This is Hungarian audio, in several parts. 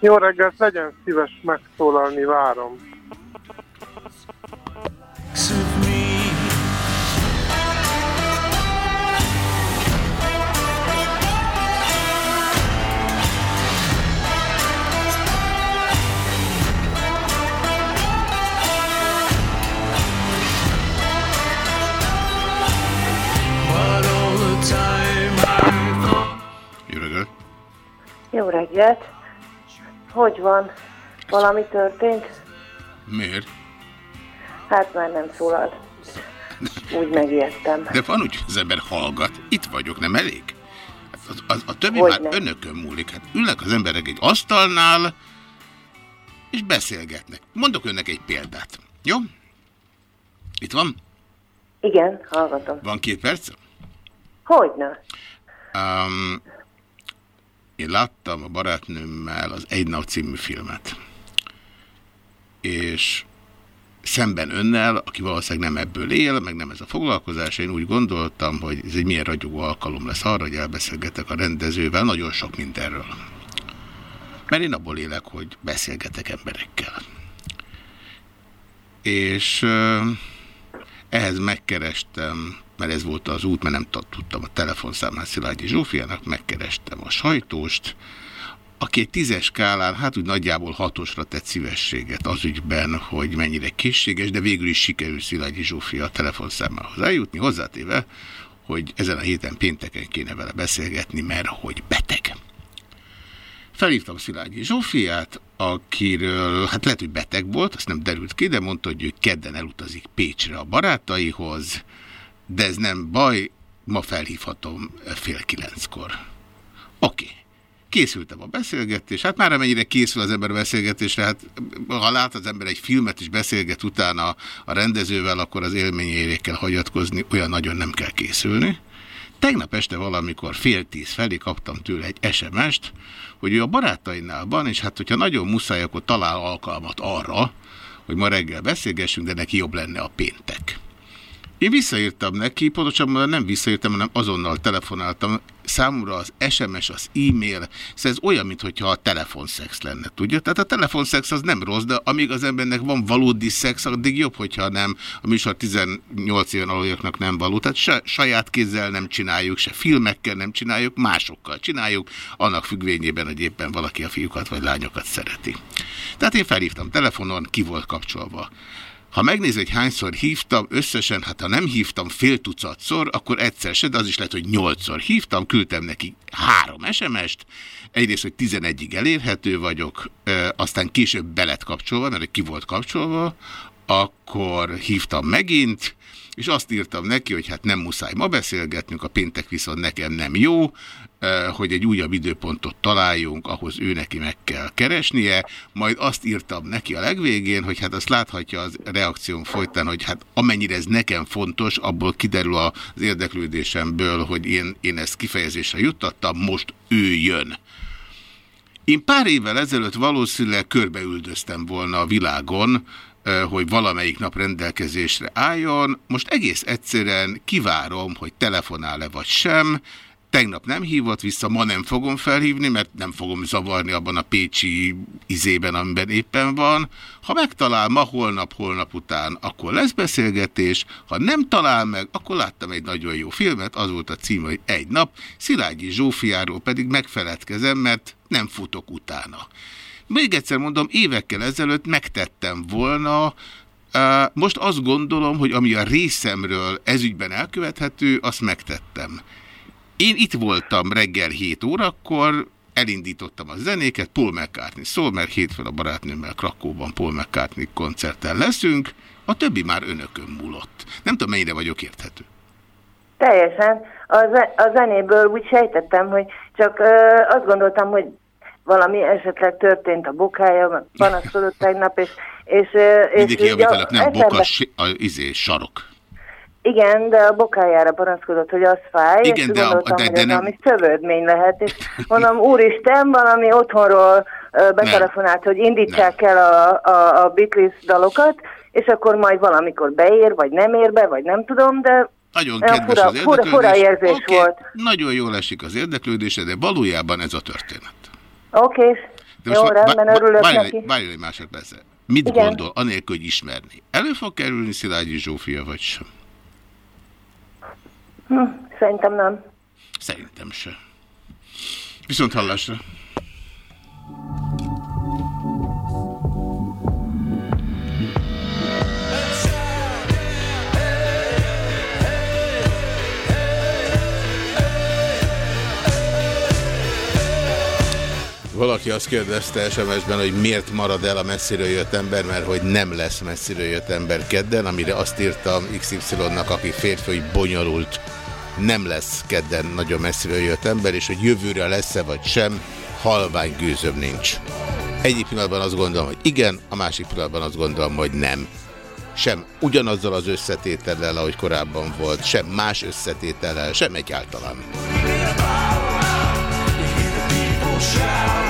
Jó reggelt, legyen szíves megszólalni, várom. Hogy van? Valami történt? Miért? Hát már nem szólalt. Úgy megijedtem. De van úgy, hogy az ember hallgat. Itt vagyok, nem elég? A, a, a többi Hogyne. már önökön múlik. Hát ülnek az emberek egy asztalnál, és beszélgetnek. Mondok önnek egy példát. Jó? Itt van? Igen, hallgatom. Van két perc? Hogyne? Um, én láttam a barátnőmmel az Egy nap című filmet. És szemben önnel, aki valószínűleg nem ebből él, meg nem ez a foglalkozás, én úgy gondoltam, hogy ez egy milyen ragyogó alkalom lesz arra, hogy elbeszélgetek a rendezővel nagyon sok mindenről. Mert én abból élek, hogy beszélgetek emberekkel. És ehhez megkerestem, mert ez volt az út, mert nem tudtam a telefonszámát Szilágyi Zsófiának, megkerestem a sajtóst, aki egy tízes skálán, hát úgy nagyjából hatosra tett szívességet az ügyben, hogy mennyire készséges, de végül is sikerül Szilágyi Zsófia telefonszámához eljutni, hozzátéve, hogy ezen a héten pénteken kéne vele beszélgetni, mert hogy beteg. Felhívtam Szilágyi Zsófiát, akiről, hát lehet, hogy beteg volt, azt nem derült ki, de mondta, hogy ő kedden elutazik Pécsre a barátaihoz, de ez nem baj, ma felhívhatom fél kilenckor. Oké. Okay. Készültem a beszélgetés, hát már amennyire készül az ember beszélgetésre, hát ha lát az ember egy filmet és beszélget utána a rendezővel, akkor az élményére kell hagyatkozni, olyan nagyon nem kell készülni. Tegnap este valamikor fél tíz felé kaptam tőle egy SMS-t, hogy ő a barátainál van, és hát hogyha nagyon muszáj, akkor talál alkalmat arra, hogy ma reggel beszélgessünk, de neki jobb lenne a péntek. Én visszaírtam neki, pontosabban nem visszaírtam, hanem azonnal telefonáltam. Számomra az SMS, az e-mail, szóval ez olyan, mintha a telefonszex lenne, tudja? Tehát a telefonszex az nem rossz, de amíg az embernek van valódi szex, addig jobb, hogyha nem, a műsor 18 éven aluljaknak nem való. Tehát se, saját kézzel nem csináljuk, se filmekkel nem csináljuk, másokkal csináljuk, annak függvényében, hogy éppen valaki a fiúkat vagy lányokat szereti. Tehát én felhívtam telefonon, ki volt kapcsolva. Ha megnéz, hogy hányszor hívtam, összesen, hát ha nem hívtam fél tucatszor, akkor egyszer se, de az is lehet, hogy nyolcszor hívtam, küldtem neki három SMS-t, egyrészt, hogy 11-ig elérhető vagyok, aztán később belet kapcsolva, mert ki volt kapcsolva, akkor hívtam megint, és azt írtam neki, hogy hát nem muszáj ma beszélgetnünk, a péntek viszont nekem nem jó, hogy egy újabb időpontot találjunk, ahhoz ő neki meg kell keresnie, majd azt írtam neki a legvégén, hogy hát azt láthatja az reakción folytán, hogy hát amennyire ez nekem fontos, abból kiderül az érdeklődésemből, hogy én, én ezt kifejezésre juttattam, most ő jön. Én pár évvel ezelőtt valószínűleg körbeüldöztem volna a világon, hogy valamelyik nap rendelkezésre álljon. Most egész egyszerűen kivárom, hogy telefonál-e vagy sem, Tegnap nem hívott vissza, ma nem fogom felhívni, mert nem fogom zavarni abban a pécsi izében, amiben éppen van. Ha megtalál ma, holnap, holnap után, akkor lesz beszélgetés. Ha nem talál meg, akkor láttam egy nagyon jó filmet, az volt a cím, hogy egy nap. Szilágyi Zsófiáról pedig megfeledkezem, mert nem futok utána. Még egyszer mondom, évekkel ezelőtt megtettem volna, most azt gondolom, hogy ami a részemről ezügyben elkövethető, azt megtettem. Én itt voltam reggel 7 órakor, elindítottam a zenéket, Paul McCartney szól, mert hétfőn a barátnőmmel Krakóban Paul McCartney koncerten leszünk, a többi már önökön múlott. Nem tudom, mennyire vagyok érthető. Teljesen. A, ze a zenéből úgy sejtettem, hogy csak ö, azt gondoltam, hogy valami esetleg történt a bokája, panaszkodott tegnap, és... és, és Mindig javítalak, nem eszembe... boka, a, izé, sarok. Igen, de a bokájára panaszkodott, hogy az fáj, Igen, és de, gondoltam, de, hogy de ez nem... valami szövődmény lehet, és mondom, úristen, valami otthonról betelefonált, hogy indítsák el a, a, a Beatles dalokat, és akkor majd valamikor beér, vagy nem ér be, vagy nem tudom, de nagyon kedves fura, az érdeklődés. Fura, fura érzés okay, volt. Nagyon jól esik az érdeklődése, de valójában ez a történet. Oké, okay. jó, rendben, örülök várj, neki. Várj egy másodpercre. Mit Igen. gondol, anélkül, hogy ismerni? Elő fog kerülni Szilágyi Zsófia, vagy sem? Hm, szerintem nem. Szerintem se. Viszont hallásra. Valaki azt kérdezte SMS-ben, hogy miért marad el a messziről jött ember, mert hogy nem lesz messziről jött ember kedden, amire azt írtam XY-nak, aki férfi, hogy bonyolult, nem lesz kedden nagyon messziről jött ember, és hogy jövőre lesz-e vagy sem, halvány gőzöm nincs. Egyik pillanatban azt gondolom, hogy igen, a másik pillanatban azt gondolom, hogy nem. Sem ugyanazzal az összetétellel, ahogy korábban volt, sem más összetétellel, sem egyáltalán. They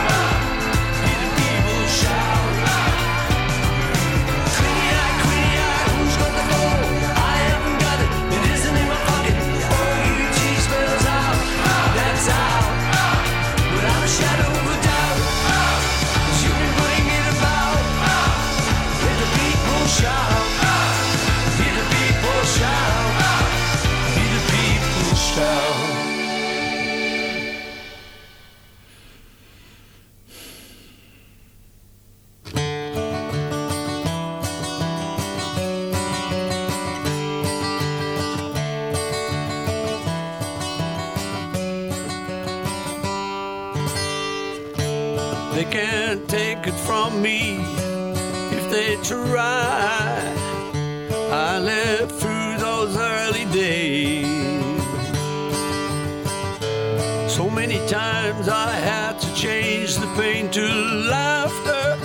So many times I had to change the pain to laughter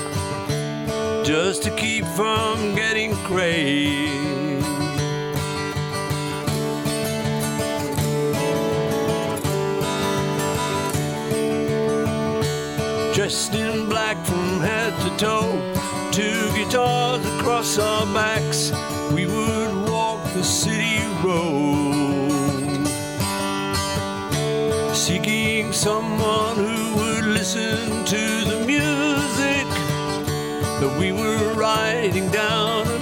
just to keep from getting crazy. dressed in black from head to toe. Two guitars across our backs, we would walk the city seeking someone who would listen to the music that we were writing down.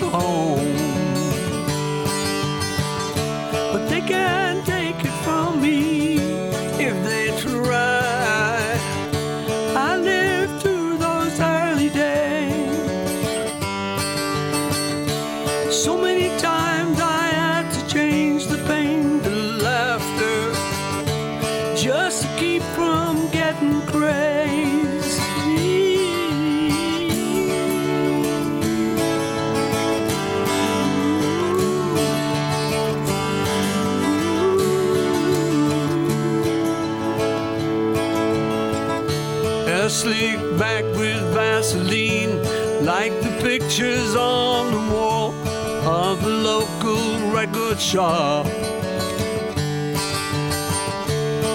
shop.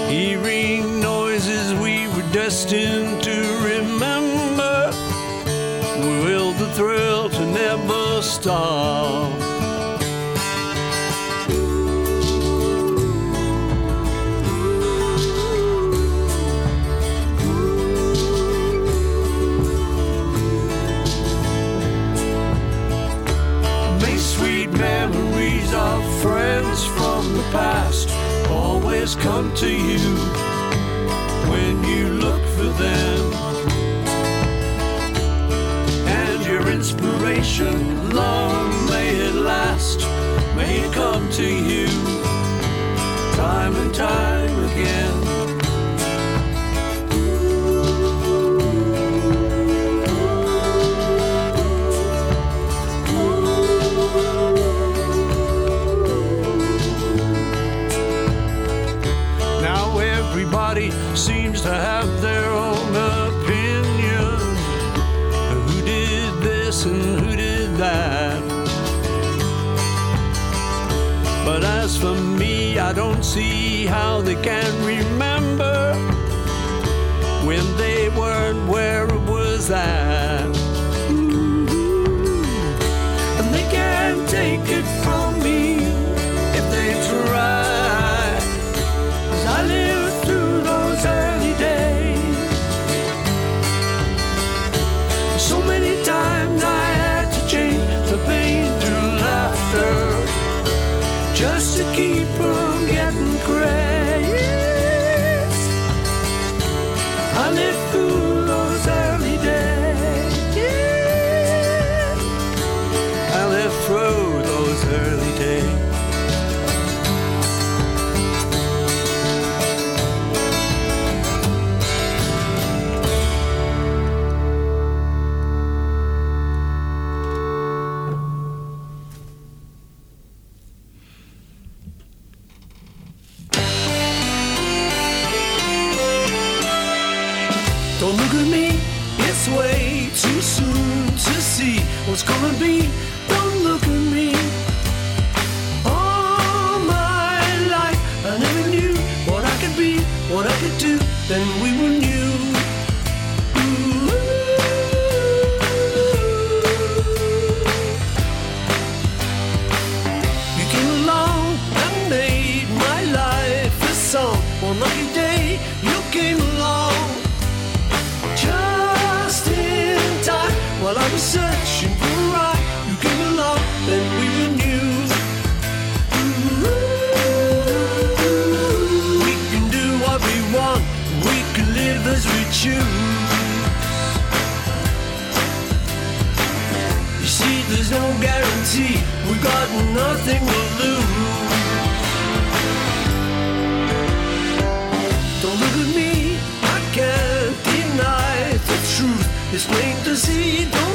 Hearing noises we were destined to remember, will the thrill to never stop? come to you when you look for them. And your inspiration, long may it last, may it come to you time and time again. how they can remember when they weren't where was I. got nothing to lose. Don't look at me, I can't deny the truth. It's plain to see. Don't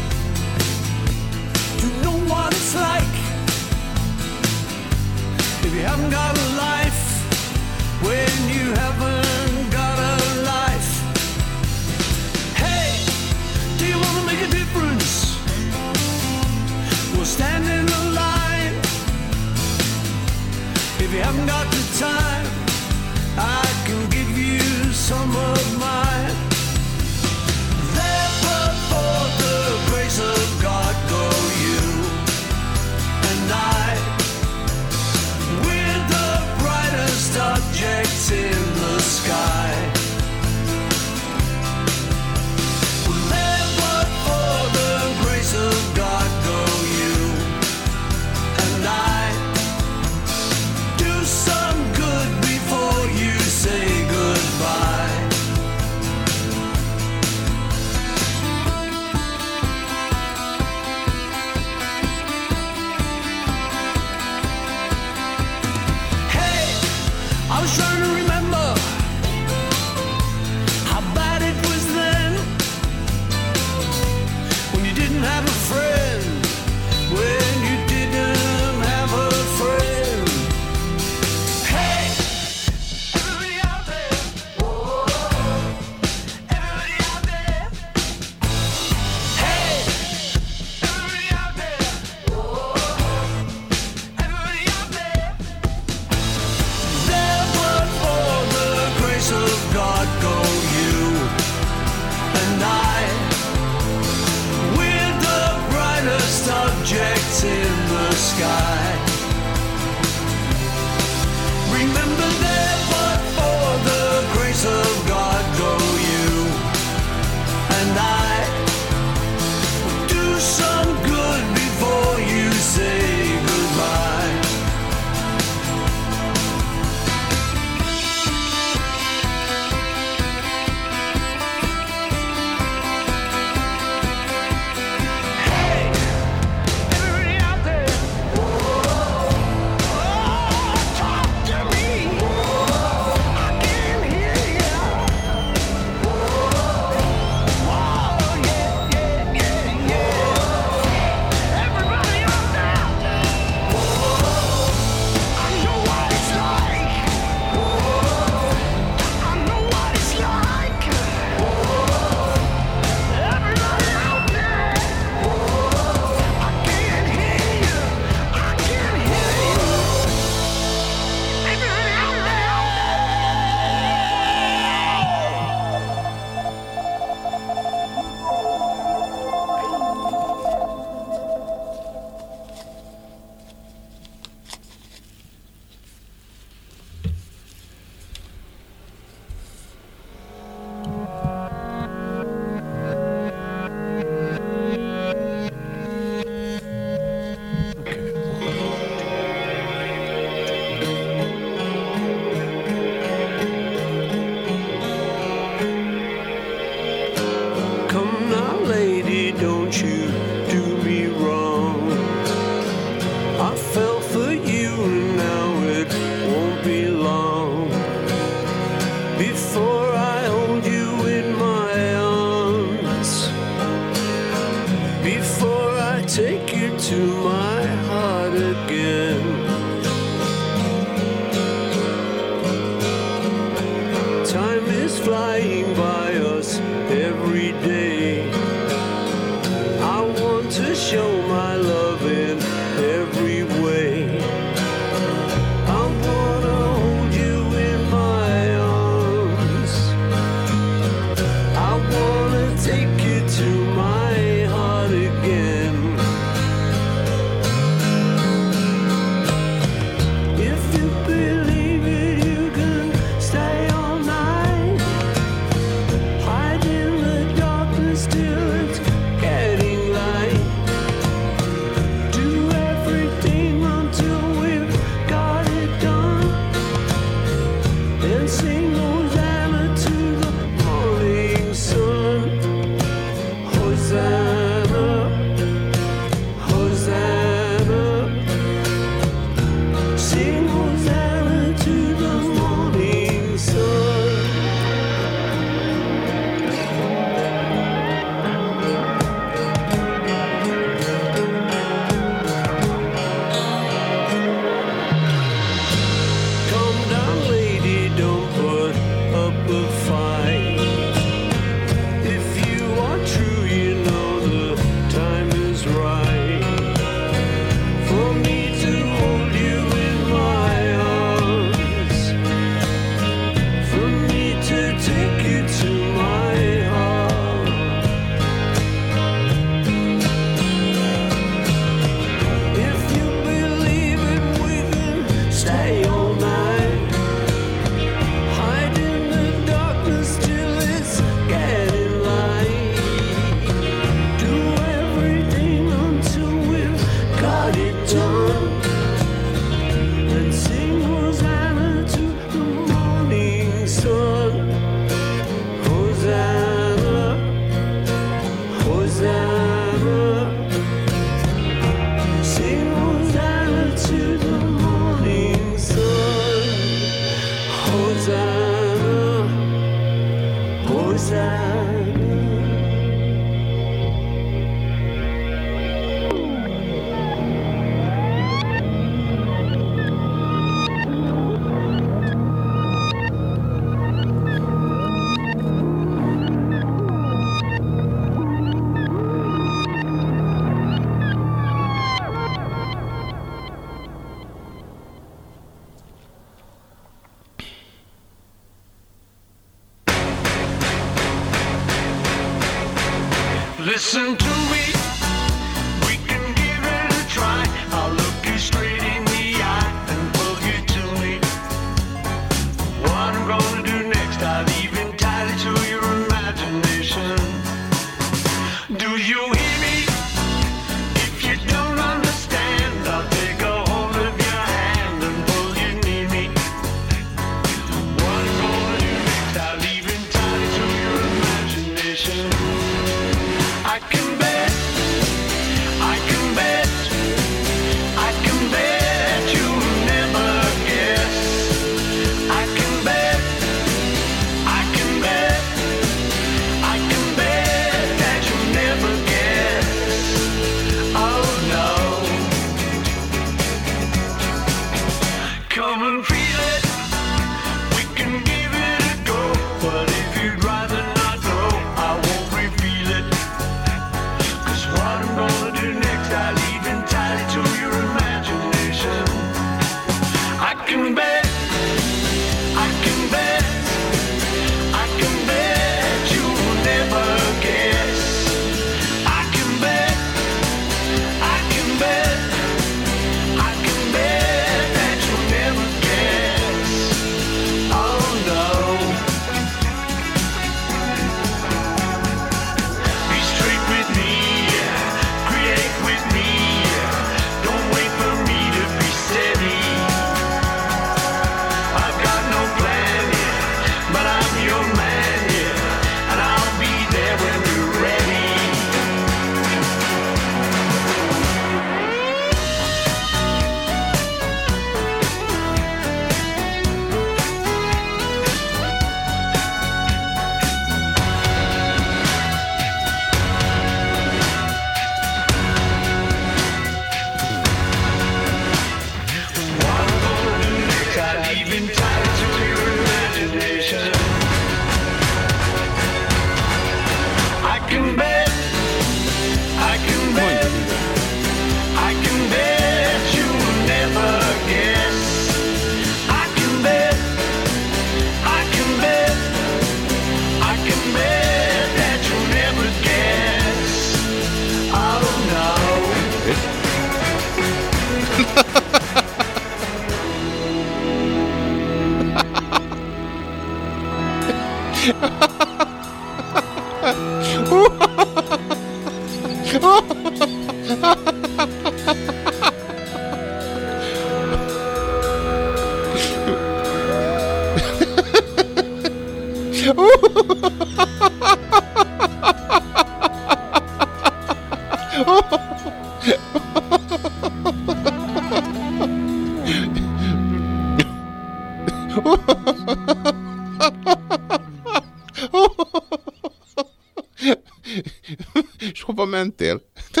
mentél?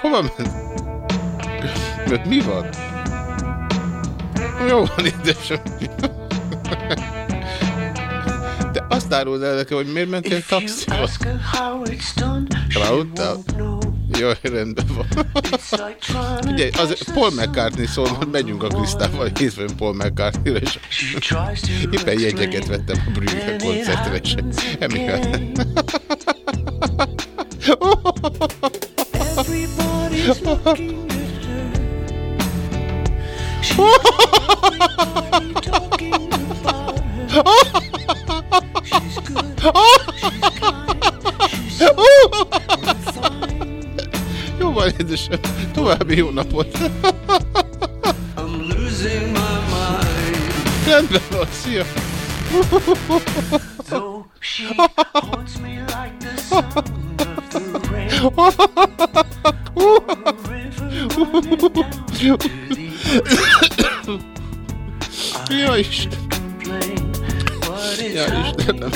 Hova mentél? Mi van? Jó van, édesem. De azt áruld el nekem, hogy miért mentél taxival? Találudtál? Jó, rendben van. Ugye, az Paul McCartney szól, hogy megyünk a Krisztával, hétfőn Paul McCartney-re, és éppen jegyeket vettem a Brügge koncertre, és Emiatt. jó napot! Rendben van, szia! Ja Isten! Ja Istenem!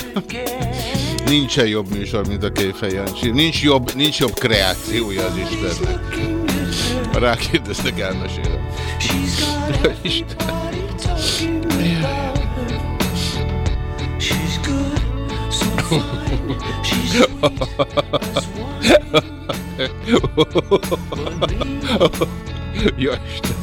Nincsen jobb műsor, mint a Kejfej Jancsi. Nincs jobb, nincs jobb kreációja az Istennek. Ha rákérdeznek, elmesélem. Isten. Ja, Isten.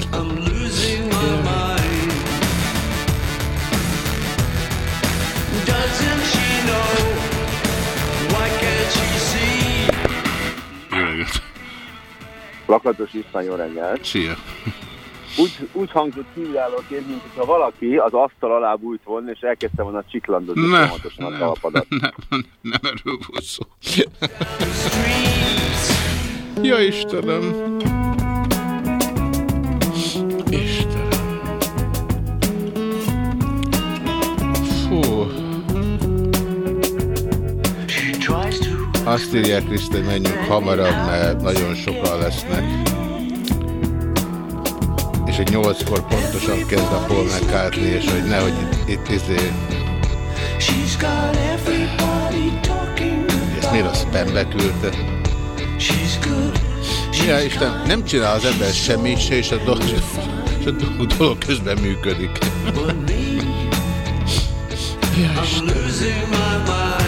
Lakatos István, jó reggelt. Szia. Úgy, úgy hangzott kívülállóként, mint hogyha valaki az asztal alá bújt volna, és elkezdte volna csiklandozni Ne, folyamatosan a nem, talapadat. nem, nem erről volt szó. Ja. Istenem. Írják, Kriszti, hogy menjünk hamarabb, mert nagyon sokan lesznek. És egy nyolckor pontosan kezd a Paul McCartney, és hogy nehogy itt, itt izé... Ezt miért a spambe küldte? Ja, Isten, nem csinál az ember semmit se, és a dolog, és a dolog közben működik. Ja, Isten.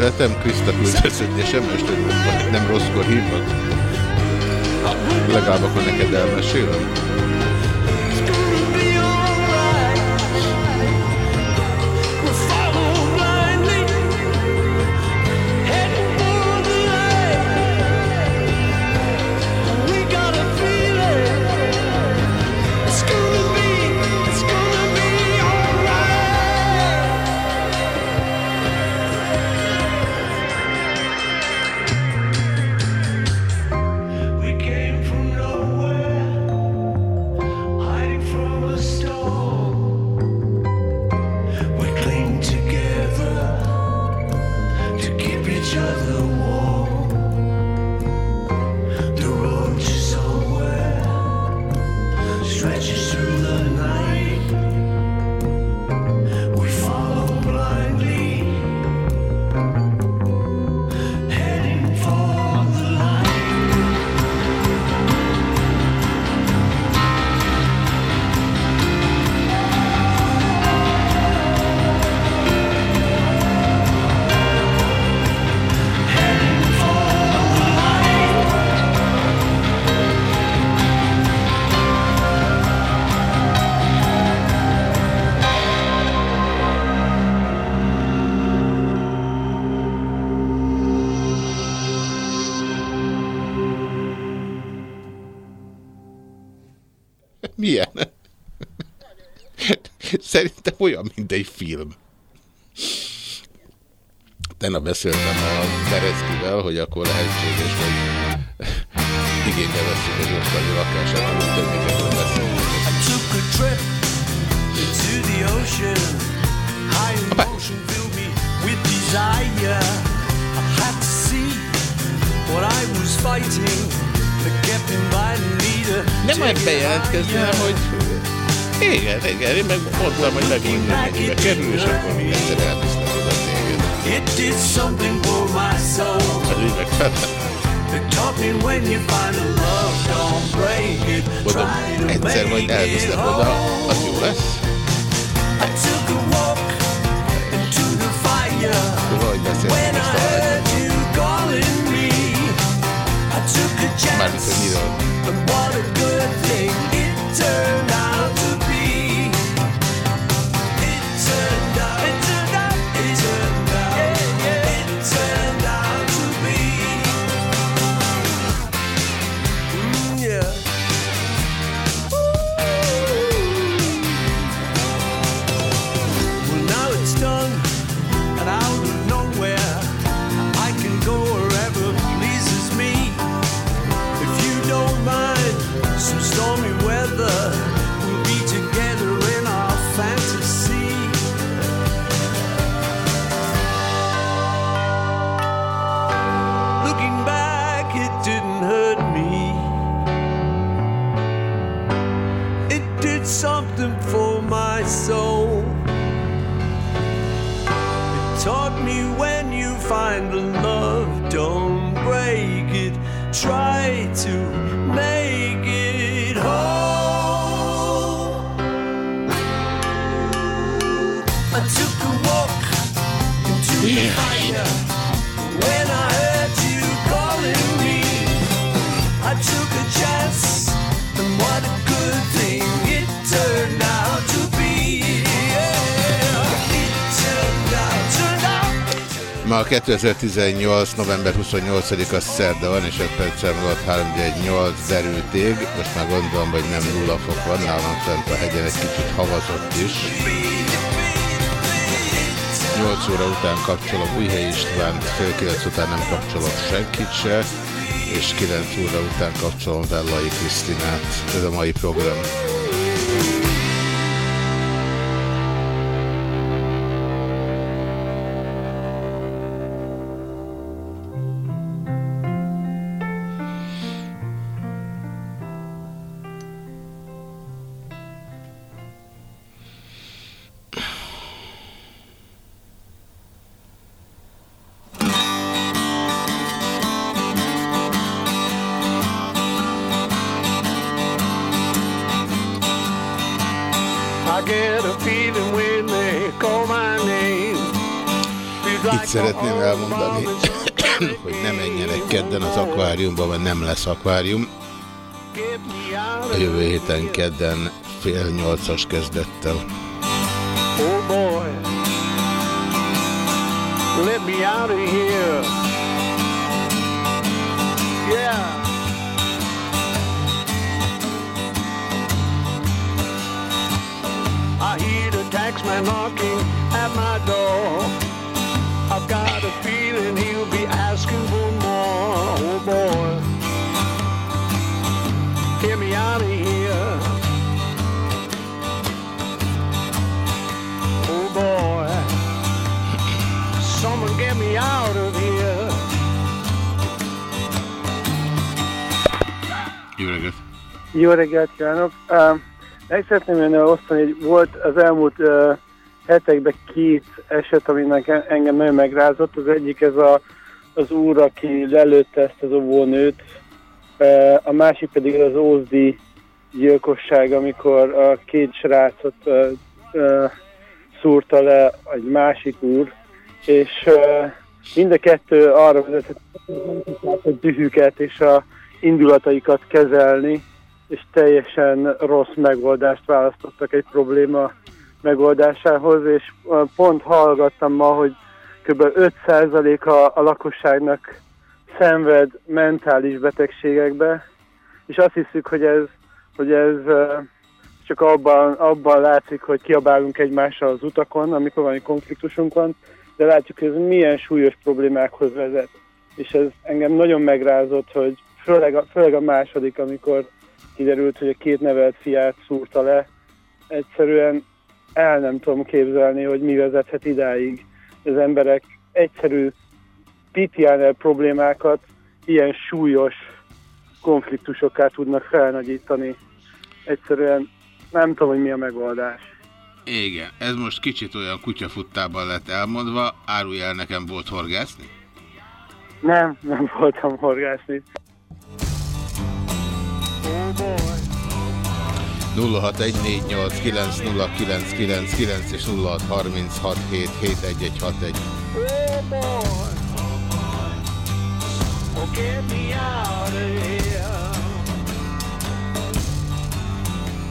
Elmesélhetem, Kriszta küldött egy SMS-t, hogy nem rosszkor hívnak. Legalább akkor neked elmesélem. Szerintem olyan, mint egy film. Tegnap beszéltem a Berezkivel, hogy akkor lehetséges, hogy igénybe veszünk egy osztani lakását, amit beszélünk. Kept inviting me to Nem majd bejelentkezni, hogy igen, igen, én meg mondtam, hogy megmondjam, mennyibe kerül, és akkor még egyszer elvisznek oda téged. It did something for my soul. Az úgy megfelel. It taught me when you find a love, don't break it. Mondom, Try to egyszer majd make it elvisznek oda, az jó lesz. I took a walk into the fire. Valahogy beszéltem When I ezt a házat. heard you calling me, I took a Mármint, hogy chance. miről. And what a good thing it turned out 2018. november 28-a szerda van, és 5 percen alatt 318 derült. Most már gondolom, hogy nem nulla fok van, nálam fent a hegyen egy kicsit havazott is. 8 óra után kapcsolom Újhely Istvánt, fél 9 után nem kapcsolom senkit se, és 9 óra után kapcsolom Vellai Krisztinát. Ez a mai program. Mert nem lesz akvárium. Me A jövő héten kedden fél nyolcas kezdettel. Oh boy, let me out of here. Yeah. I hear the taxman knocking at my door. I've got a feeling he'll be asking for more. Boy, get me out of here. Oh boy, someone get me out of here. Jó reggelt! Jó reggelt kívánok! Uh, meg szeretném önnel osztani, hogy volt az elmúlt uh, hetekben két eset, en- engem nagyon megrázott. Az egyik ez a, az úr, aki lelőtte ezt az óvónőt, a másik pedig az Ózdi gyilkosság, amikor a két srácot szúrta le egy másik úr, és mind a kettő arra vezetett, hogy dühüket és a indulataikat kezelni, és teljesen rossz megoldást választottak egy probléma megoldásához, és pont hallgattam ma, hogy kb. 5% a, lakosságnak szenved mentális betegségekbe, és azt hiszük, hogy ez, hogy ez csak abban, abban látszik, hogy kiabálunk egymással az utakon, amikor valami konfliktusunk van, de látjuk, hogy ez milyen súlyos problémákhoz vezet. És ez engem nagyon megrázott, hogy főleg a, főleg a második, amikor kiderült, hogy a két nevelt fiát szúrta le, egyszerűen el nem tudom képzelni, hogy mi vezethet idáig. Az emberek egyszerű PTNL problémákat ilyen súlyos konfliktusokká tudnak felnagyítani. Egyszerűen nem tudom, hogy mi a megoldás. Igen, ez most kicsit olyan kutyafuttában lett elmondva. Árulj el, nekem volt horgászni? Nem, nem voltam horgászni. 0614890999 és 0636771161.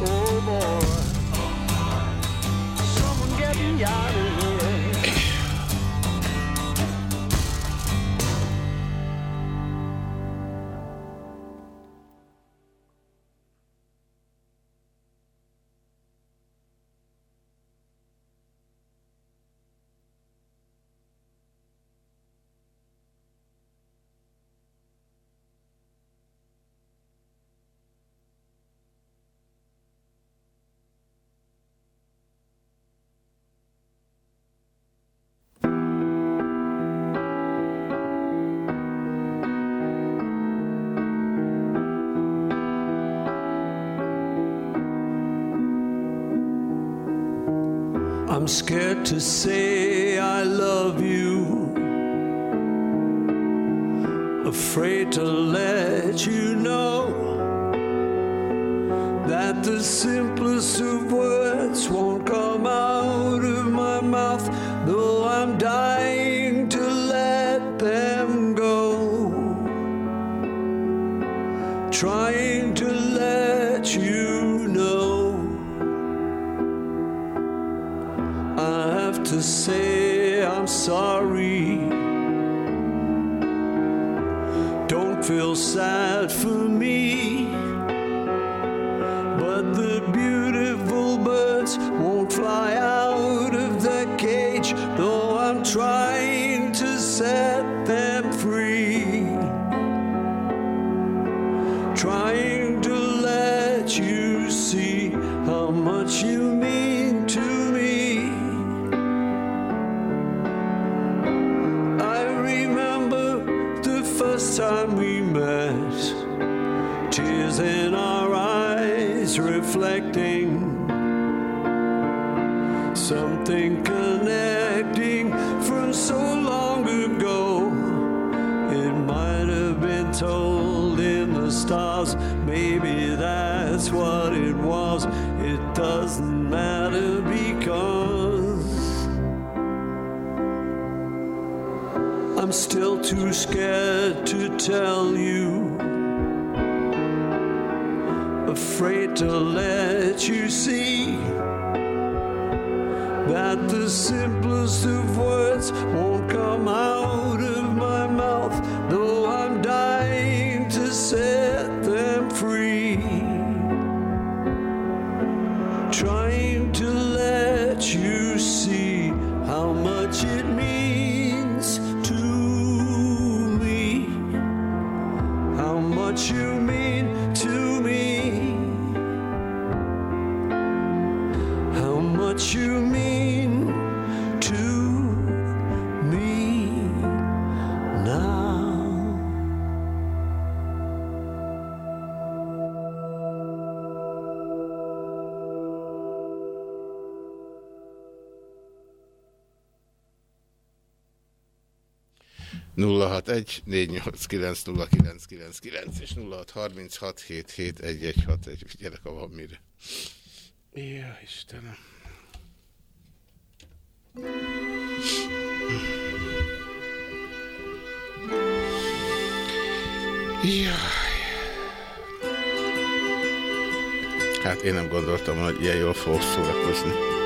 Oh boy, someone get me out of here. Scared to say I love you. Afraid to let you know that the simplest of words won't come out of my mouth, though I'm dying to let them go. Trying to say I'm sorry. Don't feel sad for me. Something connecting from so long ago. It might have been told in the stars, maybe that's what it was. It doesn't matter because I'm still too scared to tell you. Afraid to let you see that the simplest of words won't come out 061 489 és 0636 Figyelek, ha van mire. Ja, Istenem. Jaj. Hát én nem gondoltam, hogy ilyen jól fogok szórakozni.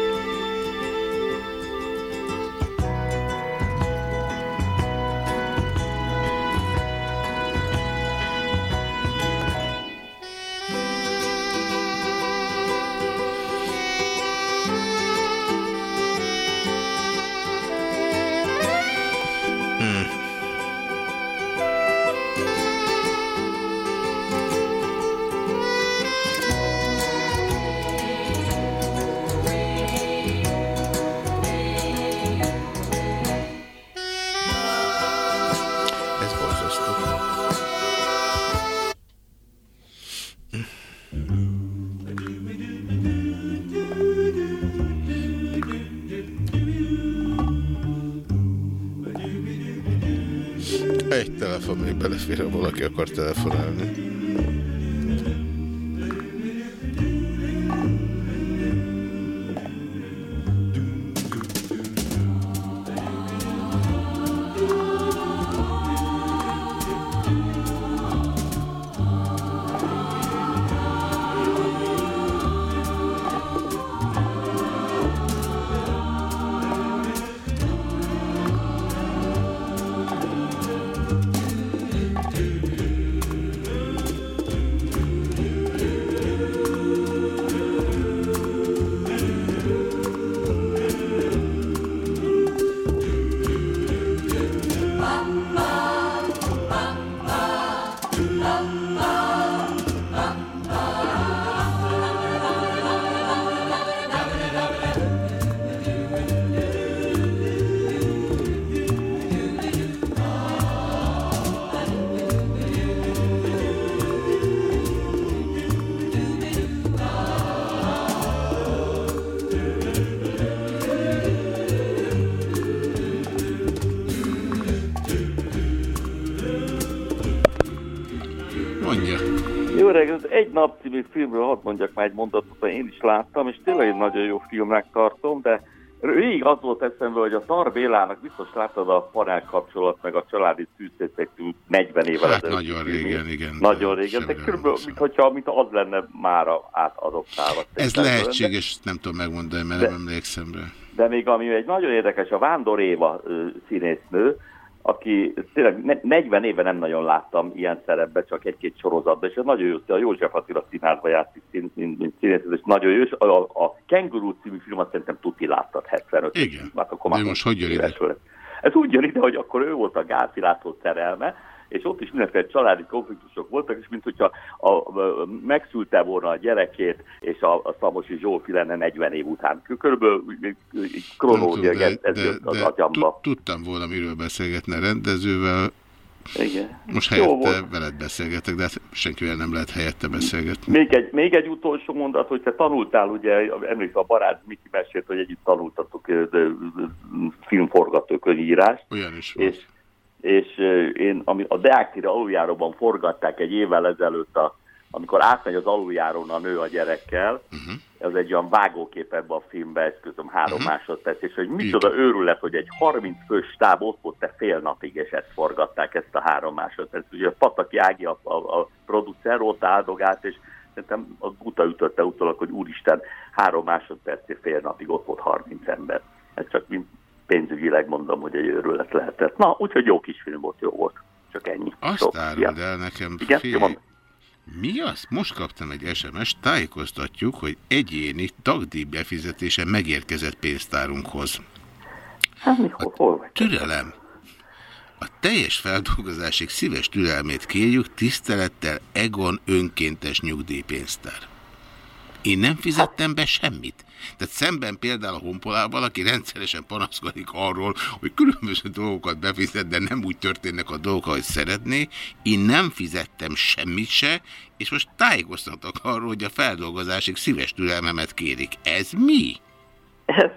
Telefon még belefér, ha valaki akar telefonálni. Című filmről hadd mondjak már egy mondatot, mert én is láttam, és tényleg egy nagyon jó filmnek tartom, de végig az volt eszembe, hogy a Tar Bélának biztos láttad a panel kapcsolat, meg a családi szűzszétektől 40 évvel Hát ezelőtt nagyon régen, igen. Nagyon régen, de körülbelül, mintha mint az lenne már átadoptálva. Ez lehetséges, nem tudom megmondani, mert De- nem emlékszem rá. de még ami egy nagyon érdekes, a Vándor Éva színésznő, aki tényleg ne- 40 éve nem nagyon láttam ilyen szerepbe, csak egy-két sorozatban, és ez nagyon jó, a József Attila színházba játszik színész, és nagyon jó, és a, a, Kenguru című filmet szerintem tuti láttad 75 Igen. Hát akkor De már most hogy jön ide? Ez úgy jön ide, hogy akkor ő volt a Gálfi László szerelme, és ott is mindenféle családi konfliktusok voltak, és mint hogyha a, a, megszülte volna a gyerekét, és a, a Szamosi Zsófi lenne 40 év után. Körülbelül kronológia, Nem tudom, ez, de, jött az de agyamba. tud- tudtam volna, miről beszélgetne a rendezővel. Igen. Most Jó helyette volt. veled beszélgetek, de hát senkivel nem lehet helyette beszélgetni. Még egy, még egy utolsó mondat, hogy te tanultál, ugye, emlékszel, a barát Miki mesélt, hogy együtt tanultatok filmforgatókönyvírást. Olyan is volt. És, és én, ami a Deáktire aluljáróban forgatták egy évvel ezelőtt, a, amikor átmegy az aluljárón a nő a gyerekkel, uh-huh. ez egy olyan vágókép ebben a filmben, ez közöm három uh-huh. másodperc, és hogy micsoda őrület, hogy egy 30 fős stáb ott volt te fél napig, és ezt forgatták, ezt a három másodperc. Ugye Pataki Ági a, a, a producer ott áldogált, és szerintem a guta ütötte utólag, hogy úristen, három másodpercig fél napig ott volt 30 ember. Ez csak mint pénzügyileg mondom, hogy egy őrület lehetett. Na, úgyhogy jó kis film volt, jó volt. Csak ennyi. Azt Sok áruld el nekem, Igen, fél-. Mi az? Most kaptam egy SMS, tájékoztatjuk, hogy egyéni tagdíj befizetése megérkezett pénztárunkhoz. Hát mi, hol, hol vagy? Türelem. A teljes feldolgozásig szíves türelmét kérjük, tisztelettel Egon önkéntes nyugdíjpénztár. Én nem fizettem be semmit. Tehát szemben például a honpolával, aki rendszeresen panaszkodik arról, hogy különböző dolgokat befizet, de nem úgy történnek a dolgok, ahogy szeretné. Én nem fizettem semmit se, és most tájékoztatok arról, hogy a feldolgozásig szíves türelmemet kérik. Ez mi? Ez,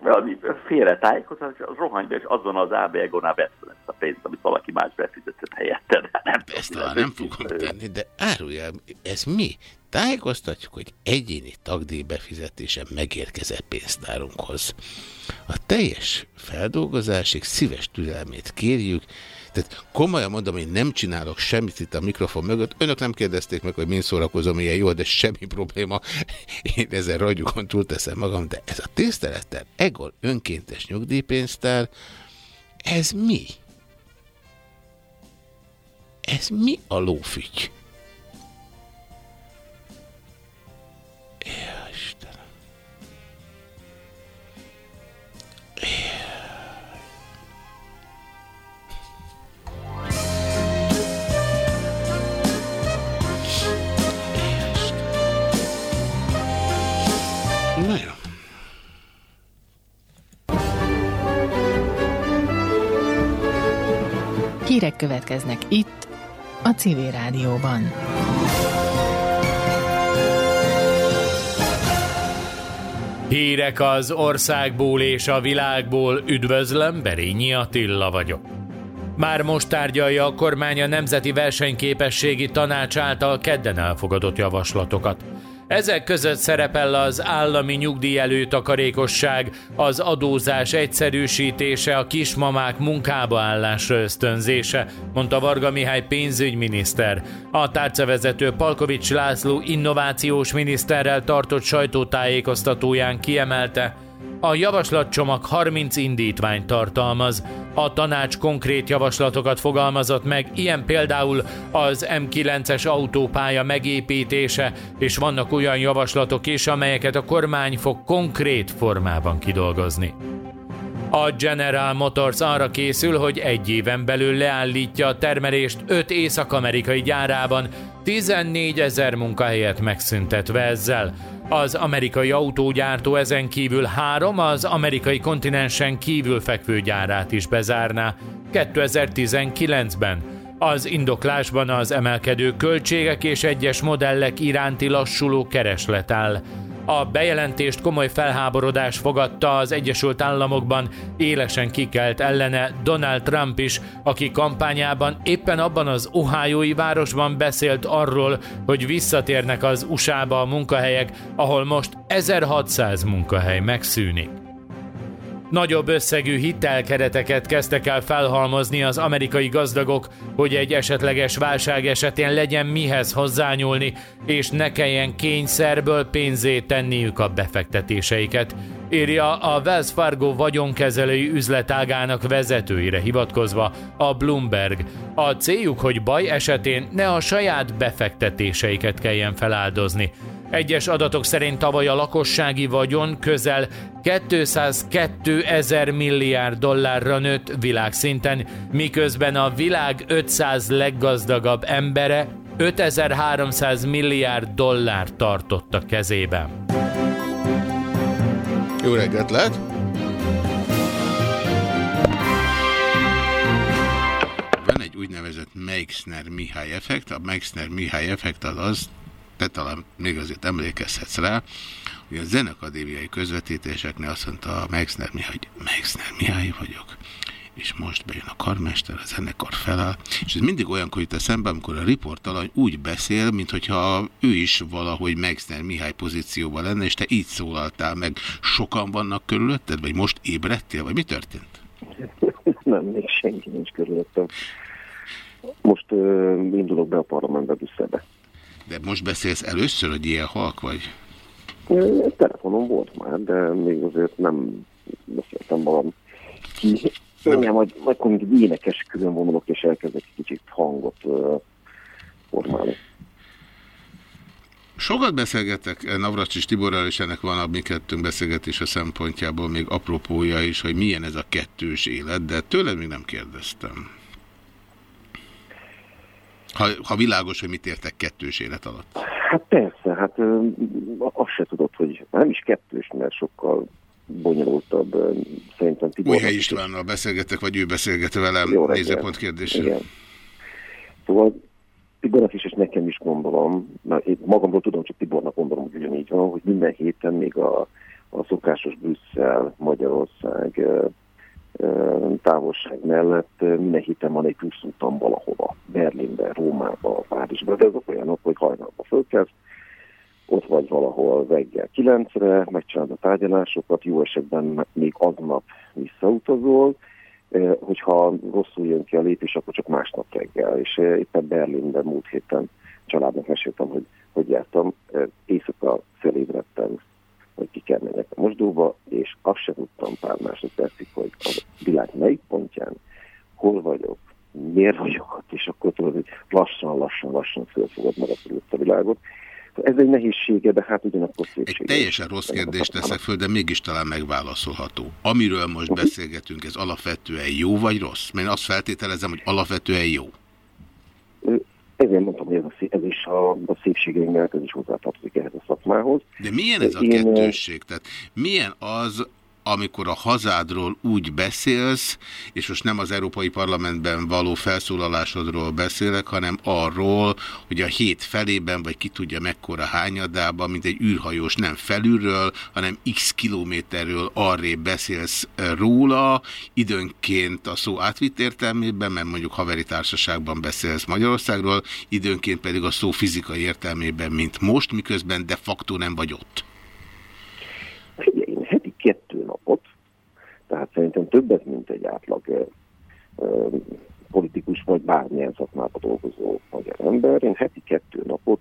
valami félretájékozás, az rohanj be, és azon az AB Egonál vesz fel ezt a pénzt, amit valaki más befizetett helyette. De nem Ezt talán nem fogom tenni, de árulja, ez mi? Tájékoztatjuk, hogy egyéni tagdíj befizetése megérkezett pénztárunkhoz. A teljes feldolgozásig szíves türelmét kérjük, tehát komolyan mondom, én nem csinálok semmit itt a mikrofon mögött. Önök nem kérdezték meg, hogy mind szórakozom ilyen jól, de semmi probléma. Én ezen ragyukon túlteszem magam, de ez a tisztelettel Egon önkéntes nyugdíjpénztár, ez mi? Ez mi a lófügy? Hírek következnek itt, a Civil Rádióban. Hírek az országból és a világból, üdvözlöm, Berényi Attila vagyok. Már most tárgyalja a kormány a Nemzeti Versenyképességi Tanács által kedden elfogadott javaslatokat. Ezek között szerepel az állami nyugdíj előtakarékosság, az adózás egyszerűsítése, a kismamák munkába állásra ösztönzése, mondta Varga Mihály pénzügyminiszter. A tárcavezető Palkovics László innovációs miniszterrel tartott sajtótájékoztatóján kiemelte, a javaslatcsomag 30 indítványt tartalmaz. A tanács konkrét javaslatokat fogalmazott meg, ilyen például az M9-es autópálya megépítése, és vannak olyan javaslatok is, amelyeket a kormány fog konkrét formában kidolgozni. A General Motors arra készül, hogy egy éven belül leállítja a termelést 5 észak-amerikai gyárában, 14 ezer munkahelyet megszüntetve ezzel. Az amerikai autógyártó ezen kívül három az amerikai kontinensen kívül fekvő gyárát is bezárná 2019-ben. Az indoklásban az emelkedő költségek és egyes modellek iránti lassuló kereslet áll. A bejelentést komoly felháborodás fogadta az Egyesült Államokban, élesen kikelt ellene Donald Trump is, aki kampányában éppen abban az Ohioi városban beszélt arról, hogy visszatérnek az USA-ba a munkahelyek, ahol most 1600 munkahely megszűnik. Nagyobb összegű hitelkereteket kezdtek el felhalmozni az amerikai gazdagok, hogy egy esetleges válság esetén legyen mihez hozzányúlni, és ne kelljen kényszerből pénzé tenniük a befektetéseiket, írja a Wells Fargo vagyonkezelői üzletágának vezetőire hivatkozva a Bloomberg. A céljuk, hogy baj esetén ne a saját befektetéseiket kelljen feláldozni, egyes adatok szerint tavaly a lakossági vagyon közel 202 ezer milliárd dollárra nőtt világszinten, miközben a világ 500 leggazdagabb embere 5300 milliárd dollár tartott a kezében. Jó reggelt lehet! Van egy úgynevezett Meixner Mihály effekt. A Meixner Mihály effekt az az, te talán még azért emlékezhetsz rá, hogy a zenekadémiai közvetítéseknél azt mondta a Meixner Mihály, hogy Meixner Mihály vagyok, és most bejön a karmester, a zenekar feláll, és ez mindig olyan jut eszembe, amikor a riportalany úgy beszél, mintha ő is valahogy Meixner Mihály pozícióban lenne, és te így szólaltál meg. Sokan vannak körülötted, vagy most ébredtél, vagy mi történt? Nem, még senki nincs körülöttem. Most uh, indulok be a parlamentbe Brüsszelbe. De most beszélsz először, hogy ilyen halk vagy? Telefonon volt már, de még azért nem beszéltem valami ki. Majd, majd akkor még énekes külön vonulok, és elkezdek egy kicsit hangot uh, formálni. Sokat beszélgetek Navracsis Tiborral, és ennek van a mi kettőnk beszélgetés a szempontjából még apropója is, hogy milyen ez a kettős élet, de tőled még nem kérdeztem. Ha, ha világos, hogy mit értek kettős élet alatt. Hát persze, hát azt se tudod, hogy nem is kettős, mert sokkal bonyolultabb. Szerintem Tibor... Újhely Istvánnal beszélgetek, vagy ő beszélget velem nézőpont kérdésre. Igen. Szóval Tibornak is, és nekem is gondolom, mert én magamról tudom, csak Tibornak gondolom, hogy ugyanígy van, hogy minden héten még a, a szokásos Brüsszel, Magyarország távolság mellett minden héten van egy plusz utam valahova, Berlinbe, Rómába, Párizsba, de azok olyanok, hogy hajnalba fölkezd, ott vagy valahol reggel kilencre, megcsinálod a tárgyalásokat, jó esetben még aznap visszautazol, hogyha rosszul jön ki a lépés, akkor csak másnap reggel, és éppen Berlinben múlt héten családnak meséltem, hogy hogy jártam, éjszaka felébredtem hogy ki kell menjek a mosdóba, és azt sem tudtam pár másodpercig, hogy a világ melyik pontján, hol vagyok, miért vagyok ott, és akkor tudod, hogy lassan, lassan, lassan fölfogod magad a világot. Ez egy nehézsége, de hát ugyanakkor szépsége. Egy teljesen rossz kérdést teszek föl, de mégis talán megválaszolható. Amiről most beszélgetünk, ez alapvetően jó vagy rossz? Mert én azt feltételezem, hogy alapvetően jó. Ezért mondtam, hogy ez, a, ez is a, a szépségeinknek, ez is hozzátartozik ehhez a szakmához. De milyen ez a Én, kettősség? Tehát milyen az, amikor a hazádról úgy beszélsz, és most nem az Európai Parlamentben való felszólalásodról beszélek, hanem arról, hogy a hét felében, vagy ki tudja mekkora hányadában, mint egy űrhajós nem felülről, hanem x kilométerről arrébb beszélsz róla, időnként a szó átvitt értelmében, mert mondjuk haveri társaságban beszélsz Magyarországról, időnként pedig a szó fizikai értelmében, mint most, miközben de facto nem vagy ott. Figyelj, én heti kettő napot, tehát szerintem többet, mint egy átlag politikus vagy bármilyen szakmában dolgozó magyar ember. Én heti kettő napot,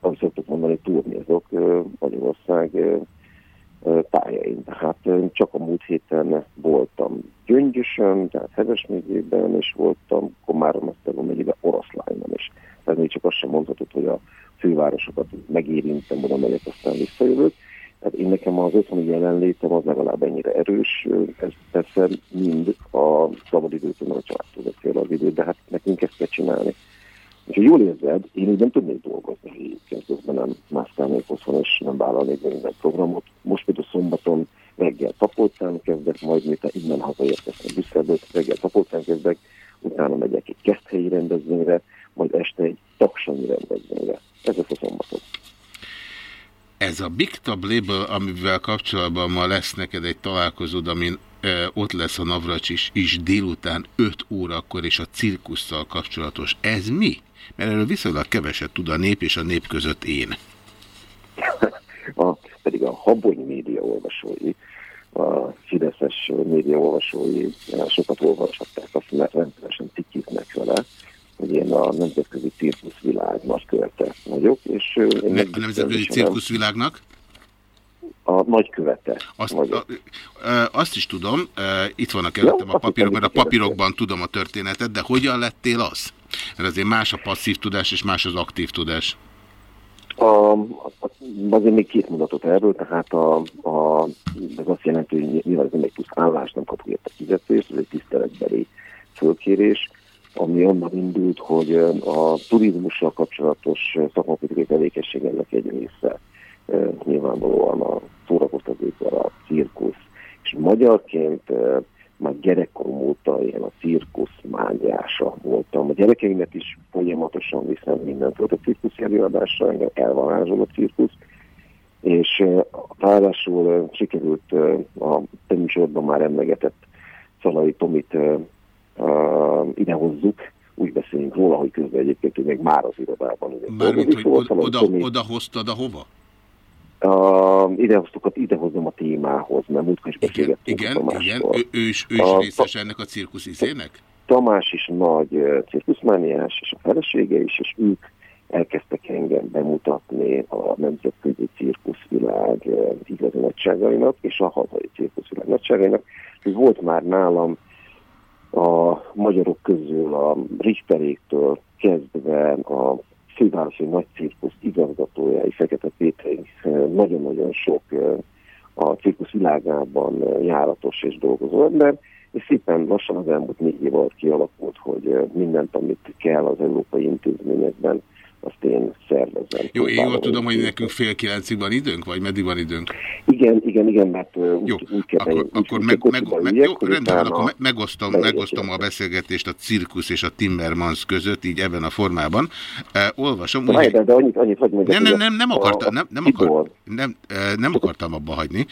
ahogy szoktuk mondani, turnézok Magyarország tájain. Tehát csak a múlt héten voltam Gyöngyösön, tehát Heves megyében, és voltam Komárom Esztergom megyében Oroszlányban is. Tehát még csak azt sem mondhatod, hogy a fővárosokat megérintem, oda megyek, aztán visszajövök. Tehát én nekem az otthoni jelenlétem az legalább ennyire erős, ez persze mind a szabadidőtől, a családtól beszél az idő, de hát nekünk ezt kell csinálni. És ha jól érzed, én így nem tudnék dolgozni egyébként, közben nem mászkálnék otthon, és nem vállalnék minden programot. Most például szombaton reggel tapolcán kezdek, majd miután innen hazaérkeztem Brüsszelből, reggel tapolcán kezdek, utána megyek egy keszthelyi rendezvényre, majd este egy taksanyi rendezvényre. Ez lesz a szombaton. Ez a Big Tab Label, amivel kapcsolatban ma lesz neked egy találkozód, amin ott lesz a Navracs is, is délután 5 órakor, és a cirkusszal kapcsolatos. Ez mi? Mert erről viszonylag keveset tud a nép és a nép között én. A, pedig a habony média olvasói, a fideszes média olvasói eh, sokat olvashatták azt, mert rendszeresen cikiznek vele, hogy én a nemzetközi cirkuszvilág nagykövete vagyok, és én Ne, a Nemzetközi Cirkuszvilágnak? A nagykövete. Azt, a, a, azt is tudom, e, itt vannak előttem a azt papírok, mert a papírokban tudom a történetet, de hogyan lettél az? Mert azért más a passzív tudás, és más az aktív tudás. A, a, azért még két mondatot erről, tehát a, a, ez azt jelenti, hogy nyilván ez nem egy plusz állás, nem kapok érte fizetést, ez egy tiszteletbeli fölkérés, ami onnan indult, hogy a turizmussal kapcsolatos ö, szakmapolitikai tevékenység ennek egy része nyilvánvalóan a szórakoztatóipar, a cirkusz. És magyarként már gyerekkorom óta ilyen a cirkusz mániása voltam. A gyerekeimet is folyamatosan viszem mindentől a cirkusz előadásra, engem elvarázsol a cirkusz, és ráadásul sikerült a műsorban már emlegetett Szalai Tomit eh, idehozzuk, úgy beszélünk róla, hogy közben egyébként még már az irodában. Mármint, hogy szóval oda, oda, oda hoztad a hova? a, idehoztuk, idehozom a témához, mert múltkor is beszélgettünk Igen, Tamással. igen, ő, ő is, ő is A- részes ennek a cirkusz izének? Tamás is nagy uh, cirkuszmániás, és a felesége is, és ők elkezdtek engem bemutatni a nemzetközi cirkuszvilág uh, igazi nagyságainak, és a hazai cirkuszvilág nagyságainak. Volt már nálam a magyarok közül a Richteréktől kezdve a fővárosi nagy cirkusz igazgatójai, Fekete Péterig uh, nagyon-nagyon sok uh, a cirkusz világában uh, járatos és dolgozó ember, és szépen lassan az elmúlt négy év alatt kialakult, hogy mindent, amit kell az európai intézményekben, azt én szervezem. Jó, én jól tudom, hogy nekünk fél kilencig van időnk, vagy meddig van időnk? Igen, igen, igen, mert úgy, Jó, úgy kell akkor, úgy, akkor úgy meg, meg, meg, üljek, jó, hogy rendben van, akkor me- megosztom, megosztom a beszélgetést a cirkusz és a Timmermans között, így ebben a formában. Uh, olvasom, De, úgy, de, de annyit, annyit hagyj mondjak, nem, nem, hogy nem, nem, akartam, nem, nem, akar, nem, nem akartam abba hagyni,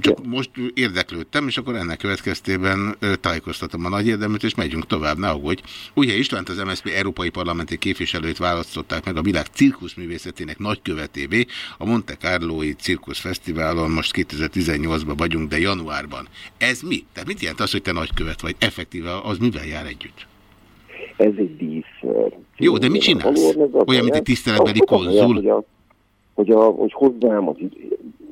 csak most érdeklődtem, és akkor ennek következtében tájékoztatom a nagy érdeműt, és megyünk tovább, ne aggódj. Ugye Istvánt az MSZP Európai Parlamenti képviselőt választották meg a világ cirkuszművészetének nagykövetévé a Monte Carloi Cirkusz Fesztiválon, most 2018-ban vagyunk, de januárban. Ez mi? Tehát mit jelent az, hogy te nagykövet vagy? Effektíve az mivel jár együtt? Ez egy dísz. ö, Jó, de mit csinálsz? Olyan, mint egy tiszteletbeli konzul? Hogy, a, hogy, a, hogy hozzám az,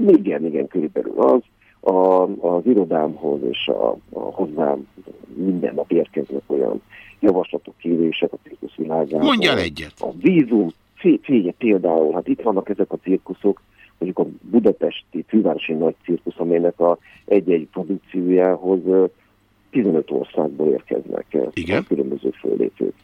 igen, igen, körülbelül az, a, az irodámhoz és a, a hozzám minden nap érkeznek olyan javaslatok, kérések a cirkuszvilágában. Mondjál egyet. A vízum, figyelj, például, hát itt vannak ezek a cirkuszok, mondjuk a budapesti fővárosi nagy cirkusz, amelynek a egy-egy produkciójához ö, 15 országból érkeznek Igen. a különböző föllépők.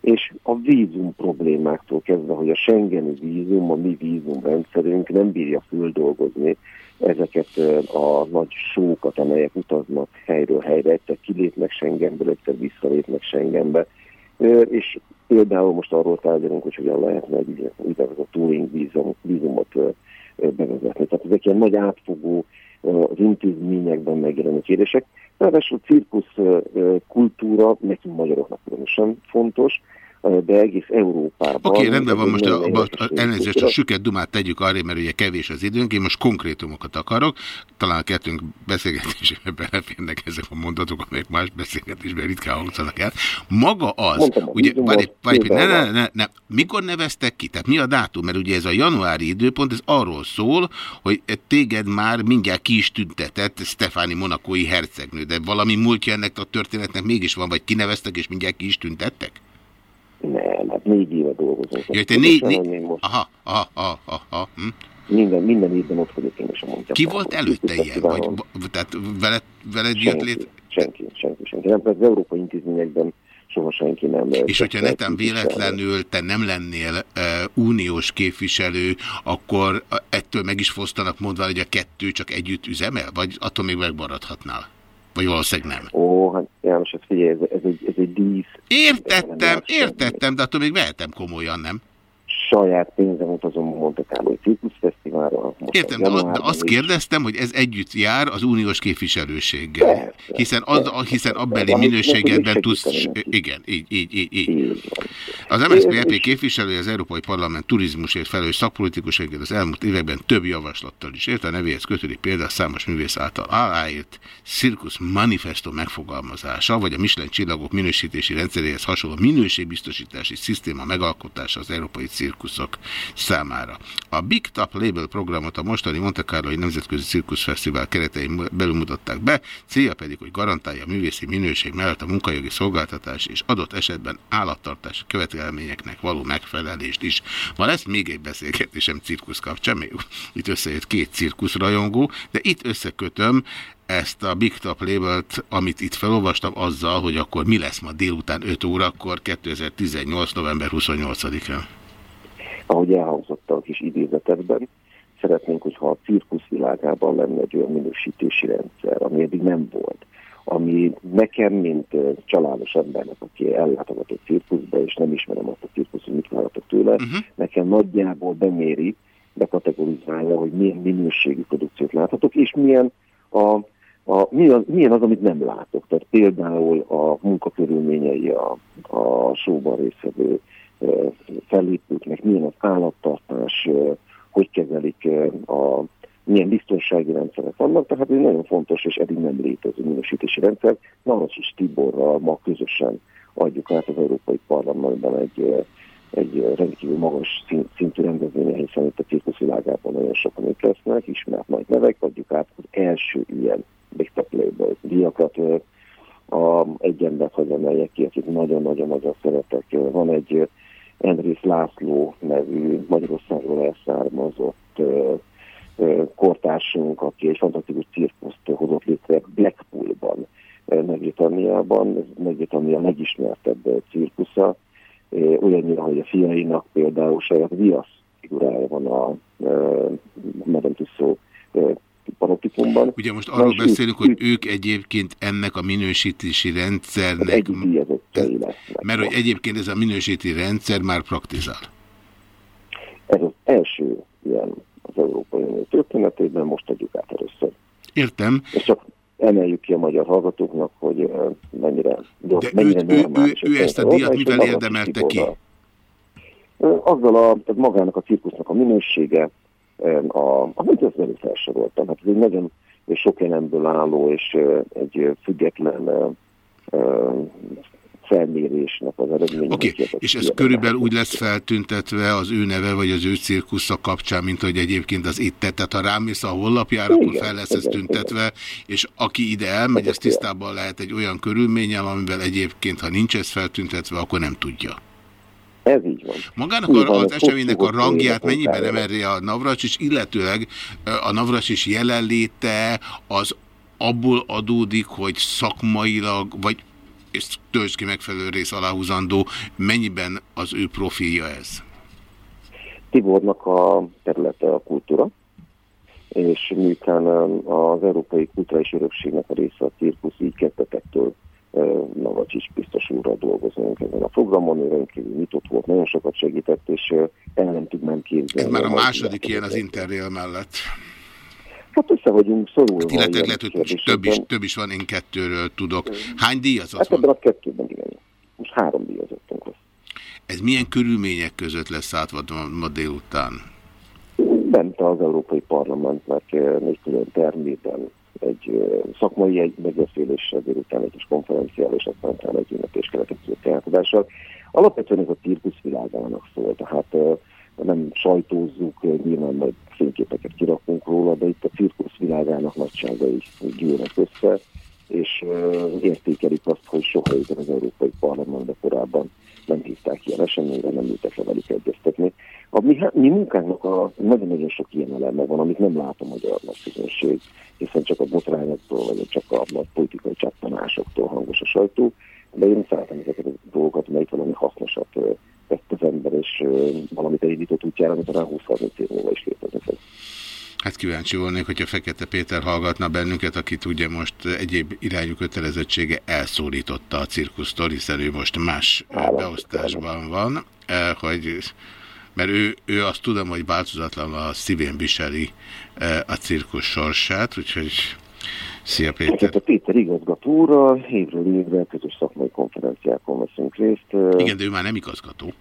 és a vízum problémáktól kezdve, hogy a Schengeni vízum, a mi vízumrendszerünk nem bírja földolgozni ezeket a nagy sókat, amelyek utaznak helyről helyre, egyszer kilépnek Schengenből, egyszer visszalépnek Schengenbe, és például most arról tárgyalunk, hogy hogyan lehetne egy úgynevezett Turing vízum, vízumot bevezetni. Tehát ezek ilyen nagy átfogó az intézményekben megjelenő kérdések. Ráadásul cirkusz kultúra nekünk magyaroknak különösen fontos, de egész Európában. Oké, okay, rendben van, most a, a, a, elnézést, a süket dumát tegyük arra, mert ugye kevés az időnk, én most konkrétumokat akarok, talán a kettőnk beszélgetésében beleférnek ezek a mondatok, amelyek más beszélgetésben ritkán hangzanak el. Maga az, Mondtam, ugye, várj, várj, ne, ne, ne, ne, mikor neveztek ki? Tehát mi a dátum? Mert ugye ez a januári időpont, ez arról szól, hogy téged már mindjárt ki is tüntetett Stefáni monakói hercegnő, de valami múltja ennek a történetnek mégis van, vagy kineveztek és mindjárt ki is tüntettek? Nem, hát négy éve dolgozom. Ja, te négy, négy... Most... Aha, aha, aha, aha. Hm. Minden, minden évben ott vagyok én is a mondjam. Ki volt előtte ilyen? Vagy, tehát veled, veled jött lét? Senki, senki, senki. Nem, az európai intézményekben soha senki nem. És hogyha netem véletlenül te nem lennél uh, uniós képviselő, akkor ettől meg is fosztanak mondva, hogy a kettő csak együtt üzemel? Vagy attól még megmaradhatnál? Vagy valószínűleg nem? Ó, hát János, ez figyelj, ez, ez, egy, ez egy dísz. Értettem, értettem, de attól még vehetem komolyan, nem? saját pénzem utazom a Monte Carlo Cirkuszfesztiválra. Értem, de, de azt kérdeztem, hogy ez együtt jár az uniós képviselőséggel. Persze, hiszen, az, hiszen abbeli minőségedben tudsz... Igen, így, így, így. így. Az MSZP képviselője az Európai Parlament turizmusért felelős szakpolitikusként az elmúlt években több javaslattal is ért. A nevéhez kötődik például számos művész által aláírt Circus Manifesto megfogalmazása, vagy a Michelin csillagok minősítési rendszeréhez hasonló minőségbiztosítási szisztéma megalkotása az Európai Cirkusz cirkuszok számára. A Big Top Label programot a mostani Monte Carlo Nemzetközi Cirkuszfesztivál keretein belül mutatták be, célja pedig, hogy garantálja a művészi minőség mellett a munkajogi szolgáltatás és adott esetben állattartás követelményeknek való megfelelést is. Ma lesz még egy beszélgetésem cirkusz kapcsán, még itt összejött két cirkuszrajongó, de itt összekötöm ezt a Big Top labelt, amit itt felolvastam, azzal, hogy akkor mi lesz ma délután 5 órakor, 2018. november 28-án ahogy elhangzott kis idézetekben, szeretnénk, hogyha a cirkusz világában lenne egy olyan minősítési rendszer, ami eddig nem volt. Ami nekem, mint családos embernek, aki ellátogat a cirkuszba, és nem ismerem azt a cirkusz, hogy mit várhatok tőle, uh-huh. nekem nagyjából beméri, bekategorizálja, hogy milyen minőségű produkciót láthatok, és milyen a a, milyen, milyen az, amit nem látok. Tehát például a munkakörülményei a, a showban részvevő fellépőknek milyen az állattartás, hogy kezelik a milyen biztonsági rendszerek vannak, tehát ez nagyon fontos és eddig nem létező minősítési rendszer. Navracsis Tiborral ma közösen adjuk át az Európai Parlamentben egy, egy rendkívül magas szintű rendezvénye, hiszen itt a cirkuszvilágában nagyon sokan itt lesznek, ismert nagy nevek, adjuk át az első ilyen Big Top Label díjakat. A, egy embert, hogy emeljek ki, akit nagyon-nagyon-nagyon szeretek. Van egy Endrész László nevű Magyarországról elszármazott ö, ö, kortársunk, aki egy fantasztikus cirkuszt hozott létre Blackpoolban, Nagy-Britanniában. Ez Nagy-Britannia legismertebb cirkusza. Olyannyira, hogy a fiainak például saját viasz figurája van a Madame Tussauds panoptikumban. Ugye most arról Na, beszélünk, hogy ők egyébként ennek a minősítési rendszernek... Mert hogy egyébként ez a minősítési rendszer már praktizál. Ez az első ilyen az Európai Unió történetében, most adjuk át először. Értem. És csak emeljük ki a magyar hallgatóknak, hogy mennyire, De mennyire. Ő, ő, ő ezt a díjat mivel érdemelte ki? Azzal a, tehát magának a cirkusznak a minősége, a, amit az előbb felsoroltam. Hát ez egy nagyon sok elemből álló és egy független felmérésnek az eredménye. Oké, okay. és ez körülbelül úgy lesz feltüntetve az ő neve, vagy az ő cirkusza kapcsán, mint hogy egyébként az itt tett. Tehát ha rámész a honlapjára, igen, akkor fel lesz ez tüntetve, igen. és aki ide elmegy, ez tisztában lehet egy olyan körülményel, amivel egyébként, ha nincs ez feltüntetve, akkor nem tudja. Ez így van. Magának van, az eseménynek a rangját mennyiben emelje a Navracsics, illetőleg a Navracsics jelenléte az abból adódik, hogy szakmailag, vagy és töltsd ki megfelelő rész aláhúzandó, mennyiben az ő profilja ez? Tibornak a területe a kultúra, és miután az európai kulturális örökségnek a része a cirkusz, így kezdetektől Navacsics biztos úrral dolgozunk ezen a programon, ő rendkívül nyitott volt, nagyon sokat segített, és el nem tudnám képzelni. Ez már a második ilyen az Interrail mellett. Hát össze vagyunk szorulva. Hát illetve lehet, hogy több is, több is van, én kettőről tudok. Hány díjazott hát van? ebben a kettőben, igen. Most három díjazottunk lesz. Ez milyen körülmények között lesz átva ma délután? Bent az Európai Parlamentnek egy külön termében egy szakmai egy megbeszéléssel, délután egy kis konferenciával, és aztán utána egy ünnepés keretek közötti elfogással. Alapvetően ez a cirkusz világának szól, tehát nem sajtózzuk, nyilván majd fényképeket kirakunk róla, de itt a cirkusz világának nagyságai gyűlnek össze, és értékelik azt, hogy soha igen az Európai Parlamentbe korábban nem hívták ilyen eseményre, nem ültek le velük egyeztetni. A mi, mi munkánknak a nagyon-nagyon sok ilyen eleme van, amit nem lát a magyar közönség, hiszen csak a botrányoktól, vagy csak a nagy politikai csattanásoktól hangos a sajtó, de én szeretem ezeket a dolgokat, melyik valami hasznosat tett az ember, és valamit elindított útjára, amit talán 20-30 év múlva is létezni fog. Hát kíváncsi volnék, hogyha Fekete Péter hallgatna bennünket, akit ugye most egyéb irányú kötelezettsége elszólította a cirkusztól, hiszen ő most más beosztásban van, hogy mert ő, ő azt tudom, hogy változatlan a szívén viseli a cirkusz sorsát, úgyhogy szia Péter. Hát a Péter igazgatóra évről évre közös szakmai konferenciákon veszünk részt. Igen, de ő már nem igazgató.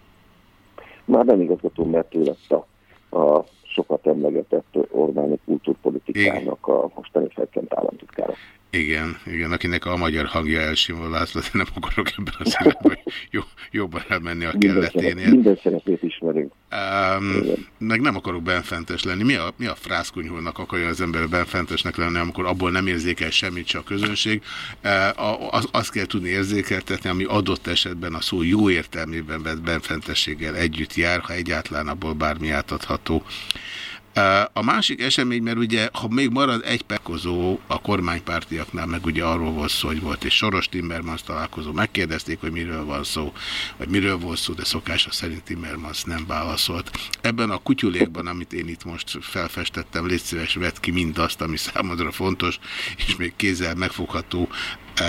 Már nem igazgató, mert ő lett a, a sokat emlegetett Orbáni kultúrpolitikának a mostani felkent államtitkára. Igen, igen, akinek a magyar hangja elsimol László, de nem akarok ebben az irányban jó, jobban elmenni a kelleténél. Minden szerepét ismerünk. Um, meg nem akarok benfentes lenni. Mi a, mi a frászkunyhónak akarja az ember benfentesnek lenni, amikor abból nem érzékel semmit, csak a közönség. Uh, az, azt kell tudni érzékeltetni, ami adott esetben a szó jó értelmében vett benfentességgel együtt jár, ha egyáltalán abból bármi átadható. A másik esemény, mert ugye, ha még marad egy pekozó a kormánypártiaknál, meg ugye arról volt szó, hogy volt egy Soros Timmermans találkozó, megkérdezték, hogy miről van szó, vagy miről volt szó, de szokása szerint Timmermans nem válaszolt. Ebben a kutyulékban, amit én itt most felfestettem, légy szíves, vett ki mindazt, ami számodra fontos, és még kézzel megfogható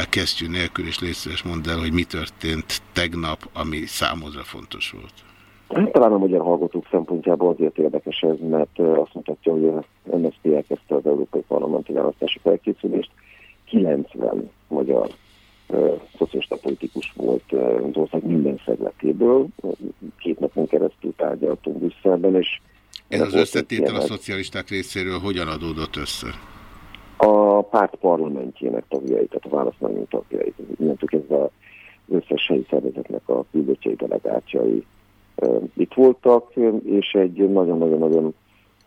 kesztyű nélkül, és légy szíves, mondd el, hogy mi történt tegnap, ami számodra fontos volt. Hát, talán a magyar hallgatók szempontjából azért érdekes ez, mert azt mutatja, hogy a MSZP elkezdte az Európai Parlamenti Választási felkészülést. 90 magyar szocialista politikus volt az ország minden szegletéből. Két napon keresztül tárgyaltunk Brüsszelben, és ez az összetétel a szocialisták részéről hogyan adódott össze? A párt parlamentjének tagjai, tehát a választmányunk tagjai. Innentől kezdve az összes helyi szervezetnek a küldöttjei delegátjai itt voltak, és egy nagyon-nagyon-nagyon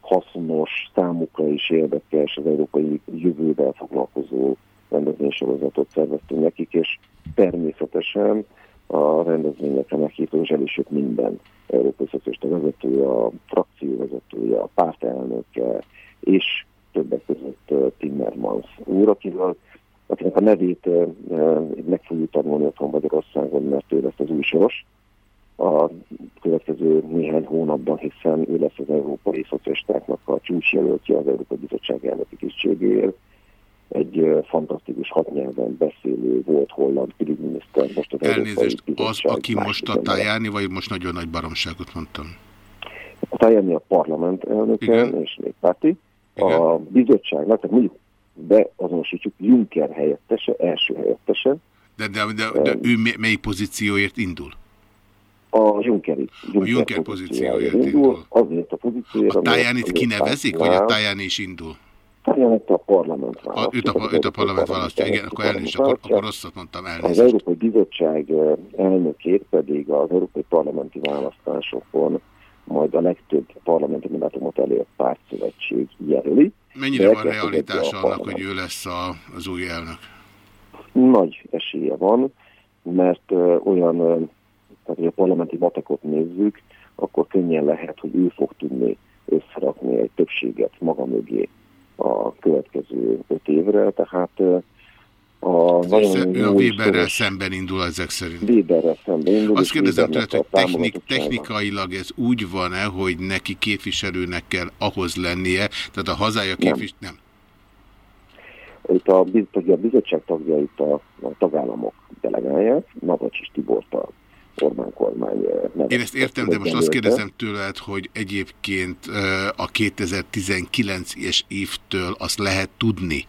hasznos, számukra is érdekes, az európai jövővel foglalkozó rendezvénysorozatot szerveztünk nekik, és természetesen a rendezvényekre meghívtuk Zselisőt minden európai szociálista vezetője, a frakció vezetője, a pártelnöke, és többek között Timmermans úr, akivel akinek a nevét meg fogjuk tanulni otthon Magyarországon, mert ő lesz az új soros, a következő néhány hónapban, hiszen ő lesz az európai szocialistáknak a csúcsjelöltje az Európai Bizottság elnöki tisztségéért. Egy fantasztikus hat nyelven beszélő volt holland külügyminiszter. Most az Elnézést, az, aki most a Tajani, vagy most nagyon nagy baromságot mondtam? A Tajani a parlament elnöke Igen. és néppárti. A bizottságnak, tehát mondjuk beazonosítjuk Juncker helyettese, első helyettese. De, de, de, de ő mely pozícióért indul? A Junckeri. Juncker a Juncker pozícióért indul. indul. Azért a pozícióért. A Tajánit kinevezik, vagy a Tajani is indul? Tajánit a parlament választja. Őt, a, őt a parlament választja, igen, akkor elnézést, akkor, akkor rosszat mondtam, elnézést. Az Európai Bizottság elnökét pedig az Európai Parlamenti választásokon majd a legtöbb parlamenti mandátumot elért pártszövetség jelöli. Mennyire van realitása annak, hogy ő lesz a, az új elnök? Nagy esélye van, mert olyan tehát, hogy a parlamenti matekot nézzük, akkor könnyen lehet, hogy ő fog tudni összerakni egy többséget maga mögé a következő öt évre, tehát A nagyon Ő a Weberrel szemben indul ezek szerint. Weberrel szemben indul. Azt kérdezem tőled, hogy technik, technikailag ez úgy van-e, hogy neki képviselőnek kell ahhoz lennie, tehát a hazája képviselő... Nem. Itt a, a bizottság tagjait a, a tagállamok delegálják, Navracsis Tibort a Orbán kormány eh, Én ezt értem, de most azt kérdezem tőled, hogy egyébként ö, a 2019-es évtől azt lehet tudni.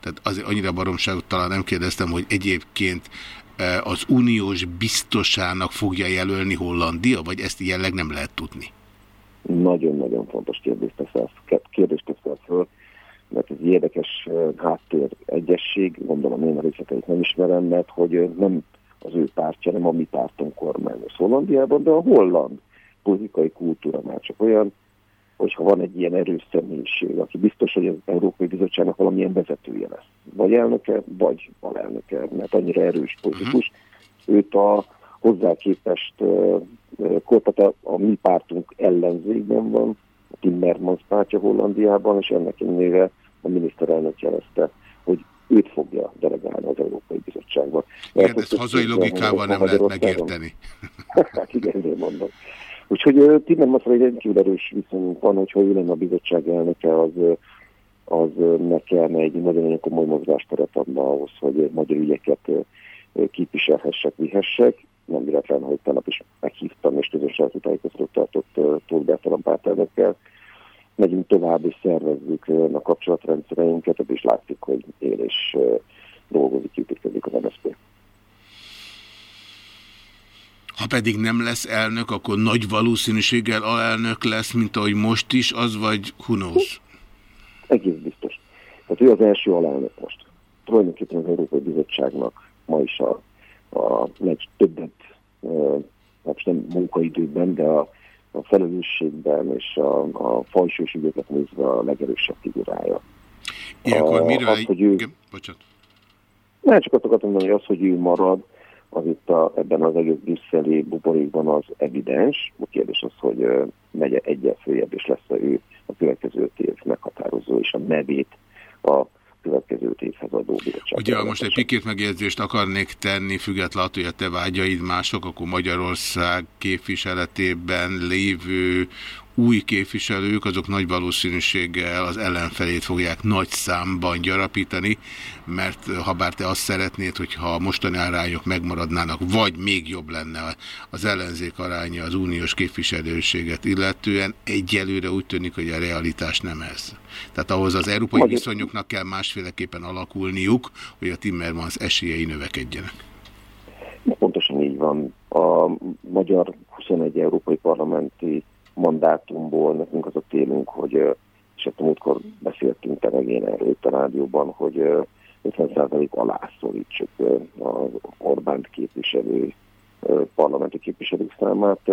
Tehát azért annyira baromságot talán nem kérdeztem, hogy egyébként ö, az uniós biztosának fogja jelölni Hollandia, vagy ezt jelleg nem lehet tudni? Nagyon-nagyon fontos kérdést teszel, kérdést teszel föl, mert ez egy érdekes eh, háttér egyesség, gondolom én a részleteit nem ismerem, mert hogy eh, nem az ő pártja, nem a mi pártunk kormányos Hollandiában, de a holland politikai kultúra már csak olyan, hogyha van egy ilyen erős személyiség, aki biztos, hogy az Európai Bizottságnak valamilyen vezetője lesz. Vagy elnöke, vagy alelnöke, mert annyira erős politikus. Őt a hozzá képest uh, korpat a, a mi pártunk ellenzékben van, a Timmermans pártja Hollandiában, és ennek ellenére a miniszterelnök jelezte, hogy őt fogja delegálni az Európai Bizottságba. Igen, ezt hazai logikával nem lehet megérteni. hát igen, ezért mondom. Úgyhogy Timmermansra egy rendkívül erős viszonyunk van, hogyha ő lenne a bizottság elnöke, az, az nekem egy nagyon-nagyon komoly mozgásteret adna ahhoz, hogy magyar ügyeket képviselhessek, vihessek. Nem véletlen, hogy tegnap is meghívtam, és közös sajtótájékoztatót tartott Tóth Bertalan pártelnökkel. Megyünk tovább, és szervezzük a kapcsolatrendszereinket, is látszik, hogy él és dolgozik, építkezik az MSZP. Ha pedig nem lesz elnök, akkor nagy valószínűséggel alelnök lesz, mint ahogy most is, az vagy who knows? Egész biztos. Tehát ő az első alelnök most. Tulajdonképpen az Európai Bizottságnak ma is a, a legtöbbet, hát nem munkaidőben, de a, a felelősségben és a, a fajsős ügyeket nézve a legerősebb figurája. Ilyenkor A- miről... az, hogy ő- Igen, bocsánat. Nem csak azt akartam mondani, hogy az, hogy ő marad, az itt a, ebben az egész brüsszeli buborékban az evidens. A kérdés az, hogy ö, megy -e egyel följebb, és lesz-e ő a következő öt év meghatározó, és a nevét a következő évhez adó bizottság. Ugye, ha most egy pikét megjegyzést akarnék tenni, függetlenül hogy a te vágyaid mások, akkor Magyarország képviseletében lévő új képviselők, azok nagy valószínűséggel az ellenfelét fogják nagy számban gyarapítani, mert ha bár te azt szeretnéd, hogyha a mostani arányok megmaradnának, vagy még jobb lenne az ellenzék aránya az uniós képviselőséget illetően, egyelőre úgy tűnik, hogy a realitás nem ez. Tehát ahhoz az európai Magyar- viszonyoknak kell másféleképpen alakulniuk, hogy a Timmermans esélyei növekedjenek. Pontosan így van. A magyar 21 európai parlamenti mandátumból nekünk az a célunk, hogy, és ezt múltkor beszéltünk te meg erről a rádióban, hogy ö, 50% alá szorítsuk az Orbánt képviselő parlamenti képviselők számát.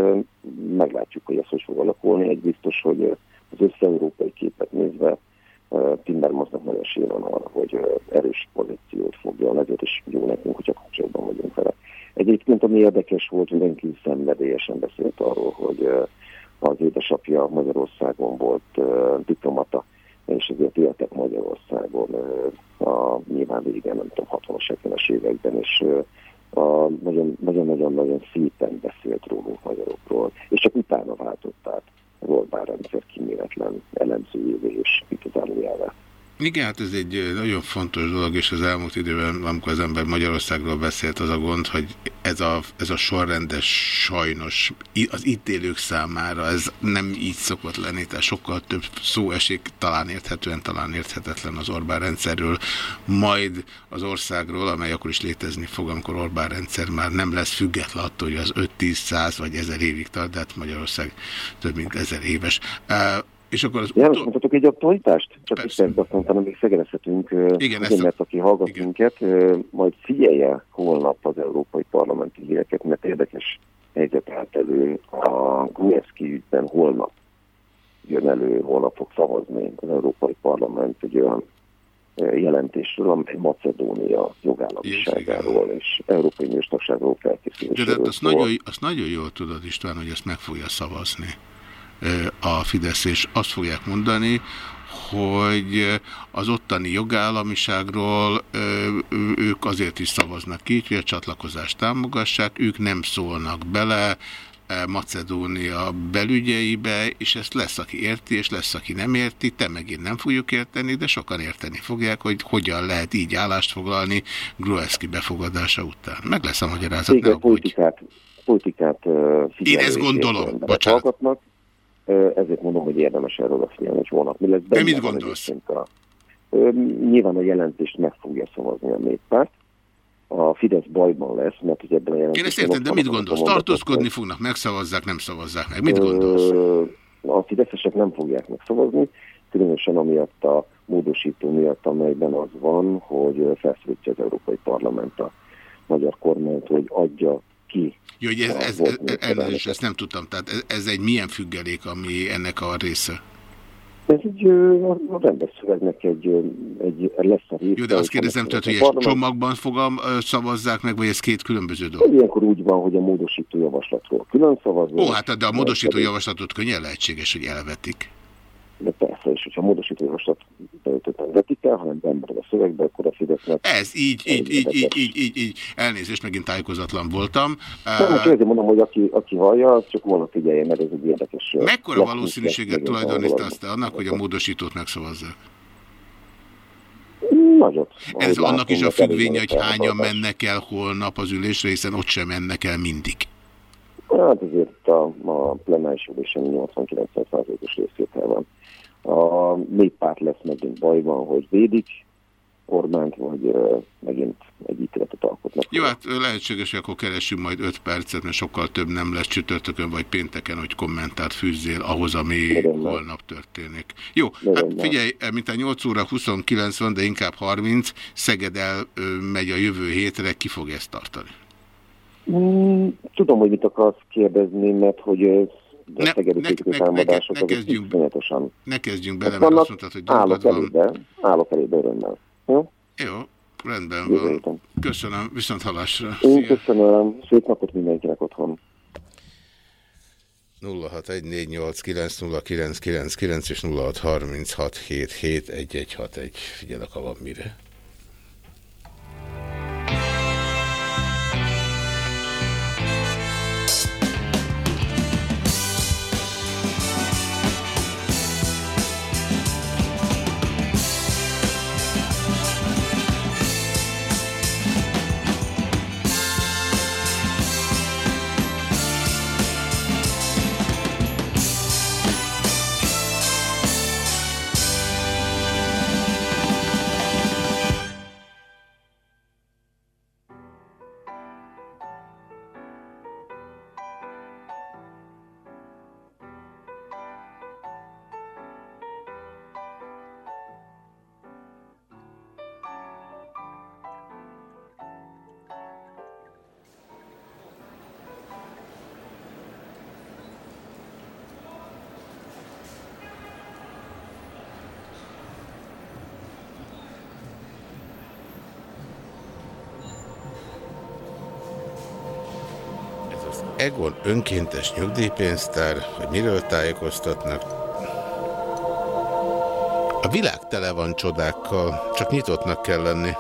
Meglátjuk, hogy ez hogy fog alakulni. Egy biztos, hogy az össze-európai képet nézve Timmermansnak nagy esélye van arra, hogy erős pozíciót fogja ezért is jó nekünk, hogyha kapcsolatban vagyunk vele. Egyébként ami érdekes volt, rendkívül szenvedélyesen beszélt arról, hogy az édesapja Magyarországon volt diplomata, és ezért éltek Magyarországon a nyilván régen, nem tudom, 60-as, 70-es években, és nagyon-nagyon-nagyon szépen beszélt rólunk magyarokról, és csak utána váltott át Orbán rendszer kíméletlen elemzőjévé és kritizálójává. Igen, hát ez egy ö, nagyon fontos dolog, és az elmúlt időben, amikor az ember Magyarországról beszélt, az a gond, hogy ez a, ez a sorrendes sajnos az itt élők számára ez nem így szokott lenni, tehát sokkal több szó esik, talán érthetően, talán érthetetlen az Orbán rendszerről, majd az országról, amely akkor is létezni fog, amikor Orbán rendszer már nem lesz független attól, hogy az 5-10-100 vagy 1000 évig tart, de hát Magyarország több mint 1000 éves. És akkor az János, mutatok egy aktualitást? Csak egy percben, aztán utána még szegezhetünk. Igen, a- mert aki hallgat Igen. minket, majd figyelje holnap az európai parlamenti híreket, mert érdekes helyzet állt elő a Gruevski ügyben holnap jön elő, holnap fog szavazni az Európai Parlament egy olyan jelentésről, amely Macedónia jogállamiságáról és Európai Uniós tagságról De, de felkészüléséről azt, nagyon, azt nagyon jól tudod István, hogy ezt meg fogja szavazni a Fidesz, és azt fogják mondani, hogy az ottani jogállamiságról ők azért is szavaznak ki, hogy a csatlakozást támogassák, ők nem szólnak bele Macedónia belügyeibe, és ezt lesz, aki érti, és lesz, aki nem érti, te megint nem fogjuk érteni, de sokan érteni fogják, hogy hogyan lehet így állást foglalni Gruevski befogadása után. Meg lesz a magyarázat, Igen, politikát, politikát ö, Én ezt figyelő gondolom, bocsánat. hallgatnak. Ezért mondom, hogy érdemes erről odafigyelni, hogy holnap mi lesz. De Benne mit gondolsz? A, nyilván a jelentést meg fogja szavazni a néppárt. A Fidesz bajban lesz, mert hogy ebben a Én jelentésben... ezt értem, de mit gondolsz? Tartózkodni fognak, megszavazzák, nem szavazzák meg. Mit gondolsz? A fideszesek nem fogják megszavazni, különösen amiatt a módosító miatt, amelyben az van, hogy felszólítja az Európai Parlament a magyar kormányt, hogy adja ki Jó, hogy ez, ez, ez, elnézést, ezt nem tudtam. Tehát ez, ez egy milyen függelék, ami ennek a része? Ez egy a rendes szövegnek egy, egy lesz a része. Jó, de azt kérdezem, tehát, hogy ezt csomagban fogam, szavazzák meg, vagy ez két különböző dolog? Ilyenkor úgy van, hogy a módosító javaslatról külön szavazunk. Ó, hát de a módosító javaslatot könnyen lehetséges, hogy elvetik. De persze, és hogyha a módosító javaslat beütötten vetik el, hanem bemarad a szövegbe, akkor a Fidesznek... Ez így, így, így, így, így, így, így. Elnézést, megint tájékozatlan voltam. Nem, Uh, azért mondom, hogy aki, aki hallja, az csak volna figyelje, mert ez egy érdekes... mekkora valószínűséget tulajdonítasz te annak, hogy a módosítót megszavazzák? Nagyot. Ez annak is a függvénye, hogy hányan mennek el holnap az ülésre, hiszen ott sem mennek el mindig. Hát azért a, a plenáris ülésen 80-90%-os részvétel van. A néppárt lesz megint bajban, hogy védik Orbánt, vagy megint egy ítéletet alkotnak. Jó, hát lehetséges, hogy akkor keresünk majd 5 percet, mert sokkal több nem lesz csütörtökön vagy pénteken, hogy kommentárt fűzzél ahhoz, ami Örömmel. holnap történik. Jó, hát Örömmel. figyelj, mint a 8 óra 29 van, de inkább 30, Szeged el megy a jövő hétre, ki fog ezt tartani? Mm, tudom, hogy mit akarsz kérdezni, mert hogy Ne- ne- ne, ne- ne- ne kezdjünk- iszonyatosan. Ne kezdjünk bele, mert azt mondtad, hogy állok elébe, állok elébe örömmel. Jó? Jó, rendben van. héten. Köszönöm, viszont hallásra. Én köszönöm, szép napot mindenkinek otthon. 0614890999 és 0636771161. Figyelek, ha van mire. Önkéntes nyugdíjpénztár, hogy miről tájékoztatnak. A világ tele van csodákkal, csak nyitottnak kell lenni.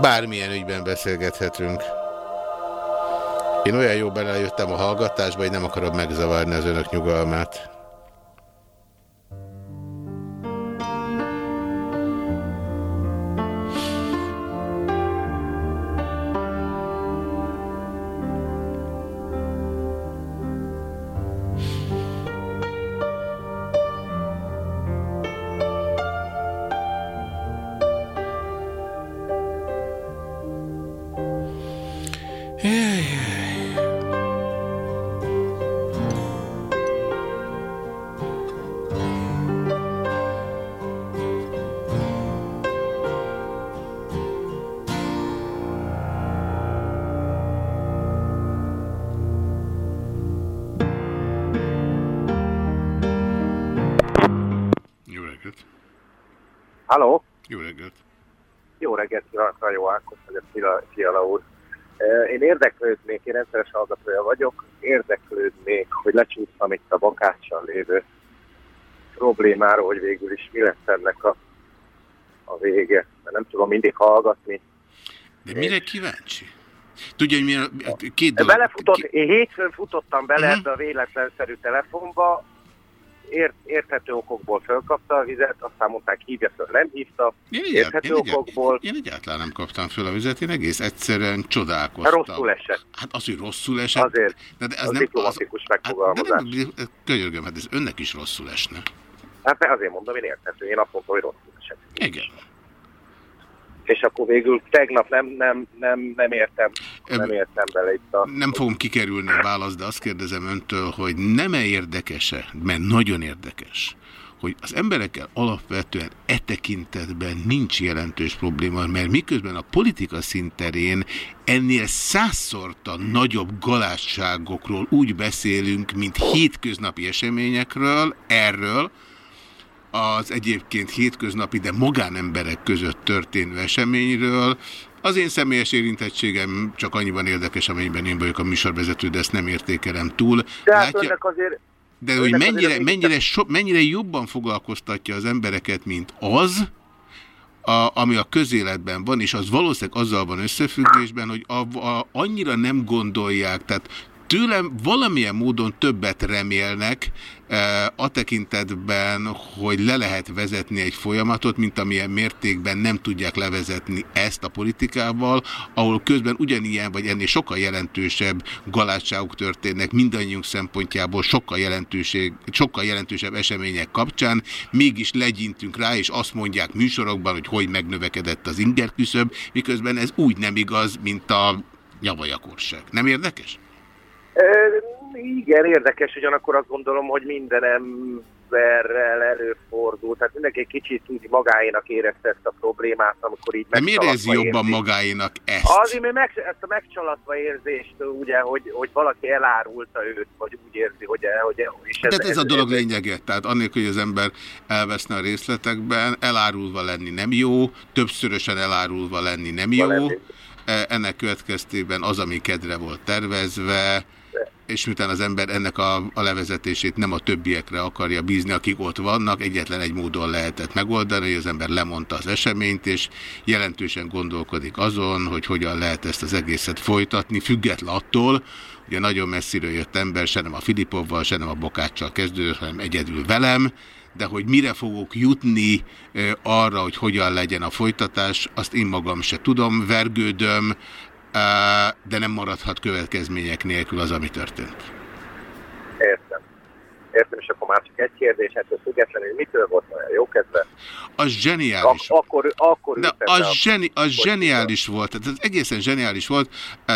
Bármilyen ügyben beszélgethetünk. Én olyan jó belejöttem a hallgatásba, hogy nem akarom megzavarni az önök nyugalmát. Halló? Jó reggelt! Jó reggelt, kívánok, jó Ákos vagyok, Fia- Fiala úr. Ö, Én érdeklődnék, én rendszeres hallgatója vagyok, érdeklődnék, hogy lecsúsztam itt a bakáccsal lévő problémáról, hogy végül is mi lesz ennek a, a vége. Mert nem tudom mindig hallgatni. De mire kíváncsi? Tudja, hogy milyen, két De dolog. belefutott, én hétfőn futottam bele Mhm. ebbe a véletlenszerű telefonba, ért, érthető okokból fölkapta a vizet, aztán mondták hívja föl, nem hívta, Én, egyált, érthető én, okokból. én egyáltalán nem kaptam föl a vizet, én egész egyszerűen csodálkoztam. Rosszul esett. Hát az, hogy rosszul esett. Azért, de, de ez az nem, diplomatikus az, hát, de megfogalmazás. nem, könyörgöm, hát ez önnek is rosszul esne. Hát azért mondom, én érthető, én azt mondtam, hogy rosszul esett. Igen. És akkor végül tegnap nem, nem, nem, nem értem, nem értem bele itt a... Nem fogom kikerülni a választ, de azt kérdezem öntől, hogy nem-e érdekese, mert nagyon érdekes, hogy az emberekkel alapvetően e tekintetben nincs jelentős probléma, mert miközben a politika szinterén ennél százszorta nagyobb galásságokról úgy beszélünk, mint hétköznapi eseményekről, erről, az egyébként hétköznapi, de magánemberek között történő eseményről. Az én személyes érintettségem csak annyiban érdekes, amennyiben én vagyok a műsorvezető, de ezt nem értékelem túl. De hát önnek azért... de hogy mennyire, mennyire, so, mennyire jobban foglalkoztatja az embereket, mint az, a, ami a közéletben van, és az valószínűleg azzal van összefüggésben, hogy a, a, annyira nem gondolják, tehát tőlem valamilyen módon többet remélnek e, a tekintetben, hogy le lehet vezetni egy folyamatot, mint amilyen mértékben nem tudják levezetni ezt a politikával, ahol közben ugyanilyen vagy ennél sokkal jelentősebb galátságok történnek mindannyiunk szempontjából sokkal, jelentőség, sokkal jelentősebb események kapcsán, mégis legyintünk rá, és azt mondják műsorokban, hogy hogy megnövekedett az ingerküszöb, miközben ez úgy nem igaz, mint a javajakorság. Nem érdekes? Igen, érdekes, ugyanakkor azt gondolom, hogy minden emberrel előfordul. Tehát mindenki egy kicsit úgy magáénak érezte ezt a problémát, amikor így De miért érzi jobban érzi. magáénak ezt? Azért, mert meg, ezt a megcsalatva érzést, ugye, hogy, hogy valaki elárulta őt, vagy úgy érzi, hogy... hogy és Tehát ez a dolog lényege. Tehát annélkül, hogy az ember elveszne a részletekben, elárulva lenni nem jó, többszörösen elárulva lenni nem jó. E, Ennek következtében az, ami kedre volt tervezve, és miután az ember ennek a, a levezetését nem a többiekre akarja bízni, akik ott vannak, egyetlen egy módon lehetett megoldani, hogy az ember lemondta az eseményt, és jelentősen gondolkodik azon, hogy hogyan lehet ezt az egészet folytatni, független attól, ugye nagyon messziről jött ember, se nem a Filipovval, se nem a Bokáccsal kezdődött, hanem egyedül velem, de hogy mire fogok jutni ö, arra, hogy hogyan legyen a folytatás, azt én magam se tudom, vergődöm, de nem maradhat következmények nélkül az, ami történt. Értem. És akkor már csak egy kérdés, ettől függetlenül, mitől volt olyan jó kedve? Az zseniális. Ak- akkor, akkor De az, a- zseni, az zseniális volt, tehát ez egészen zseniális volt.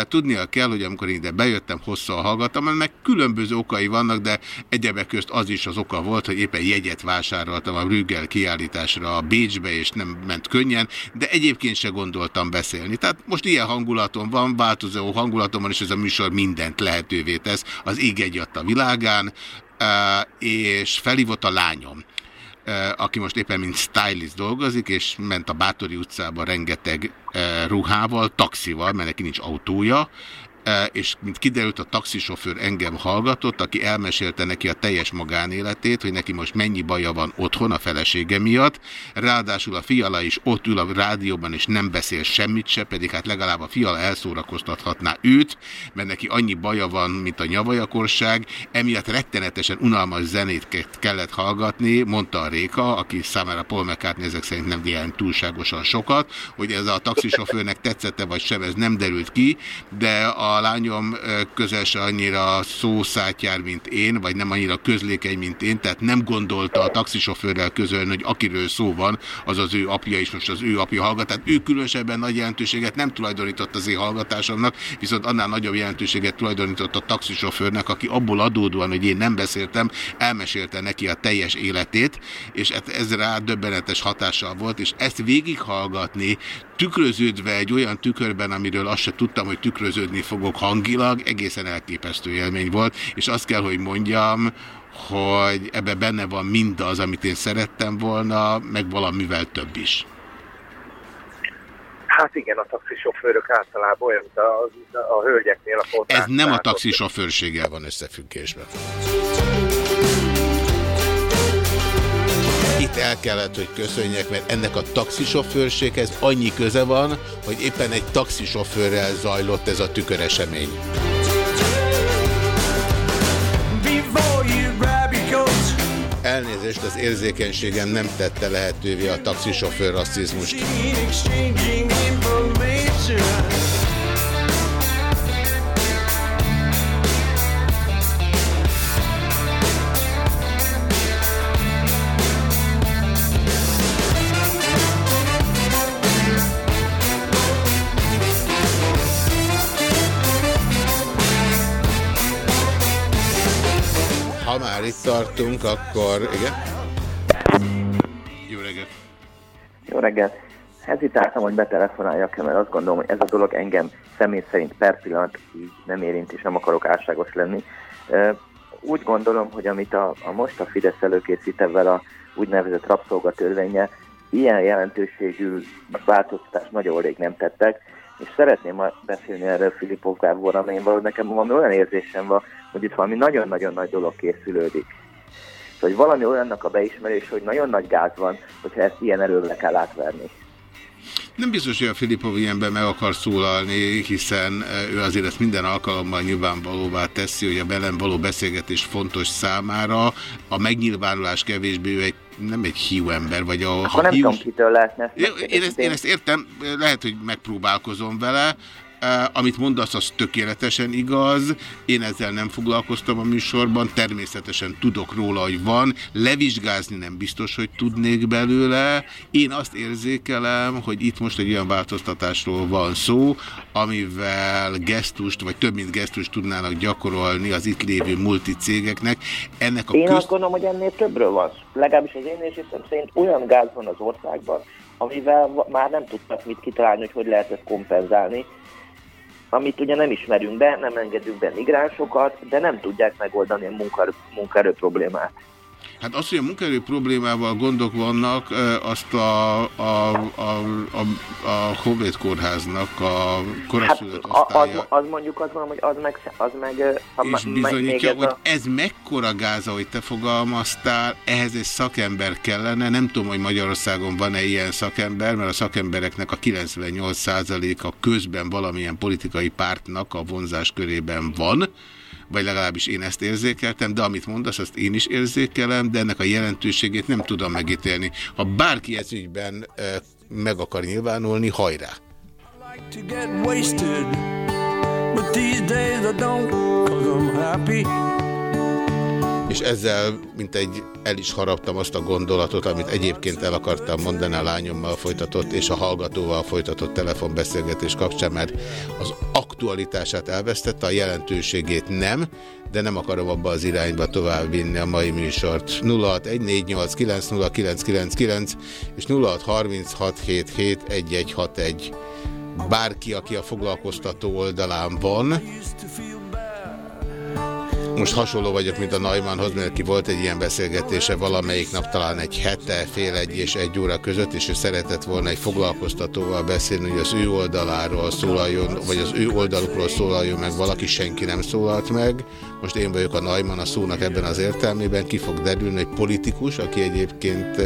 Tudnia kell, hogy amikor én ide bejöttem, hosszan hallgattam, ennek különböző okai vannak, de egyebek közt az is az oka volt, hogy éppen jegyet vásároltam a Rüggel kiállításra a Bécsbe, és nem ment könnyen, de egyébként se gondoltam beszélni. Tehát most ilyen hangulatom van, változó hangulatom van, és ez a műsor mindent lehetővé tesz az ég egyadt a világán, és felhívott a lányom aki most éppen mint stylist dolgozik, és ment a Bátori utcába rengeteg ruhával, taxival, mert neki nincs autója, és mint kiderült, a taxisofőr engem hallgatott, aki elmesélte neki a teljes magánéletét, hogy neki most mennyi baja van otthon a felesége miatt, ráadásul a fiala is ott ül a rádióban, és nem beszél semmit se, pedig hát legalább a fiala elszórakoztathatná őt, mert neki annyi baja van, mint a nyavajakorság, emiatt rettenetesen unalmas zenét ke- kellett hallgatni, mondta a Réka, aki számára Paul McCartney ezek szerint nem ilyen túlságosan sokat, hogy ez a taxisofőrnek tetszette vagy sem, ez nem derült ki, de a lányom ö, közel se annyira szószátjár, mint én, vagy nem annyira közlékeny, mint én, tehát nem gondolta a taxisofőrrel közölni, hogy akiről szó van, az az ő apja is most az ő apja hallgat. Tehát ő különösebben nagy jelentőséget nem tulajdonított az én hallgatásomnak, viszont annál nagyobb jelentőséget tulajdonított a taxisofőrnek, aki abból adódóan, hogy én nem beszéltem, elmesélte neki a teljes életét, és ez- ez rá döbbenetes hatással volt, és ezt végighallgatni, tükröződve egy olyan tükörben, amiről azt se tudtam, hogy tükröződni fogok hangilag, egészen elképesztő élmény volt, és azt kell, hogy mondjam, hogy ebbe benne van mindaz, amit én szerettem volna, meg valamivel több is. Hát igen, a taxisofőrök általában olyan, mint a, a hölgyeknél a. Ez nem a taxisofőrséggel van összefüggésben. Itt el kellett, hogy köszönjek, mert ennek a taxisofőrséghez annyi köze van, hogy éppen egy taxisofőrrel zajlott ez a tüköresemény. Elnézést, az érzékenységem nem tette lehetővé a taxisofőr rasszizmust. Ha már itt tartunk, akkor igen. Jó reggelt! Jó reggelt! Hezitáltam, hogy betelefonáljak mert azt gondolom, hogy ez a dolog engem személy szerint per pillanat így nem érint, és nem akarok álságos lenni. Úgy gondolom, hogy amit a, a most a Fidesz előkészít ebben a úgynevezett rabszolgatörvénye, ilyen jelentőségű változtatást nagyon rég nem tettek, és szeretném beszélni erről Filipov Gábor, amelyen valahogy nekem valami olyan érzésem van, hogy itt valami nagyon-nagyon nagy dolog készülődik. Hogy valami olyannak a beismerés, hogy nagyon nagy gáz van, hogyha ezt ilyen erővel kell átverni. Nem biztos, hogy a Filipov ilyenben meg akar szólalni, hiszen ő azért ezt minden alkalommal nyilvánvalóvá teszi, hogy a velem való beszélgetés fontos számára. A megnyilvánulás kevésbé ő egy, nem egy hiú ember, vagy a... Akkor nem hiús- tudom, kitől lehetne ezt Én, ezt, én ezt értem, lehet, hogy megpróbálkozom vele. Amit mondasz, az tökéletesen igaz. Én ezzel nem foglalkoztam a műsorban. Természetesen tudok róla, hogy van. Levizsgázni nem biztos, hogy tudnék belőle. Én azt érzékelem, hogy itt most egy olyan változtatásról van szó, amivel gesztust, vagy több mint gesztust tudnának gyakorolni az itt lévő multicégeknek. Ennek a Én köz... azt gondolom, hogy ennél többről van szó. Legalábbis az én érzésem szerint olyan gáz van az országban, amivel már nem tudtak mit kitalálni, hogy hogy lehet ezt kompenzálni. Amit ugye nem ismerünk be, nem engedünk be migránsokat, de nem tudják megoldani a munkaerő, munkaerő problémát. Hát az, hogy a munkaerő problémával gondok vannak, azt a, a, a, a, a Honvéd Kórháznak a Hát koraszülött a- az, osztálya az mondjuk azt mondom, hogy az meg, az meg ö, a, és bizonyítja, ez hogy a, ez mekkora gáz, ahogy te fogalmaztál, ehhez egy szakember kellene. Nem tudom, hogy Magyarországon van-e ilyen szakember, mert a szakembereknek a 98%-a közben valamilyen politikai pártnak a vonzás körében van, vagy legalábbis én ezt érzékeltem, de amit mondasz, azt én is érzékelem, de ennek a jelentőségét nem tudom megítélni. Ha bárki ez ügyben meg akar nyilvánulni, hajrá! to És ezzel, mint egy el is haraptam azt a gondolatot, amit egyébként el akartam mondani a lányommal folytatott és a hallgatóval folytatott telefonbeszélgetés kapcsán, mert az aktualitását elvesztette, a jelentőségét nem, de nem akarom abba az irányba tovább vinni a mai műsort. 0614890999 és 0636771161. Bárki, aki a foglalkoztató oldalán van, most hasonló vagyok, mint a Naimannhoz, mert ki volt egy ilyen beszélgetése valamelyik nap, talán egy hete, fél egy és egy óra között, és ő szeretett volna egy foglalkoztatóval beszélni, hogy az ő oldaláról szólaljon, vagy az ő oldalukról szólaljon meg valaki, senki nem szólalt meg. Most én vagyok a Naiman a szónak ebben az értelmében, ki fog derülni egy politikus, aki egyébként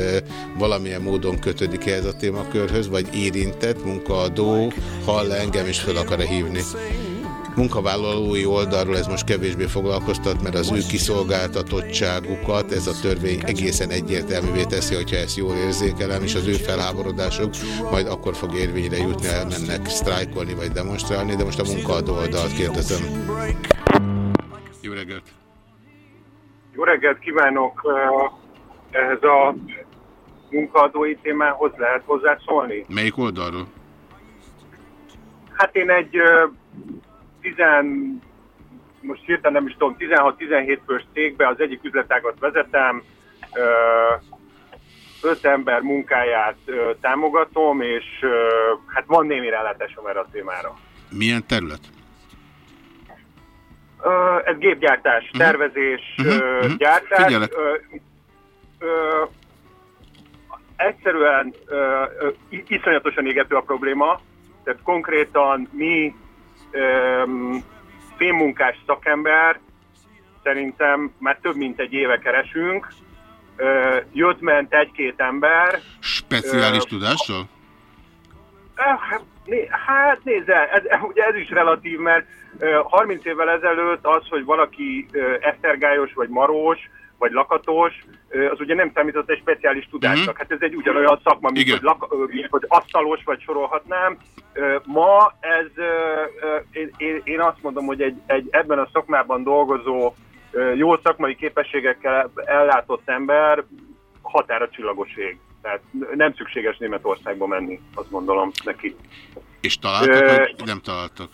valamilyen módon kötődik ehhez a témakörhöz, vagy érintett, munkaadó, hall engem és fel akar -e hívni munkavállalói oldalról ez most kevésbé foglalkoztat, mert az ő kiszolgáltatottságukat ez a törvény egészen egyértelművé teszi, hogyha ezt jól érzékelem, és az ő felháborodásuk majd akkor fog érvényre jutni, elmennek sztrájkolni vagy demonstrálni, de most a munkaadó oldalt kérdezem. Jó reggelt! Jó reggelt kívánok! Eh, Ehhez a munkaadói témához lehet hozzászólni? Melyik oldalról? Hát én egy ö, tizen, most hirtelen nem is tudom, 16-17 fős cégbe az egyik üzletágat vezetem, öt ember munkáját támogatom, és hát van némi rálátásom erre a témára. Milyen terület? Ez gépgyártás, tervezés, ö, gyártás. Figyelek. Ö, ö, egyszerűen ö, ö, i- iszonyatosan égető a probléma. Tehát konkrétan mi fémmunkás szakember szerintem már több mint egy éve keresünk. Jött-ment egy-két ember. Speciális Ö, tudással? Hát, hát nézd el, ez, ugye ez is relatív, mert ö, 30 évvel ezelőtt az, hogy valaki esztergályos, vagy marós, vagy lakatos, az ugye nem számított egy speciális tudásnak. Hát ez egy ugyanolyan szakma, mint hogy, laka, ö, mint hogy asztalos, vagy sorolhatnám. Ma ez, én, azt mondom, hogy egy, egy ebben a szakmában dolgozó, jó szakmai képességekkel ellátott ember határa csillagos ég. Tehát nem szükséges Németországba menni, azt gondolom neki. És találtak, Ö, vagy nem találtak?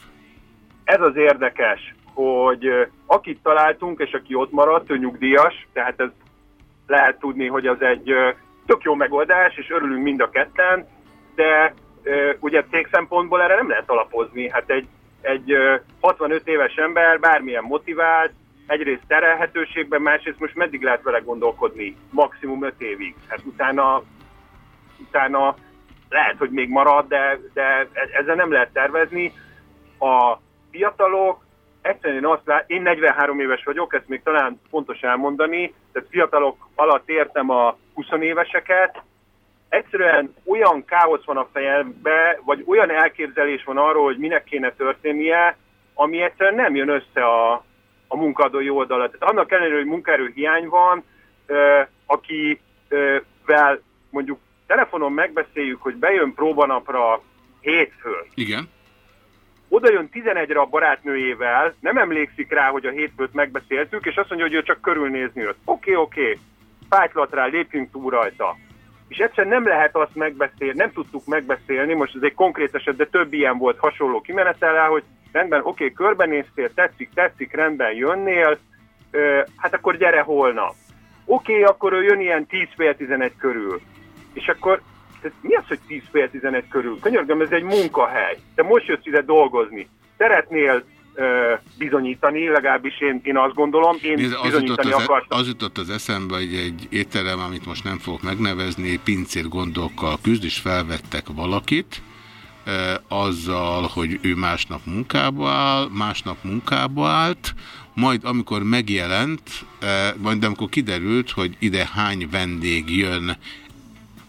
Ez az érdekes, hogy akit találtunk, és aki ott maradt, ő nyugdíjas, tehát ez lehet tudni, hogy az egy tök jó megoldás, és örülünk mind a ketten, de ugye cég szempontból erre nem lehet alapozni. Hát egy, egy ö, 65 éves ember bármilyen motivált, egyrészt terelhetőségben, másrészt most meddig lehet vele gondolkodni? Maximum 5 évig. Hát utána, utána lehet, hogy még marad, de, de e- ezzel nem lehet tervezni. A fiatalok, egyszerűen azt lát, én 43 éves vagyok, ezt még talán fontos elmondani, tehát fiatalok alatt értem a 20 éveseket, egyszerűen olyan káosz van a fejembe, vagy olyan elképzelés van arról, hogy minek kéne történnie, ami egyszerűen nem jön össze a, a munkadói oldala. Tehát annak ellenére, hogy munkaerő hiány van, akivel mondjuk telefonon megbeszéljük, hogy bejön próbanapra hétfőn, Igen. Oda jön 11-re a barátnőjével, nem emlékszik rá, hogy a hétfőt megbeszéltük, és azt mondja, hogy ő csak körülnézni jött. Oké, oké, fájtlat rá, lépjünk túl rajta. És egyszerűen nem lehet azt megbeszélni, nem tudtuk megbeszélni, most ez egy konkrét eset, de több ilyen volt hasonló kimenetellel, hogy rendben, oké, körbenéztél, tetszik, tetszik, rendben jönnél, hát akkor gyere holnap. Oké, akkor ő jön ilyen 10 fél 11 körül. És akkor tehát mi az, hogy 10 fél 11 körül? Könyörgöm, ez egy munkahely. Te most jössz ide dolgozni. Szeretnél ö, bizonyítani, legalábbis én, én azt gondolom, én Nézd, az, bizonyítani az, e- akartam. az jutott az eszembe, hogy egy étterem, amit most nem fogok megnevezni, pincér gondokkal küzd, és felvettek valakit, azzal, hogy ő másnap munkába áll, másnap munkába állt, majd amikor megjelent, majd amikor kiderült, hogy ide hány vendég jön,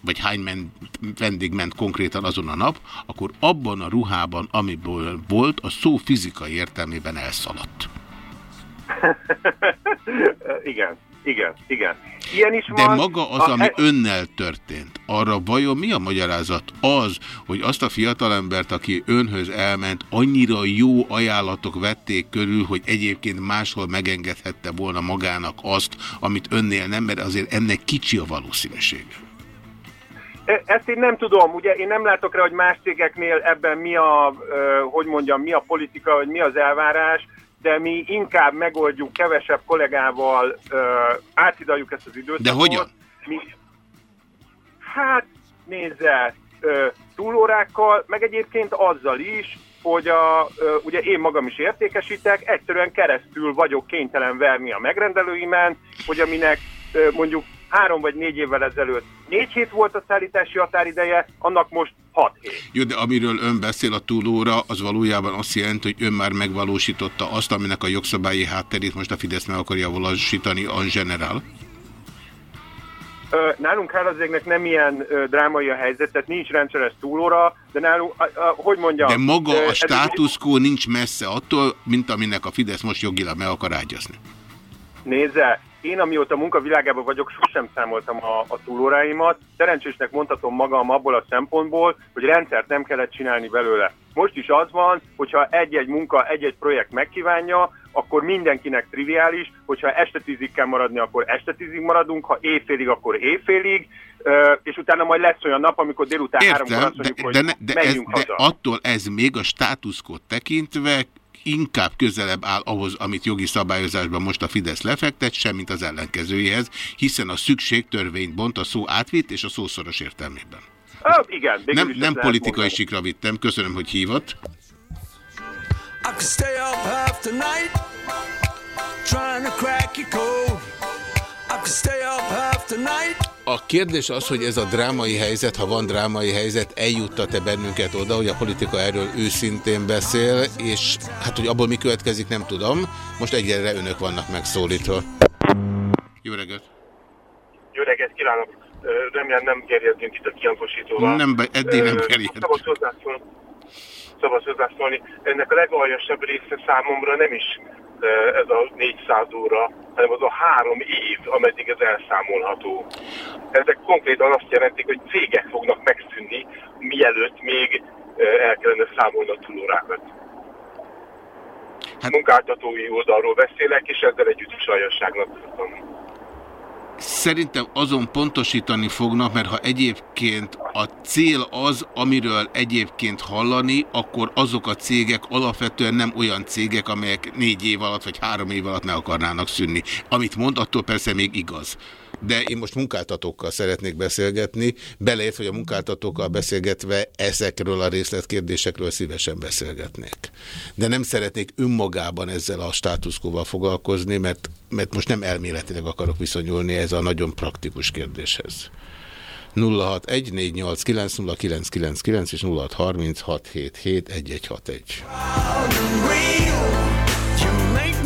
vagy hány men, vendég ment konkrétan azon a nap, akkor abban a ruhában, amiből volt, a szó fizikai értelmében elszaladt. igen, igen, igen. Ilyen is De van. maga az, A- ami e- önnel történt, arra vajon mi a magyarázat? Az, hogy azt a fiatalembert, aki önhöz elment, annyira jó ajánlatok vették körül, hogy egyébként máshol megengedhette volna magának azt, amit önnél nem, mert azért ennek kicsi a valószínűség. Ezt én nem tudom, ugye én nem látok rá, hogy más cégeknél ebben mi a, hogy mondjam, mi a politika, vagy mi az elvárás, de mi inkább megoldjuk kevesebb kollégával, átidaljuk ezt az időszakot. De hogyan? Mi, hát nézze, túlórákkal, meg egyébként azzal is, hogy a, ugye én magam is értékesítek, egyszerűen keresztül vagyok kénytelen verni a megrendelőimen, hogy aminek mondjuk három vagy négy évvel ezelőtt négy hét volt a szállítási határideje, annak most hat hét. Jó, de amiről ön beszél a túlóra, az valójában azt jelenti, hogy ön már megvalósította azt, aminek a jogszabályi hátterét most a Fidesz meg akarja valósítani en general. Nálunk hálazégnek nem ilyen drámai a helyzet, tehát nincs rendszeres túlóra, de nálunk, a, a, hogy mondjam... De maga a quo nincs messze attól, mint aminek a Fidesz most jogilag meg akar ágyazni. Nézze, én amióta munkavilágában vagyok, sosem számoltam a, a túlóráimat. Szerencsésnek mondhatom magam abból a szempontból, hogy rendszert nem kellett csinálni belőle. Most is az van, hogyha egy-egy munka, egy-egy projekt megkívánja, akkor mindenkinek triviális, hogyha este tízig kell maradni, akkor este tízig maradunk, ha éjfélig, akkor éjfélig, és utána majd lesz olyan nap, amikor délután háromkor Értem, azt mondjuk, de, hogy de, ne, de, ez, menjünk de haza. attól ez még a státuszkot tekintve inkább közelebb áll ahhoz, amit jogi szabályozásban most a Fidesz lefektet, semmint az ellenkezőjéhez, hiszen a szükségtörvényt bont a szó átvitt és a szószoros értelmében. Ah, igen, Nem, nem politikai mondani. sikra vittem, köszönöm, hogy hívott. I could stay up half the night trying to crack your code. I could stay up half the night A kérdés az, hogy ez a drámai helyzet, ha van drámai helyzet, eljuttat-e bennünket oda, hogy a politika erről őszintén beszél, és hát, hogy abból mi következik, nem tudom. Most egyelőre önök vannak megszólítva. Jó reggelt! Jó reggelt kívánok! Remélem nem gerjedünk itt a kiankosítóval. Nem, eddig nem Ö, gerjed. Szabad hozzászólni. Szabad hozzászólni. Ennek a legaljasabb része számomra nem is ez a 400 óra, hanem az a három év, ameddig ez elszámolható. Ezek konkrétan azt jelentik, hogy cégek fognak megszűnni, mielőtt még el kellene számolni a túlórákat. Hát... Munkáltatói oldalról beszélek, és ezzel együtt is aljasságnak tartom. Szerintem azon pontosítani fognak, mert ha egyébként a cél az, amiről egyébként hallani, akkor azok a cégek alapvetően nem olyan cégek, amelyek négy év alatt vagy három év alatt meg akarnának szűnni. Amit mond, attól persze még igaz. De én most munkáltatókkal szeretnék beszélgetni, beleért, hogy a munkáltatókkal beszélgetve ezekről a részletkérdésekről szívesen beszélgetnék. De nem szeretnék önmagában ezzel a státuszkóval foglalkozni, mert, mert most nem elméletileg akarok viszonyulni ez a nagyon praktikus kérdéshez. 0614890999 és 0636771161.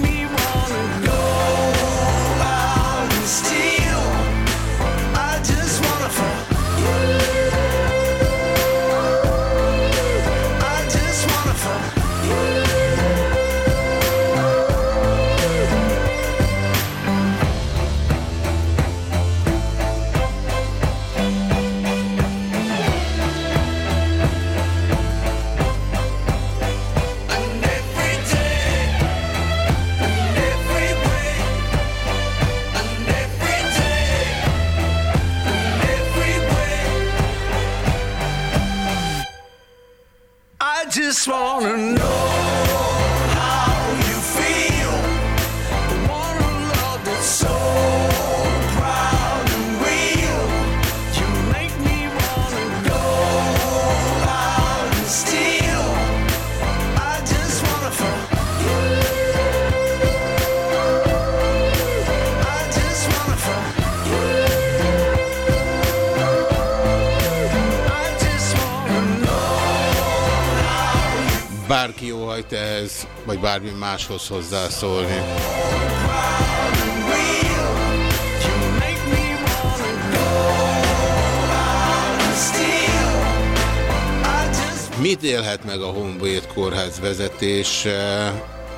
Just wanna know Bárki óhajt ehhez, vagy bármi máshoz hozzászólni. Mit élhet meg a Honvéd kórház vezetése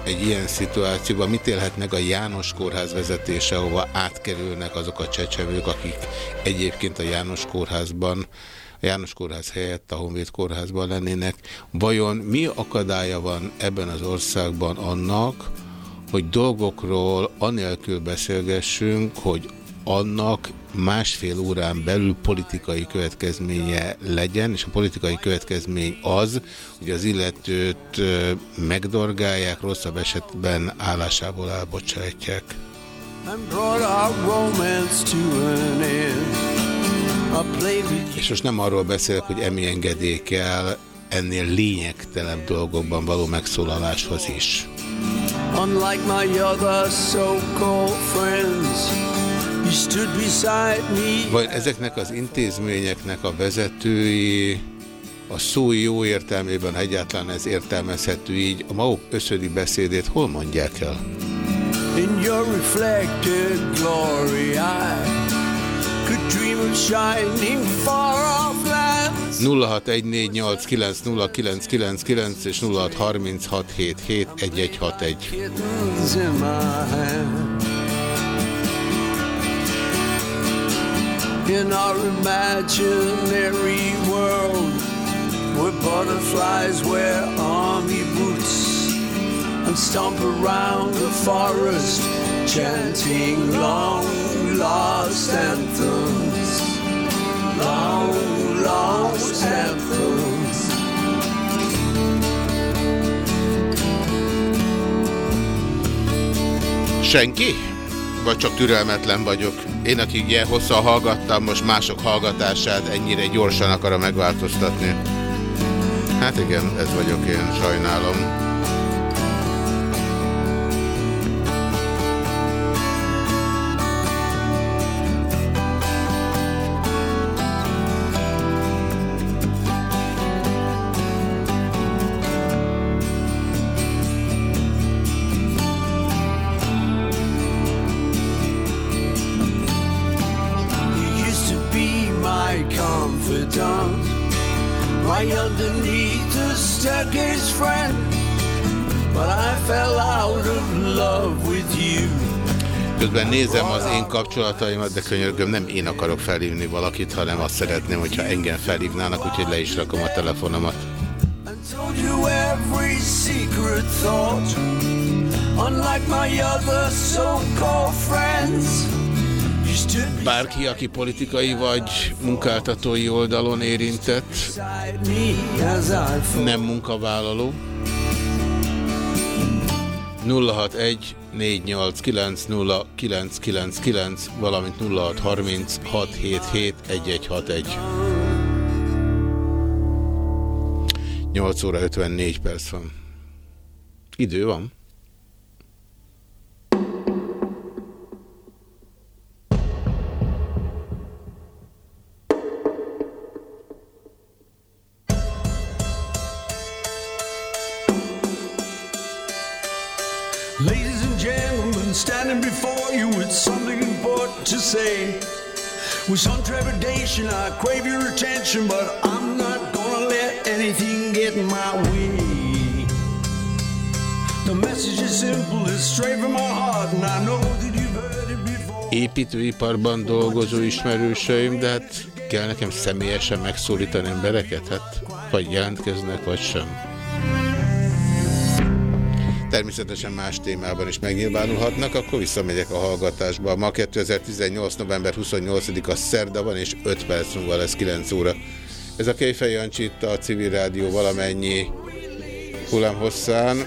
egy ilyen szituációban? Mit élhet meg a János kórház vezetése, ahova átkerülnek azok a csecsemők, akik egyébként a János kórházban János kórház helyett a Honvéd kórházban lennének. Vajon mi akadálya van ebben az országban annak, hogy dolgokról anélkül beszélgessünk, hogy annak másfél órán belül politikai következménye legyen, és a politikai következmény az, hogy az illetőt megdorgálják, rosszabb esetben állásából elbocsátják. And brought our romance to an end. És most nem arról beszélek, hogy emi engedély kell ennél lényegtelebb dolgokban való megszólaláshoz is. Unlike my other so-called friends. Vagy ezeknek az intézményeknek a vezetői a szó jó értelmében, egyáltalán ez értelmezhető így, a maguk összödi beszédét hol mondják el? In your reflected glory, I 0614890999 és 0636771161. Kittens in my hand. In our imaginary world, where butterflies wear army boots and stomp around the forest, chanting long lost anthems, long lost anthems. Senki? Vagy csak türelmetlen vagyok? Én, akik ilyen hosszan hallgattam, most mások hallgatását ennyire gyorsan akarom megváltoztatni. Hát igen, ez vagyok én, sajnálom. Nézem az én kapcsolataimat, de könyörgöm, nem én akarok felhívni valakit, hanem azt szeretném, hogyha engem felhívnának, úgyhogy le is rakom a telefonomat. Bárki, aki politikai vagy munkáltatói oldalon érintett, nem munkavállaló. 061 489 0999, valamint 0630 677 1161. 8 óra 54 perc van. Idő van. Gentlemen, standing before you with something important to say. With some trepidation, I crave your attention, but I'm not gonna let anything get in my way. The message is simple, it's straight from my heart, and I know that you've heard it before. építőiparban dolgozó ismerőseim, de hát kell nekem személyesen megszólítani embereket? Hát vagy jelentkeznek, vagy sem. Természetesen más témában is megnyilvánulhatnak, akkor visszamegyek a hallgatásba. Ma 2018. november 28-a szerda van, és 5 perc múlva lesz 9 óra. Ez a Kejfej Jancsi itt a civil rádió valamennyi hullámhosszán.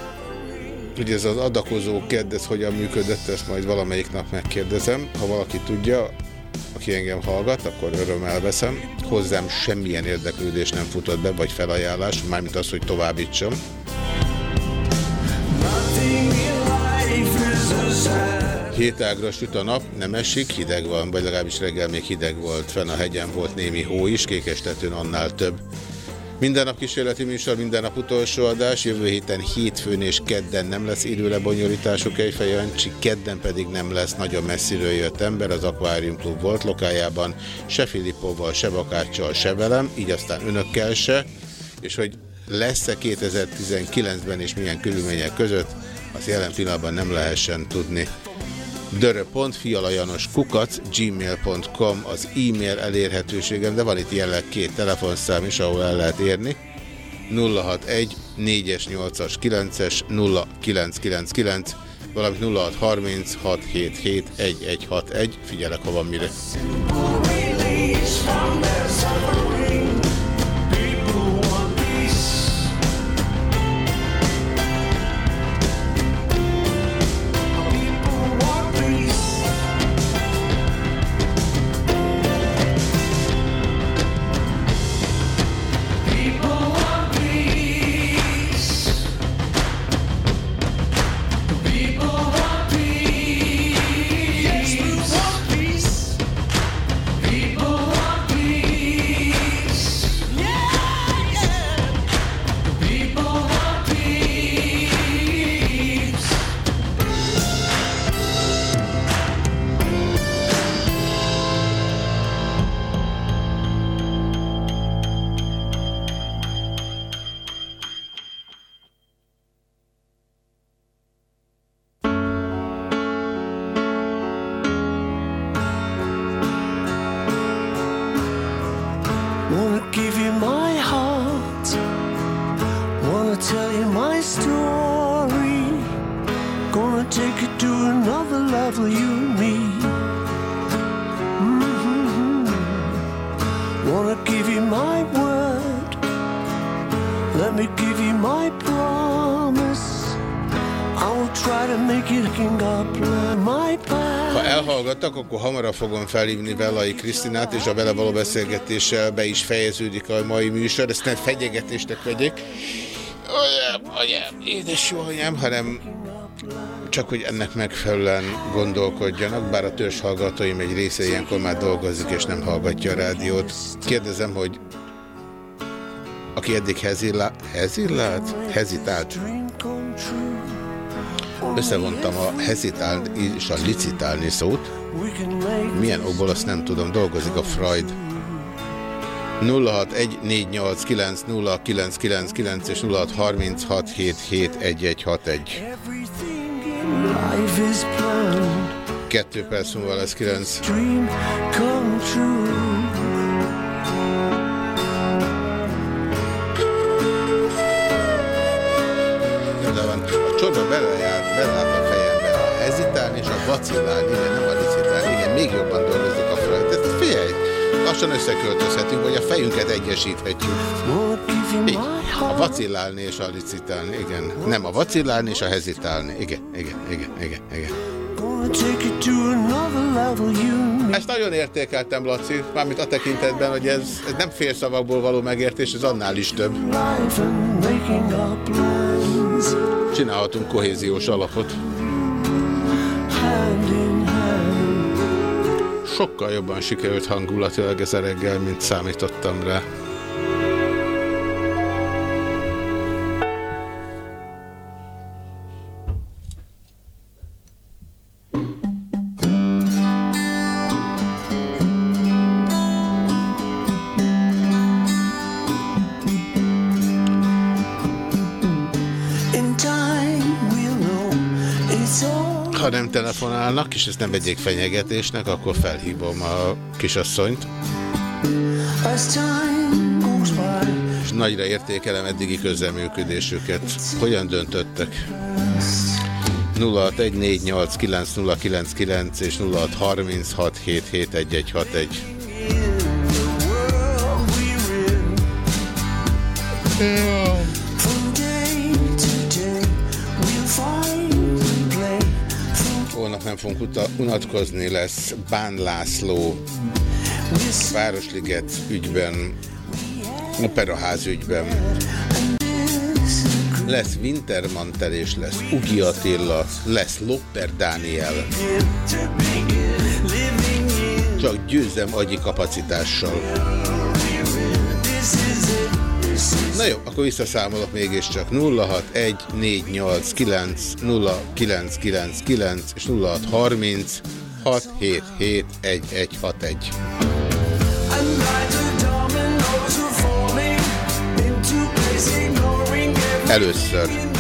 Ugye ez az adakozó kedd, ez hogyan működött, ezt majd valamelyik nap megkérdezem. Ha valaki tudja, aki engem hallgat, akkor örömmel veszem. Hozzám semmilyen érdeklődés nem futott be, vagy felajánlás, mármint az, hogy továbbítsam. Hétágra süt a nap, nem esik, hideg van, vagy legalábbis reggel még hideg volt. Fenn a hegyen volt némi hó is, kékestetőn annál több. Minden nap kísérleti műsor, minden nap utolsó adás, jövő héten hétfőn és kedden nem lesz élő lebonyolítású Kejfej Jancsi, kedden pedig nem lesz nagyon messziről jött ember, az Aquarium Club volt lokájában, se Filippovval, se Bakáccsal, se velem, így aztán önökkel se, és hogy lesz-e 2019-ben és milyen körülmények között, azt jelen pillanatban nem lehessen tudni. Kukac gmail.com az e-mail elérhetőségem, de van itt jelenleg két telefonszám is, ahol el lehet érni. 061 4-es, 8-as, 9-es, 0999, valamint 0630 677 1161. Figyelek, ha van mire. Hamarabb fogom felhívni Velai Krisztinát, és a vele való beszélgetéssel be is fejeződik a mai műsor. Ezt nem fegyegetésnek vegyék. Anyám, anyám, édes jó anyám, hanem csak, hogy ennek megfelelően gondolkodjanak, bár a törzs hallgatóim egy része ilyenkor már dolgozik, és nem hallgatja a rádiót. Kérdezem, hogy aki eddig hezillá, hezillált? Hezitált. Összevontam a hezitálni és a licitálni szót. Milyen okból azt nem tudom, dolgozik a Freud. 0614890999 és 0636771161. Life is planned, Kettő perc múlva lesz 9. dream come true. De van, a csoda belejár, belát a fejembe. A hezitálni és a vacillálni, igen, nem a még jobban dolgozik a frajt. Ez figyelj, lassan összeköltözhetünk, vagy a fejünket egyesíthetjük. Így. A vacillálni és a licitálni, igen. Nem a vacillálni és a hezitálni. Igen, igen, igen, igen, igen. Ezt nagyon értékeltem, Laci, mármint a tekintetben, hogy ez, ez nem félszavakból való megértés, ez annál is több. Csinálhatunk kohéziós alapot. Sokkal jobban sikerült hangulatilag ez a reggel, mint számítottam rá. Telefonálnak, és ezt nem vegyék fenyegetésnek, akkor felhívom a kisasszonyt, és nagyra értékelem eddigi közleműködésüket. Hogyan döntöttek? 0614890999 és 0636771161. From nem fogunk unatkozni, lesz Bán László Városliget ügyben, Operaház ügyben. Lesz Wintermantel és lesz Ugi Attila, lesz Lopper Dániel. Csak győzem agyi kapacitással. Na jó, akkor visszaszámolok mégiscsak. 061489 0999 és 0630 677 1161. And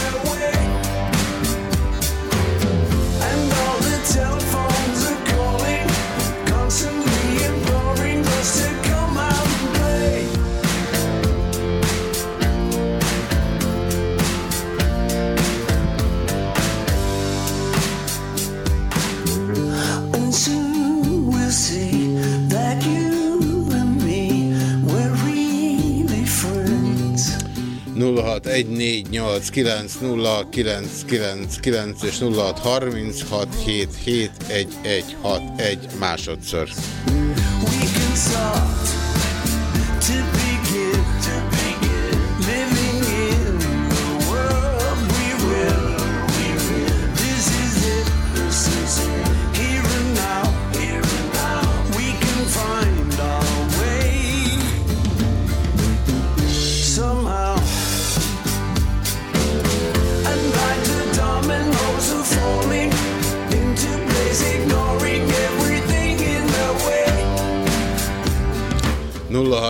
0614890999 és 0636771161 másodszor. We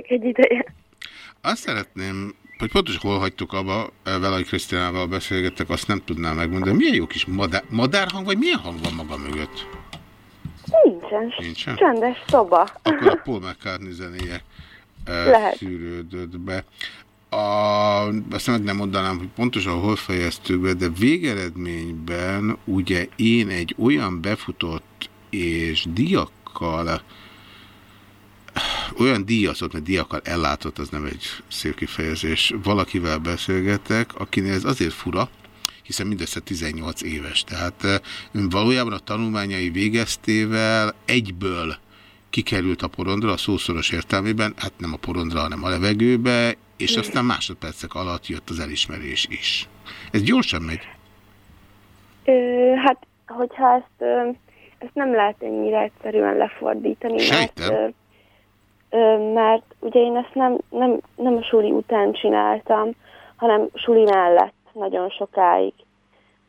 Vagyok egy ideje. Azt szeretném, hogy pontosan hol hagytuk abba, Velai Krisztinával beszélgettek, azt nem tudnám megmondani. Milyen jó kis madár, madárhang, vagy milyen hang van maga mögött? Nincsen. Nincsen? Csendes szoba. Akkor a Paul McCartney zenéje eh, Lehet. szűrődött be. A, azt meg nem mondanám, hogy pontosan hol fejeztük be, de végeredményben ugye én egy olyan befutott és diakkal olyan díjazott, mert diakkal ellátott, az nem egy szép kifejezés, valakivel beszélgetek, akinél ez azért fura, hiszen mindössze 18 éves. Tehát eh, ön valójában a tanulmányai végeztével egyből kikerült a porondra, a szószoros értelmében, hát nem a porondra, hanem a levegőbe, és aztán másodpercek alatt jött az elismerés is. Ez gyorsan megy. Ö, hát, hogyha ezt, ö, ezt nem lehet ennyire egyszerűen lefordítani, mert, Sejtem. ö, mert ugye én ezt nem, nem, nem a suli után csináltam, hanem suli mellett nagyon sokáig.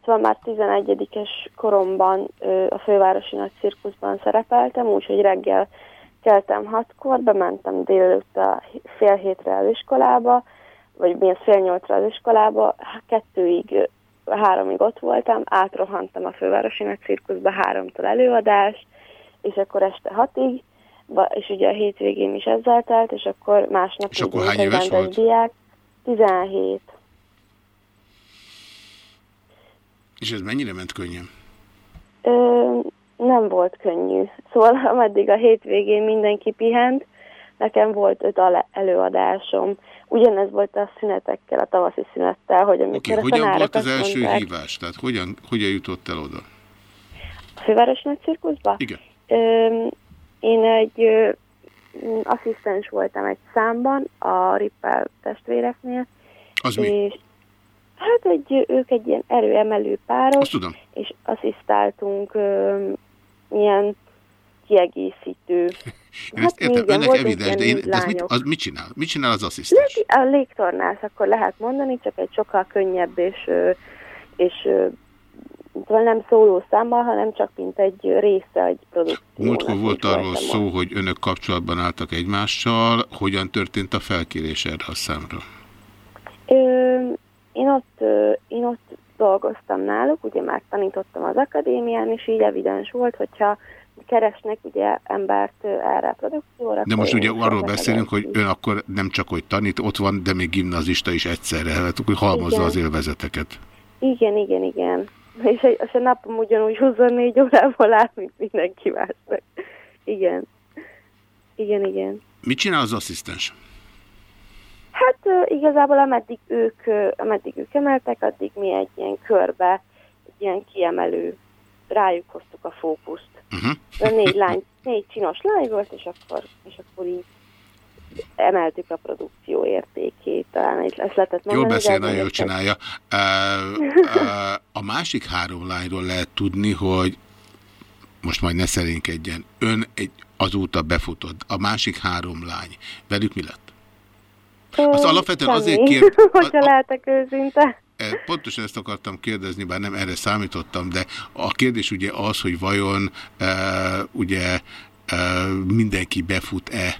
Szóval már 11-es koromban a fővárosi nagy cirkuszban szerepeltem, úgyhogy reggel keltem hatkor, bementem délelőtt a fél hétre az iskolába, vagy mi az fél nyolcra az iskolába, kettőig, ö, háromig ott voltam, átrohantam a fővárosi nagy cirkuszba háromtól előadás, és akkor este hatig, és ugye a hétvégén is ezzel telt, és akkor másnap És akkor hány éves volt? Diák, 17. És ez mennyire ment könnyen? Ö, nem volt könnyű. Szóval ameddig a hétvégén mindenki pihent, nekem volt öt előadásom. Ugyanez volt a szünetekkel, a tavaszi szünettel, hogy amikor Oké, a hogyan volt az első mondták, hívás? Tehát hogyan, hogyan jutott el oda? A fővárosi nagy cirkuszba? Igen. Ö, én egy ö, asszisztens voltam egy számban, a Rippel testvéreknél. Az mi? és Hát egy, ők egy ilyen erőemelő páros, Azt tudom. és asszisztáltunk ö, ilyen kiegészítő. Én ezt értem, igen, önnek evidens, de, én, de ez mit, az mit csinál? Mit csinál az asszisztens? A légtornász, akkor lehet mondani, csak egy sokkal könnyebb és, és szóval nem szóló számmal, hanem csak mint egy része egy produkciónak. Múltkor volt arról szó, hogy önök kapcsolatban álltak egymással. Hogyan történt a felkérés erre a számra? Ö, én, ott, én ott dolgoztam náluk, ugye már tanítottam az akadémián, és így evidens volt, hogyha keresnek ugye embert erre a produkcióra. De most ugye arról beszélünk, hogy ön akkor nem csak hogy tanít, ott van, de még gimnazista is egyszerre. Hát, hogy halmozza Igen. az élvezeteket. Igen, igen, igen. És, egy- és a napom ugyanúgy 24 órából áll, mint mindenki másnak. Igen. Igen, igen. Mit csinál az asszisztens? Hát igazából ameddig ők, ameddig ők emeltek, addig mi egy ilyen körbe, egy ilyen kiemelő, rájuk hoztuk a fókuszt. Uh-huh. De négy lány, négy csinos lány volt, és akkor, és akkor így emeltük a produkció értékét, talán ezt lehetett mondani. Jól beszél, nagyon jól csinálja. A másik három lányról lehet tudni, hogy most majd ne szerénkedjen. Ön egy azóta befutott. A másik három lány. Velük mi lett? Az alapvetően azért kért- hogyha lehetek őszinte. Pontosan ezt akartam kérdezni, bár nem erre számítottam, de a kérdés ugye az, hogy vajon e, ugye e, mindenki befut-e,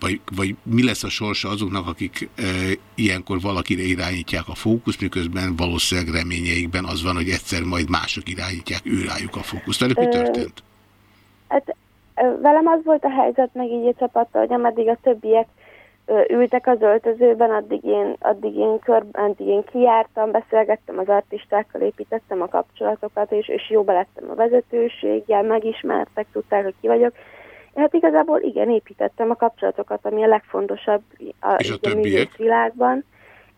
vagy, vagy mi lesz a sorsa azoknak, akik e, ilyenkor valakire irányítják a fókusz, miközben valószínűleg reményeikben az van, hogy egyszer majd mások irányítják őrájuk a fókuszt. Velük mi történt? Hát velem az volt a helyzet, meg így a csapattal, hogy ameddig a többiek ültek az öltözőben, addig én, addig én, kör, addig én kijártam, beszélgettem az artistákkal, építettem a kapcsolatokat, és, és jóba lettem a vezetőséggel, megismertek, tudták, hogy ki vagyok. Hát igazából igen, építettem a kapcsolatokat, ami a legfontosabb a, És a a művészvilágban,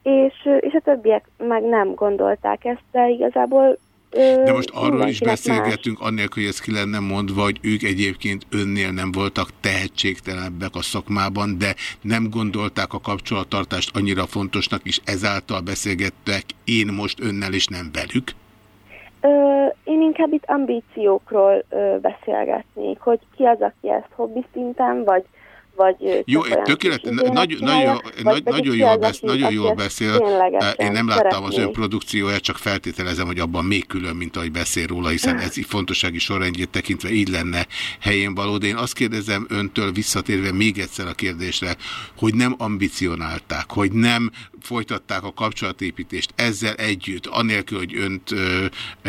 és, és a többiek meg nem gondolták ezt, de igazából De most arról is mindenkinek más. beszélgettünk, annélkül, hogy ez ki lenne mondva, hogy ők egyébként önnél nem voltak tehetségtelenebbek a szakmában, de nem gondolták a kapcsolattartást annyira fontosnak, és ezáltal beszélgettek én most önnel, és nem velük. Én inkább itt ambíciókról beszélgetnék, hogy ki az, aki ezt hobbi szinten, vagy, vagy Jó, tökéletes, izének nagyon, nagy, nagyon jól, az, besz, nagyon jól beszél. Én nem láttam az szeretné. ön produkcióját, csak feltételezem, hogy abban még külön, mint ahogy beszél róla, hiszen ez fontossági sorrendjét tekintve így lenne helyén való. De én azt kérdezem öntől visszatérve még egyszer a kérdésre, hogy nem ambicionálták, hogy nem folytatták a kapcsolatépítést ezzel együtt, anélkül, hogy önt ö,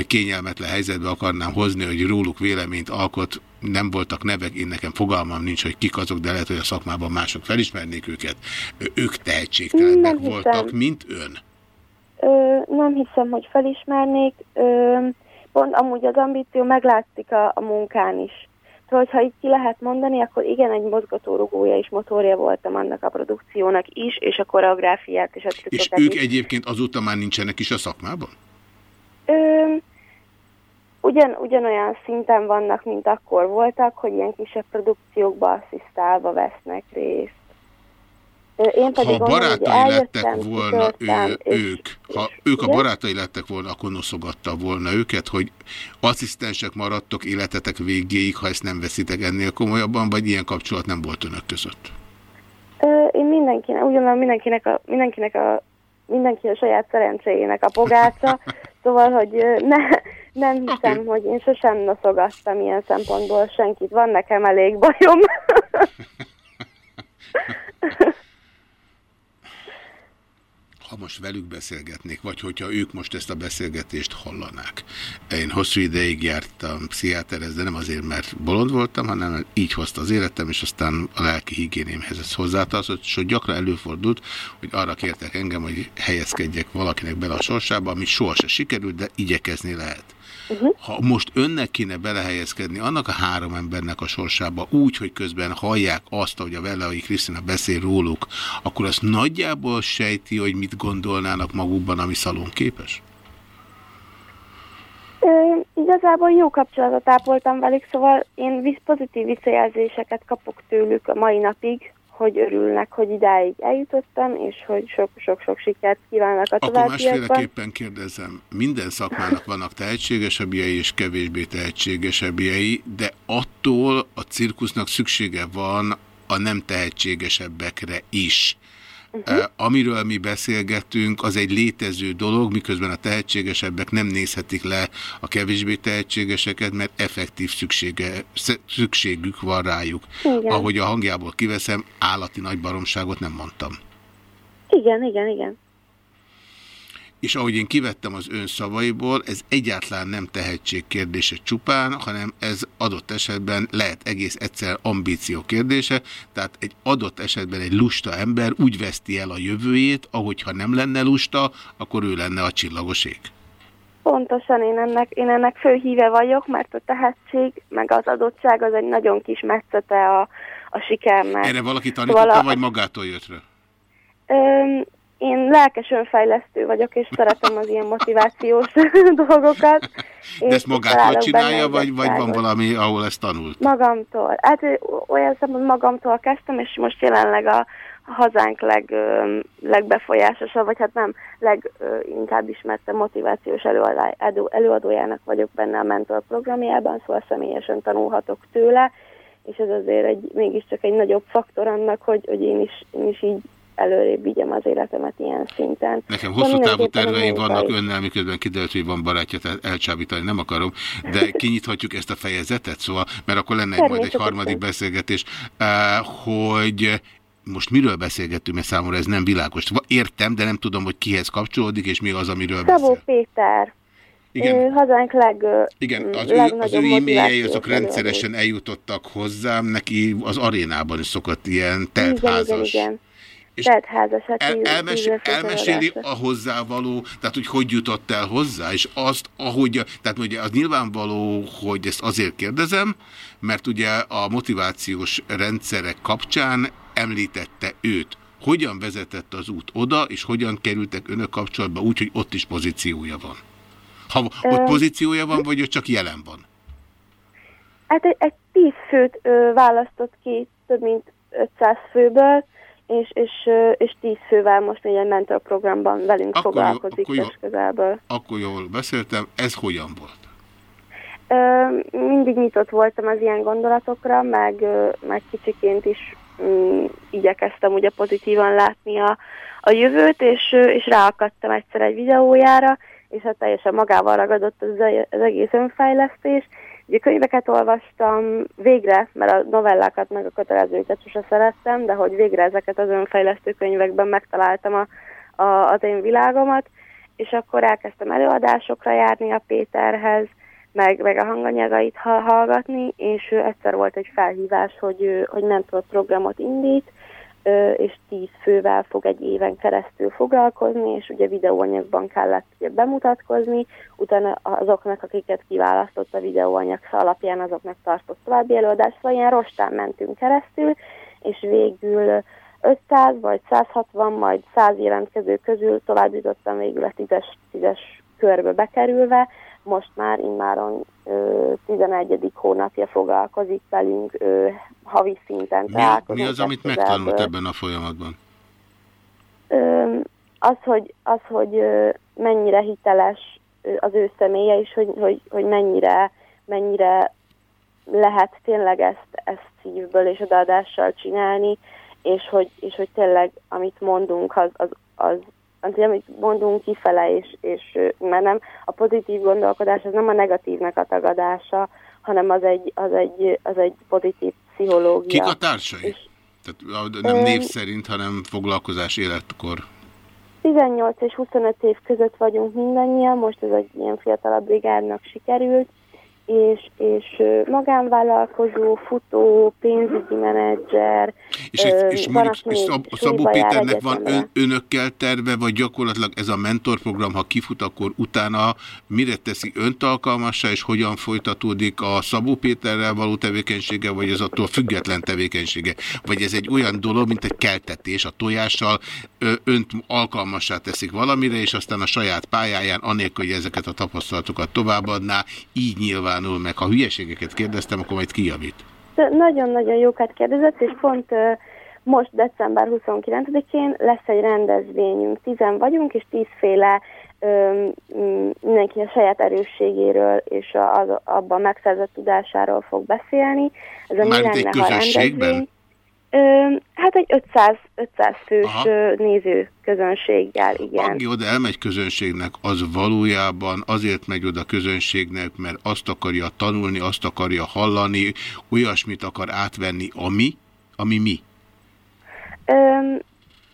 kényelmetlen helyzetbe akarnám hozni, hogy róluk véleményt alkot, nem voltak nevek, én nekem fogalmam nincs, hogy kik azok, de lehet, hogy a szakmában mások felismernék őket. Ők tehetségtelenek voltak, mint ön. Ö, nem hiszem, hogy felismernék. Ö, pont amúgy az ambíció meglátszik a, a munkán is. Szóval, hogyha így ki lehet mondani, akkor igen, egy mozgatórugója és motorja voltam annak a produkciónak is, és a koreográfiát és a És ők is. egyébként azóta már nincsenek is a szakmában? Ö, ugyan, ugyanolyan szinten vannak, mint akkor voltak, hogy ilyen kisebb produkciókba asszisztálva vesznek részt. Én pedig Ha onnan barátai lettek eljöttem, volna ő, és- ők, ha ők a barátai lettek volna, akkor noszogatta volna őket, hogy asszisztensek maradtok életetek végéig, ha ezt nem veszitek ennél komolyabban, vagy ilyen kapcsolat nem volt önök között? Én mindenkinek, ugyanúgy mindenkinek a, mindenkinek a, mindenki a saját szerencséjének a pogácsa, szóval, hogy ne, nem hiszem, okay. hogy én sosem noszogattam ilyen szempontból senkit. Van nekem elég bajom. Ha most velük beszélgetnék, vagy hogyha ők most ezt a beszélgetést hallanák. Én hosszú ideig jártam pszichiáterhez, de nem azért, mert bolond voltam, hanem így hozta az életem, és aztán a lelki higiénémhez ez hozzátartozott, és hogy gyakran előfordult, hogy arra kértek engem, hogy helyezkedjek valakinek bele a sorsába, ami sohasem sikerült, de igyekezni lehet. Uh-huh. Ha most önnek kéne belehelyezkedni annak a három embernek a sorsába úgy, hogy közben hallják azt, hogy a Vellai Krisztina beszél róluk, akkor azt nagyjából sejti, hogy mit gondolnának magukban, ami szalonképes? Ö, igazából jó kapcsolatot ápoltam velük, szóval én pozitív visszajelzéseket kapok tőlük a mai napig, hogy örülnek, hogy idáig eljutottam, és hogy sok-sok-sok sikert kívánnak a Akkor továbbiakban. másféleképpen kérdezem, minden szakmának vannak tehetségesebbjei és kevésbé tehetségesebbjei, de attól a cirkusznak szüksége van a nem tehetségesebbekre is. Uh-huh. Amiről mi beszélgetünk, az egy létező dolog, miközben a tehetségesebbek nem nézhetik le a kevésbé tehetségeseket, mert effektív szüksége, szükségük van rájuk. Igen. Ahogy a hangjából kiveszem, állati nagy baromságot nem mondtam. Igen, igen, igen. És ahogy én kivettem az ön szavaiból, ez egyáltalán nem tehetség kérdése csupán, hanem ez adott esetben lehet egész egyszer ambíció kérdése, tehát egy adott esetben egy lusta ember úgy veszti el a jövőjét, ahogyha nem lenne lusta, akkor ő lenne a csillagos ég. Pontosan én ennek, én ennek fő híve vagyok, mert a tehetség, meg az adottság az egy nagyon kis metszete a, a sikernek. Erre valaki tanította, Szóval a- vagy magától jött rá? Öm, én lelkes önfejlesztő vagyok, és szeretem az ilyen motivációs dolgokat. De ezt magától csinálja, vagy, vagy van valami, ahol ezt tanult? Magamtól. Hát olyan szemben magamtól kezdtem, és most jelenleg a hazánk leg, legbefolyásosabb, vagy hát nem, leginkább ismertebb motivációs előadá, elő, előadójának vagyok benne a mentor programjában, szóval személyesen tanulhatok tőle, és ez azért egy, mégiscsak egy nagyobb faktor annak, hogy, hogy én, is, én is így előrébb vigyem az életemet ilyen szinten. Nekem hosszú távú terveim vannak önnel, miközben kiderült, hogy van barátja, tehát elcsábítani nem akarom, de kinyithatjuk ezt a fejezetet, szóval, mert akkor lenne egy majd egy harmadik beszélgetés, hogy most miről beszélgettünk, mert számomra ez nem világos. Értem, de nem tudom, hogy kihez kapcsolódik, és mi az, amiről beszél. Szabó Péter. Igen. Ő hazánk leg, Igen, az ő, az ő e-mailjei motivációs azok rendszeresen eljutottak hozzám, neki az arénában is szokott ilyen Igen, teltházas. igen, igen. És Teltházas, hát El, elmes, elmeséli a hozzávaló, tehát hogy hogy jutott el hozzá, és azt, ahogy, tehát ugye az nyilvánvaló, hogy ezt azért kérdezem, mert ugye a motivációs rendszerek kapcsán említette őt. Hogyan vezetett az út oda, és hogyan kerültek önök kapcsolatba úgy, hogy ott is pozíciója van? Ha ott pozíciója van, vagy ő csak jelen van? Hát egy, egy tíz főt ö, választott ki több mint 500 főből, és, és, és tíz fővel most egy mentorprogramban velünk Akkor foglalkozik akkor jó. most közelből. Akkor jól beszéltem, ez hogyan volt? Ö, mindig nyitott voltam az ilyen gondolatokra, meg, meg kicsiként is mm, igyekeztem ugye pozitívan látni a, a jövőt, és, és ráakadtam egyszer egy videójára, és hát teljesen magával ragadott az, az egész önfejlesztés. Ugye könyveket olvastam végre, mert a novellákat meg a kötelezőket sose szerettem, de hogy végre ezeket az önfejlesztő könyvekben megtaláltam a, a, az én világomat, és akkor elkezdtem előadásokra járni a Péterhez, meg, meg a hanganyagait ha- hallgatni, és egyszer volt egy felhívás, hogy, hogy mentor programot indít, és tíz fővel fog egy éven keresztül foglalkozni, és ugye videóanyagban kellett ugye bemutatkozni, utána azoknak, akiket kiválasztott a videóanyag alapján, azoknak tartott további előadást, szóval ilyen rostán mentünk keresztül, és végül 500 vagy 160, majd 100 jelentkező közül tovább jutottam végül a 10-es, 10-es körbe bekerülve, most már immáron ö, 11. hónapja foglalkozik velünk ö, havi szinten. Mi, mi az, amit megtanult ebben a folyamatban? Ö, az, hogy, az, hogy ö, mennyire hiteles az ő személye, és hogy, hogy, hogy mennyire, mennyire lehet tényleg ezt, ezt szívből és odaadással csinálni, és hogy, és hogy tényleg amit mondunk, az, az, az, az amit mondunk kifele, és, és mert nem a pozitív gondolkodás, az nem a negatívnak a tagadása, hanem az egy, az egy, az egy pozitív pszichológia. Kik a társai? Tehát a- nem név szerint, hanem foglalkozás életkor. 18 és 25 év között vagyunk mindannyian, most ez egy ilyen fiatalabb brigádnak sikerült, és, és magánvállalkozó, futó, pénzügyi menedzser, És, ö, és van, mondjuk és Szab- Szabó Péternek van ön, önökkel terve, vagy gyakorlatilag ez a mentorprogram, ha kifut, akkor utána mire teszi önt alkalmassá, és hogyan folytatódik a Szabó Péterrel való tevékenysége, vagy az attól független tevékenysége? Vagy ez egy olyan dolog, mint egy keltetés a tojással, önt alkalmassá teszik valamire, és aztán a saját pályáján, anélkül, hogy ezeket a tapasztalatokat továbbadná, így nyilvánul meg. Ha hülyeségeket kérdeztem, akkor majd kijavít. Nagyon-nagyon jókat kérdezett, és pont most december 29-én lesz egy rendezvényünk. Tizen vagyunk, és tízféle ö, m, mindenki a saját erősségéről és a, az, abban megszerzett tudásáról fog beszélni. Ez a Mármint Mi egy közösségben? rendezvény. Hát egy 500, 500 fős Aha. néző közönséggel, igen. Aki oda elmegy közönségnek, az valójában azért megy oda közönségnek, mert azt akarja tanulni, azt akarja hallani, olyasmit akar átvenni, ami, ami mi. Öm,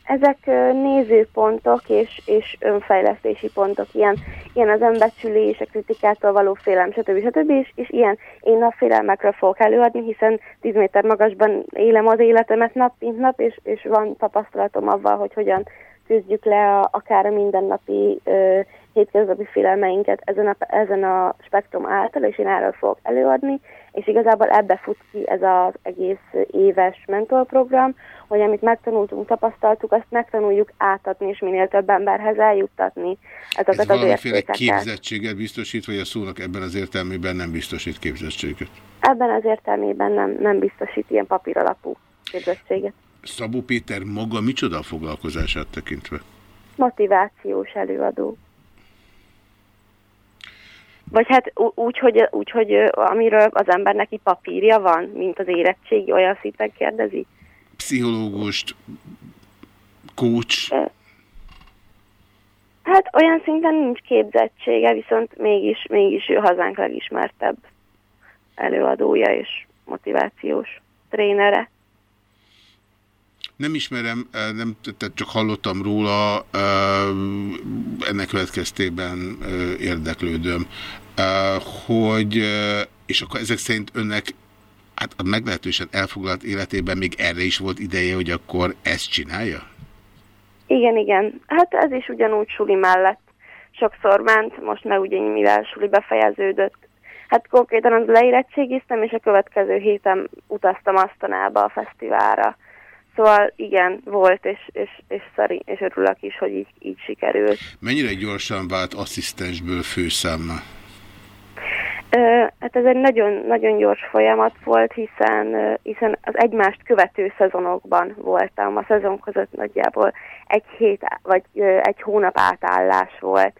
ezek nézőpontok és, és önfejlesztési pontok, ilyen, ilyen az önbecsülés, a kritikától való félelem, stb. stb. És, és ilyen én a félelmekről fogok előadni, hiszen 10 méter magasban élem az életemet nap, mint nap, és, és van tapasztalatom avval, hogy hogyan küzdjük le a, akár a mindennapi ö, hétköznapi félelmeinket ezen a, ezen a spektrum által, és én erről fogok előadni, és igazából ebbe fut ki ez az egész éves mentorprogram, hogy amit megtanultunk, tapasztaltuk, azt megtanuljuk átadni, és minél több emberhez eljuttatni Ez ezeket az valamiféle értékeket. képzettséget biztosít, vagy a szónak ebben az értelmében nem biztosít képzettséget. Ebben az értelmében nem, nem biztosít ilyen papíralapú képzettséget. Szabó Péter maga micsoda a foglalkozását tekintve? Motivációs előadó. Vagy hát úgy, hogy, úgy, hogy amiről az ember neki papírja van, mint az érettségi, olyan szinten kérdezi? Pszichológust, coach, Hát olyan szinten nincs képzettsége, viszont mégis, mégis ő hazánk legismertebb előadója és motivációs trénere. Nem ismerem, eh, nem, tehát csak hallottam róla, eh, ennek következtében eh, érdeklődöm, hogy, és akkor ezek szerint önnek hát a meglehetősen elfoglalt életében még erre is volt ideje, hogy akkor ezt csinálja? Igen, igen. Hát ez is ugyanúgy suli mellett sokszor ment, most meg ugye mivel suli befejeződött. Hát konkrétan az leérettségiztem, és a következő héten utaztam Asztanába a fesztiválra. Szóval igen, volt, és, és, és, szari, és örülök is, hogy így, így sikerült. Mennyire gyorsan vált asszisztensből főszámmá? Ö, hát ez egy nagyon, nagyon gyors folyamat volt, hiszen, hiszen az egymást követő szezonokban voltam. A szezon között nagyjából egy hét vagy egy hónap átállás volt.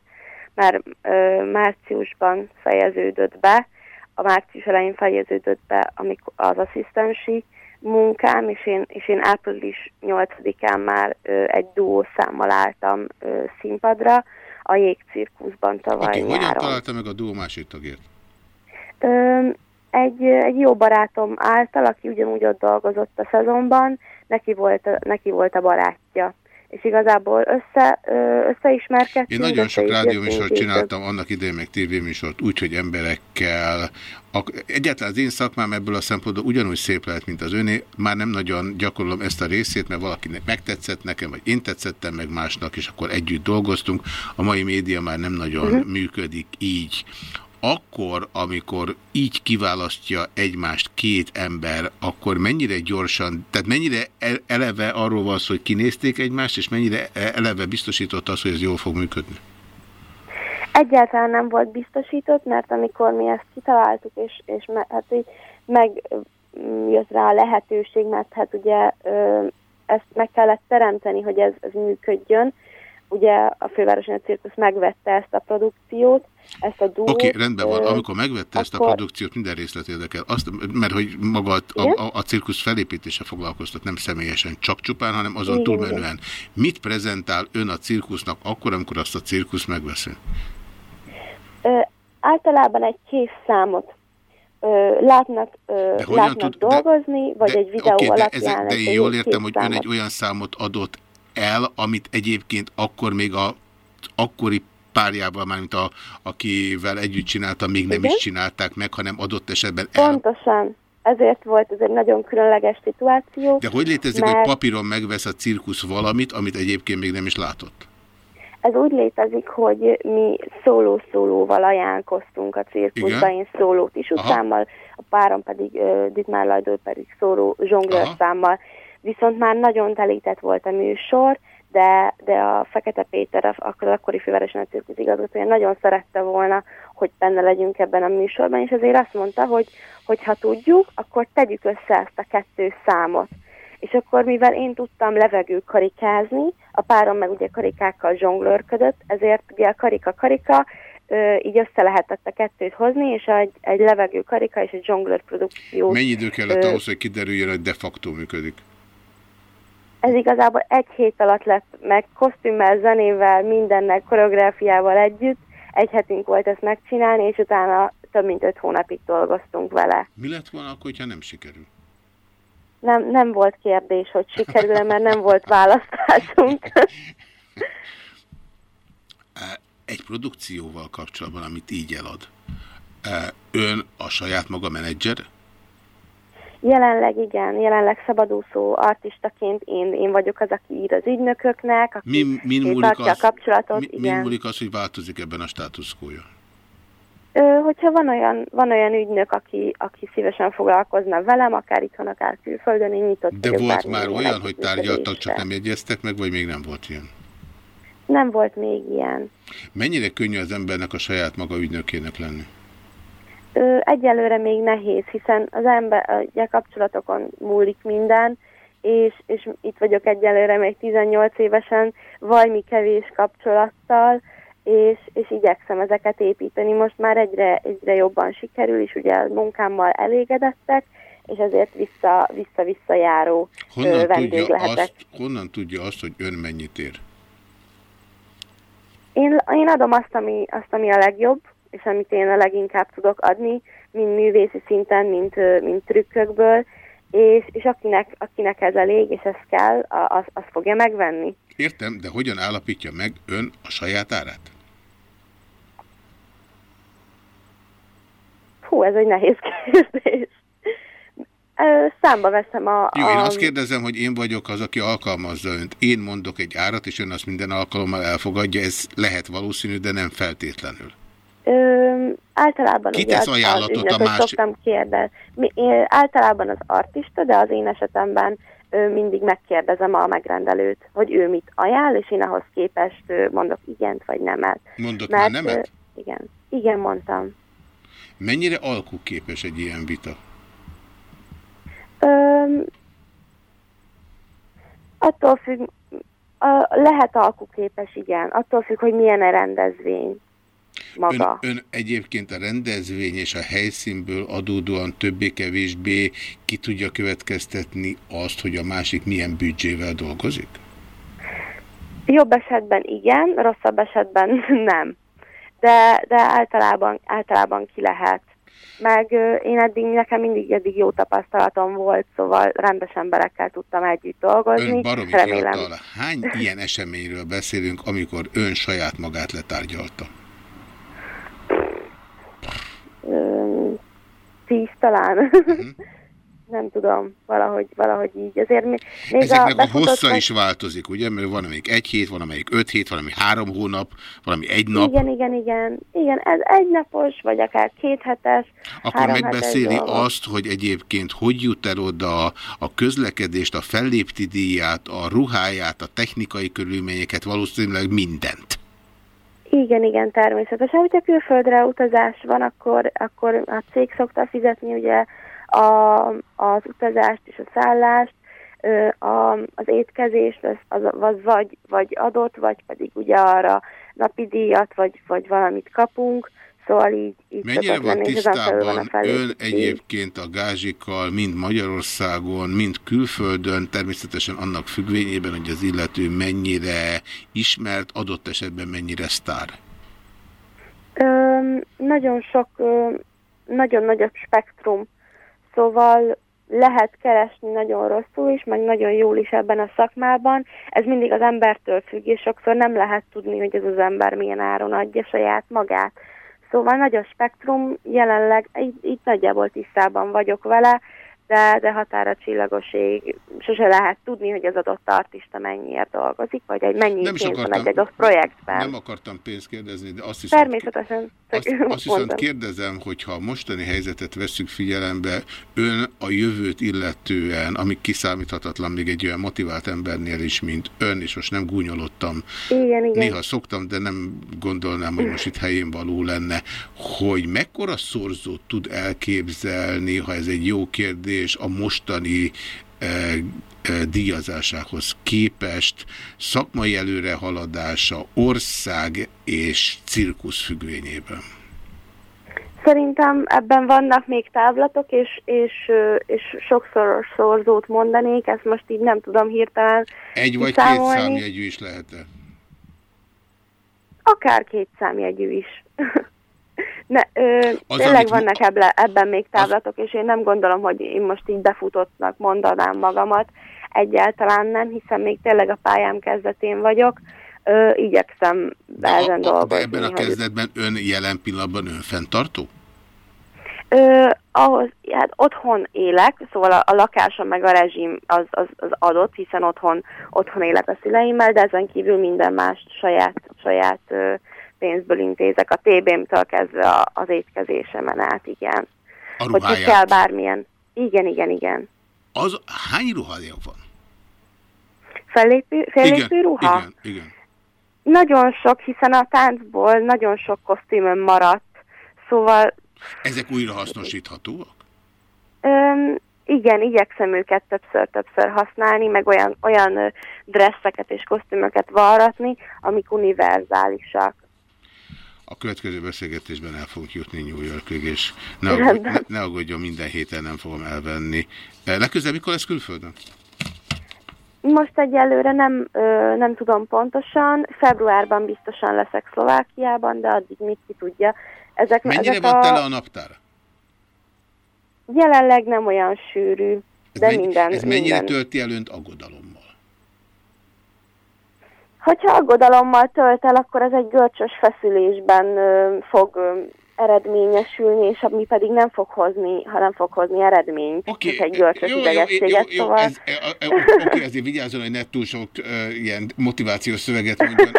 Már ö, márciusban fejeződött be, a március elején fejeződött be amikor az asszisztensi munkám, és én, és én április 8-án már ö, egy duó számmal álltam ö, színpadra a jégcirkuszban tavaly hogyan nyáron. találta meg a duó másik tagját? Ö, egy, egy jó barátom által, aki ugyanúgy ott dolgozott a szezonban, neki volt, neki volt a barátja. És igazából össze, összeismerkedtünk. Én nagyon sok rádióműsort csináltam, annak idején meg tévéműsort, úgy, hogy emberekkel. Egyáltalán az én szakmám ebből a szempontból ugyanúgy szép lehet, mint az öné. Már nem nagyon gyakorlom ezt a részét, mert valakinek megtetszett nekem, vagy én tetszettem meg másnak, és akkor együtt dolgoztunk. A mai média már nem nagyon Mhm. működik így. Akkor, amikor így kiválasztja egymást két ember, akkor mennyire gyorsan, tehát mennyire el- eleve arról van szó, hogy kinézték egymást, és mennyire e- eleve biztosított az, hogy ez jól fog működni? Egyáltalán nem volt biztosított, mert amikor mi ezt kitaláltuk, és, és hát így meg mm, rá a lehetőség, mert hát ugye ö, ezt meg kellett teremteni, hogy ez, ez működjön. Ugye a Fővárosi Cirkusz megvette ezt a produkciót, ezt a duót. Oké, okay, rendben van. Amikor megvette ezt a produkciót, minden részlet érdekel. Azt, mert hogy maga a, a, a cirkusz felépítése foglalkoztat, nem személyesen, csak csupán, hanem azon túlmenően. Mit prezentál ön a cirkusznak akkor, amikor azt a cirkusz megveszi? Ö, általában egy kész számot ö, látnak, ö, látnak tud- de- dolgozni, vagy egy videó de, alapján. ezek, de én jól értem, hogy ön egy olyan számot adott el, amit egyébként akkor még a akkori párjával, mármint a, akivel együtt csináltam, még nem Igen? is csinálták meg, hanem adott esetben el. Pontosan. Ezért volt ez egy nagyon különleges szituáció. De hogy létezik, mert hogy papíron megvesz a cirkusz valamit, amit egyébként még nem is látott? Ez úgy létezik, hogy mi szóló-szólóval ajánlkoztunk a cirkuszba, én szóló tisúszámmal, a párom pedig uh, Dietmar Lajdó pedig szóló zsonglőr számmal. Viszont már nagyon telített volt a műsor, de, de a Fekete Péter, a- akkor az akkori fővárosi nagy cirkusz igazgatója nagyon szerette volna, hogy benne legyünk ebben a műsorban, és ezért azt mondta, hogy, hogy ha tudjuk, akkor tegyük össze ezt a kettő számot. És akkor, mivel én tudtam levegő karikázni, a párom meg ugye karikákkal zsonglőrködött, ezért ugye a karika-karika, így össze lehetett a kettőt hozni, és egy, egy levegő karika és egy zsonglőr produkció. Mennyi idő kellett ahhoz, hogy kiderüljön, hogy de facto működik? Ez igazából egy hét alatt lett meg, kosztümmel, zenével, mindennel, koreográfiával együtt. Egy hetünk volt ezt megcsinálni, és utána több mint öt hónapig dolgoztunk vele. Mi lett volna akkor, hogyha nem sikerül? Nem, nem volt kérdés, hogy sikerül mert nem volt választásunk. Egy produkcióval kapcsolatban, amit így elad, e, ön a saját maga menedzser? Jelenleg igen, jelenleg szabadúszó artistaként én, én vagyok az, aki ír az ügynököknek, aki Mi, min, múlik tartja az, a kapcsolatot, mi, min igen. múlik az, hogy változik ebben a státuszkója? Hogyha van olyan, van olyan ügynök, aki, aki szívesen foglalkozna velem, akár itthon, akár külföldön, én nyitott De volt már olyan, hogy tárgyaltak, csak nem jegyeztek meg, vagy még nem volt ilyen? Nem volt még ilyen. Mennyire könnyű az embernek a saját maga ügynökének lenni? Egyelőre még nehéz, hiszen az ember ugye, kapcsolatokon múlik minden, és, és itt vagyok egyelőre még 18 évesen, vajmi kevés kapcsolattal, és, és igyekszem ezeket építeni. Most már egyre, egyre jobban sikerül, és ugye a munkámmal elégedettek, és ezért vissza, vissza-vissza járó Honnan vendég tudja, lehetek. azt, honnan tudja azt, hogy ön mennyit ér? Én, én adom azt ami, azt, ami a legjobb, és amit én a leginkább tudok adni, mind művészi szinten, mint, mint trükkökből, és, és akinek, akinek ez elég, és ez kell, az, az fogja megvenni. Értem, de hogyan állapítja meg ön a saját árát? Hú, ez egy nehéz kérdés. Számba veszem a... Jó, én azt kérdezem, hogy én vagyok az, aki alkalmazza önt. Én mondok egy árat, és ön azt minden alkalommal elfogadja. Ez lehet valószínű, de nem feltétlenül. Ö, általában Ki tesz ajánlatot az a ügynököt másik- szoktam kérdezni. Általában az artista, de az én esetemben ö, mindig megkérdezem a megrendelőt, hogy ő mit ajánl, és én ahhoz képest ö, mondok igent vagy nemet. Mondott már nemet? Ö, igen, igen, mondtam. Mennyire alkuképes egy ilyen vita? Ö, attól függ, a, lehet alkuképes, igen. Attól függ, hogy milyen a rendezvény. Maga. Ön, ön egyébként a rendezvény és a helyszínből adódóan többé-kevésbé ki tudja következtetni azt, hogy a másik milyen büdzsével dolgozik? Jobb esetben igen, rosszabb esetben nem. De, de általában, általában ki lehet. Meg én eddig, nekem mindig eddig jó tapasztalatom volt, szóval rendes emberekkel tudtam együtt dolgozni. Ön baromi Remélem. fiatal. Hány ilyen eseményről beszélünk, amikor ön saját magát letárgyalta? Tíz talán. Mhm. nem tudom, valahogy, valahogy így. Azért még Ezeknek a, befutott hossza meg- is változik, ugye? Mert van amelyik egy hét, van amelyik öt hét, van ami három hónap, valami egy nap. Igen, igen, igen. Igen, ez egynapos, vagy akár Akkor három hetes megbeszéli dolgok. azt, hogy egyébként hogy jut el oda a közlekedést, a fellépti díját, a ruháját, a technikai körülményeket, valószínűleg mindent. Igen, igen, természetesen. Hogyha külföldre utazás van, akkor, akkor a cég szokta fizetni ugye a, az utazást és a szállást, a, az étkezést, az, az, az vagy, vagy adott, vagy pedig ugye arra napi díjat, vagy, vagy valamit kapunk, szóval így, így Mennyire van felül van a tisztában ön egyébként a gázsikkal, mind Magyarországon, mind külföldön, természetesen annak függvényében, hogy az illető mennyire ismert, adott esetben mennyire sztár? Ö, nagyon sok, nagyon nagy a spektrum, szóval lehet keresni nagyon rosszul is, meg nagyon jól is ebben a szakmában. Ez mindig az embertől függ, és sokszor nem lehet tudni, hogy ez az ember milyen áron adja saját magát. Szóval nagy a spektrum, jelenleg itt, itt nagyjából tisztában vagyok vele, de, de határa csillagoség sose lehet tudni, hogy az adott artista mennyiért dolgozik, vagy egy mennyi Nem pénz van akartam- egy adott projektben. Nem akartam pénzt kérdezni, de azt viszont, Természetesen. azt, azt viszont kérdezem, hogy ha a mostani helyzetet veszük figyelembe, ön a jövőt illetően, ami kiszámíthatatlan még egy olyan motivált embernél is, mint ön, és most nem gúnyolottam, Igen, igen. Néha szoktam, de nem gondolnám, hogy most itt helyén való lenne, hogy mekkora szorzót tud elképzelni, ha ez egy jó kérdés, a mostani e, e, díjazásához képest szakmai előrehaladása ország és cirkusz függvényében. Szerintem ebben vannak még távlatok, és, és, és sokszoros szorzót mondanék, ezt most így nem tudom hirtelen Egy vagy két kiszámolni. számjegyű is lehet-e? Akár két számjegyű is. ne, ö, Az, tényleg amit- vannak ebben, ebben még távlatok, és én nem gondolom, hogy én most így befutottnak mondanám magamat. Egyáltalán nem, hiszen még tényleg a pályám kezdetén vagyok. Ö, igyekszem ezen De dolgozni. ebben a hogy- kezdetben ön jelen pillanatban önfenntartó? Ö, ahhoz, hát otthon élek, szóval a, a lakásom meg a rezsim az, az, az adott, hiszen otthon, otthon élek a szüleimmel, de ezen kívül minden más saját, saját ö, pénzből intézek, a TB-mtől kezdve az étkezésemen át, igen. A ruháját? kell bármilyen. Igen, igen, igen. Az hány ruhája van? Fellépő, fellépő ruha? igen, igen. Nagyon sok, hiszen a táncból nagyon sok kosztümöm maradt, szóval Ezek újra hasznosíthatóak? Öm, igen, igyekszem őket többször-többször használni, meg olyan, olyan dresszeket és kosztümöket varratni, amik univerzálisak. A következő beszélgetésben el fogunk jutni New Yorkig, és ne, aggódj, ne, ne aggódjon, minden héten nem fogom elvenni. Eh, Legközelebb mikor lesz külföldön? Most egyelőre nem, ö, nem tudom pontosan, februárban biztosan leszek Szlovákiában, de addig mit ki tudja. Ezek, Mennyire ezek van a... tele a naptár? Jelenleg nem olyan sűrű, Ez, de mennyi, minden... ez mennyire minden. tölti el önt aggodalommal? Hogyha aggodalommal tölt el, akkor ez egy görcsös feszülésben ö, fog ö, eredményesülni, és ami pedig nem fog hozni, ha nem fog hozni eredményt, okay. egy görcsös Jó, jó, jó, idegességet, jó, szóval... ez, eh, eh, oké, azért vigyázzon, hogy ne túl sok uh, ilyen motivációs szöveget mondjon.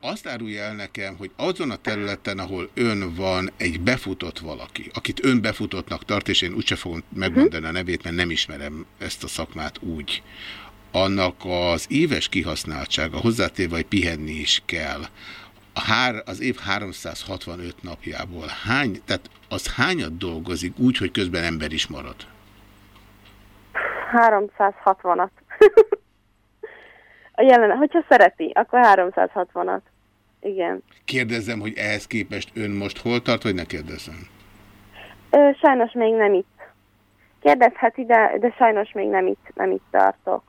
Azt árulja el nekem, hogy azon a területen, ahol ön van, egy befutott valaki, akit ön befutottnak tart, és én úgyse fogom megmondani a nevét, mert nem ismerem ezt a szakmát úgy, annak az éves kihasználtsága, hozzátéve, hogy pihenni is kell, a hár, az év 365 napjából hány, tehát az hányat dolgozik úgy, hogy közben ember is marad? 360-at. a jelen, hogyha szereti, akkor 360-at. Igen. Kérdezzem, hogy ehhez képest ön most hol tart, vagy ne kérdezzem? Ö, sajnos még nem itt. Kérdezheti, de, de sajnos még nem itt, nem itt tartok.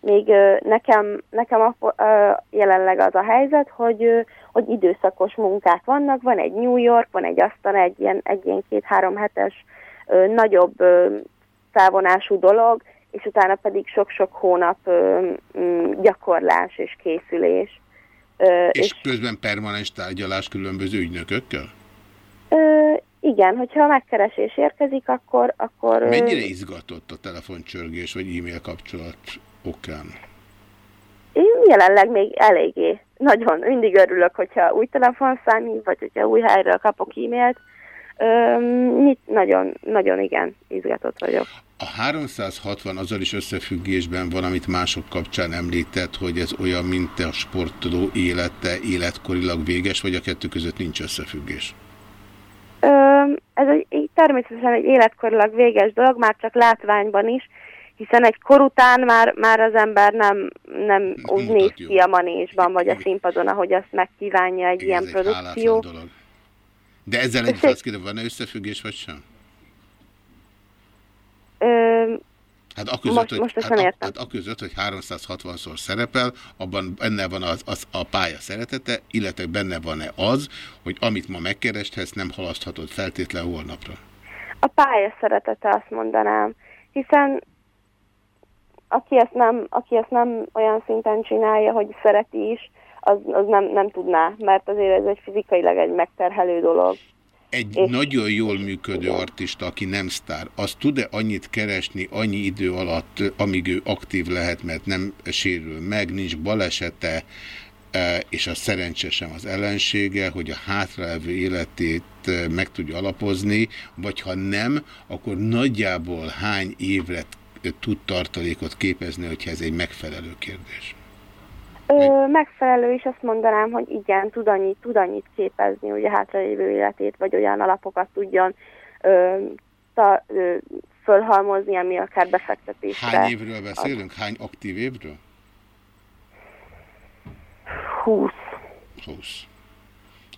Még nekem, nekem a, jelenleg az a helyzet, hogy, hogy időszakos munkák vannak, van egy New York, van egy aztán egy ilyen, egy ilyen két-három hetes nagyobb felvonású dolog, és utána pedig sok-sok hónap gyakorlás és készülés. Ö, És közben permanens tárgyalás különböző ügynökökkel? Ö, igen, hogyha a megkeresés érkezik, akkor... akkor Mennyire izgatott a telefoncsörgés vagy e-mail kapcsolat okán? Én jelenleg még eléggé. Nagyon mindig örülök, hogyha új telefonszám, hív, vagy hogyha új helyről kapok e-mailt. Nagyon, nagyon igen, izgatott vagyok. A 360 azzal is összefüggésben van, amit mások kapcsán említett, hogy ez olyan, mint a sportoló élete életkorilag véges, vagy a kettő között nincs összefüggés? Ö, ez egy, természetesen egy életkorilag véges dolog, már csak látványban is, hiszen egy kor után már, már az ember nem, nem úgy néz ki a manésban, vagy a színpadon, ahogy azt megkívánja egy ilyen produkció. dolog. De ezzel együtt azt kérdem, van-e összefüggés, vagy sem? Ö, Hát aközött, Most- hogy, most hát, a- hát hogy 360-szor szerepel, abban benne van az, az, a pálya szeretete, illetve benne van-e az, hogy amit ma megkeresthetsz, nem halaszthatod feltétlen holnapra. a pálya szeretete azt mondanám, hiszen aki ezt nem, aki ezt nem olyan szinten csinálja, hogy szereti is, az, az nem, nem tudná, mert azért ez egy fizikailag egy megterhelő dolog. Egy nagyon jól működő artista, aki nem sztár, az tud-e annyit keresni annyi idő alatt, amíg ő aktív lehet, mert nem sérül meg, nincs balesete, e, és a szerencse sem az ellensége, hogy a hátralévő életét e, meg tudja alapozni, vagy ha nem, akkor nagyjából hány évre tud tartalékot képezni, hogyha ez egy megfelelő kérdés. Ö, megfelelő is azt mondanám, hogy igen, tud annyit, tud annyit képezni, ugye hátralévő életét, vagy olyan alapokat tudjon ö, ta, ö, fölhalmozni, ami akár befektetésre. Hány évről beszélünk? Hány aktív évről? 20. 20.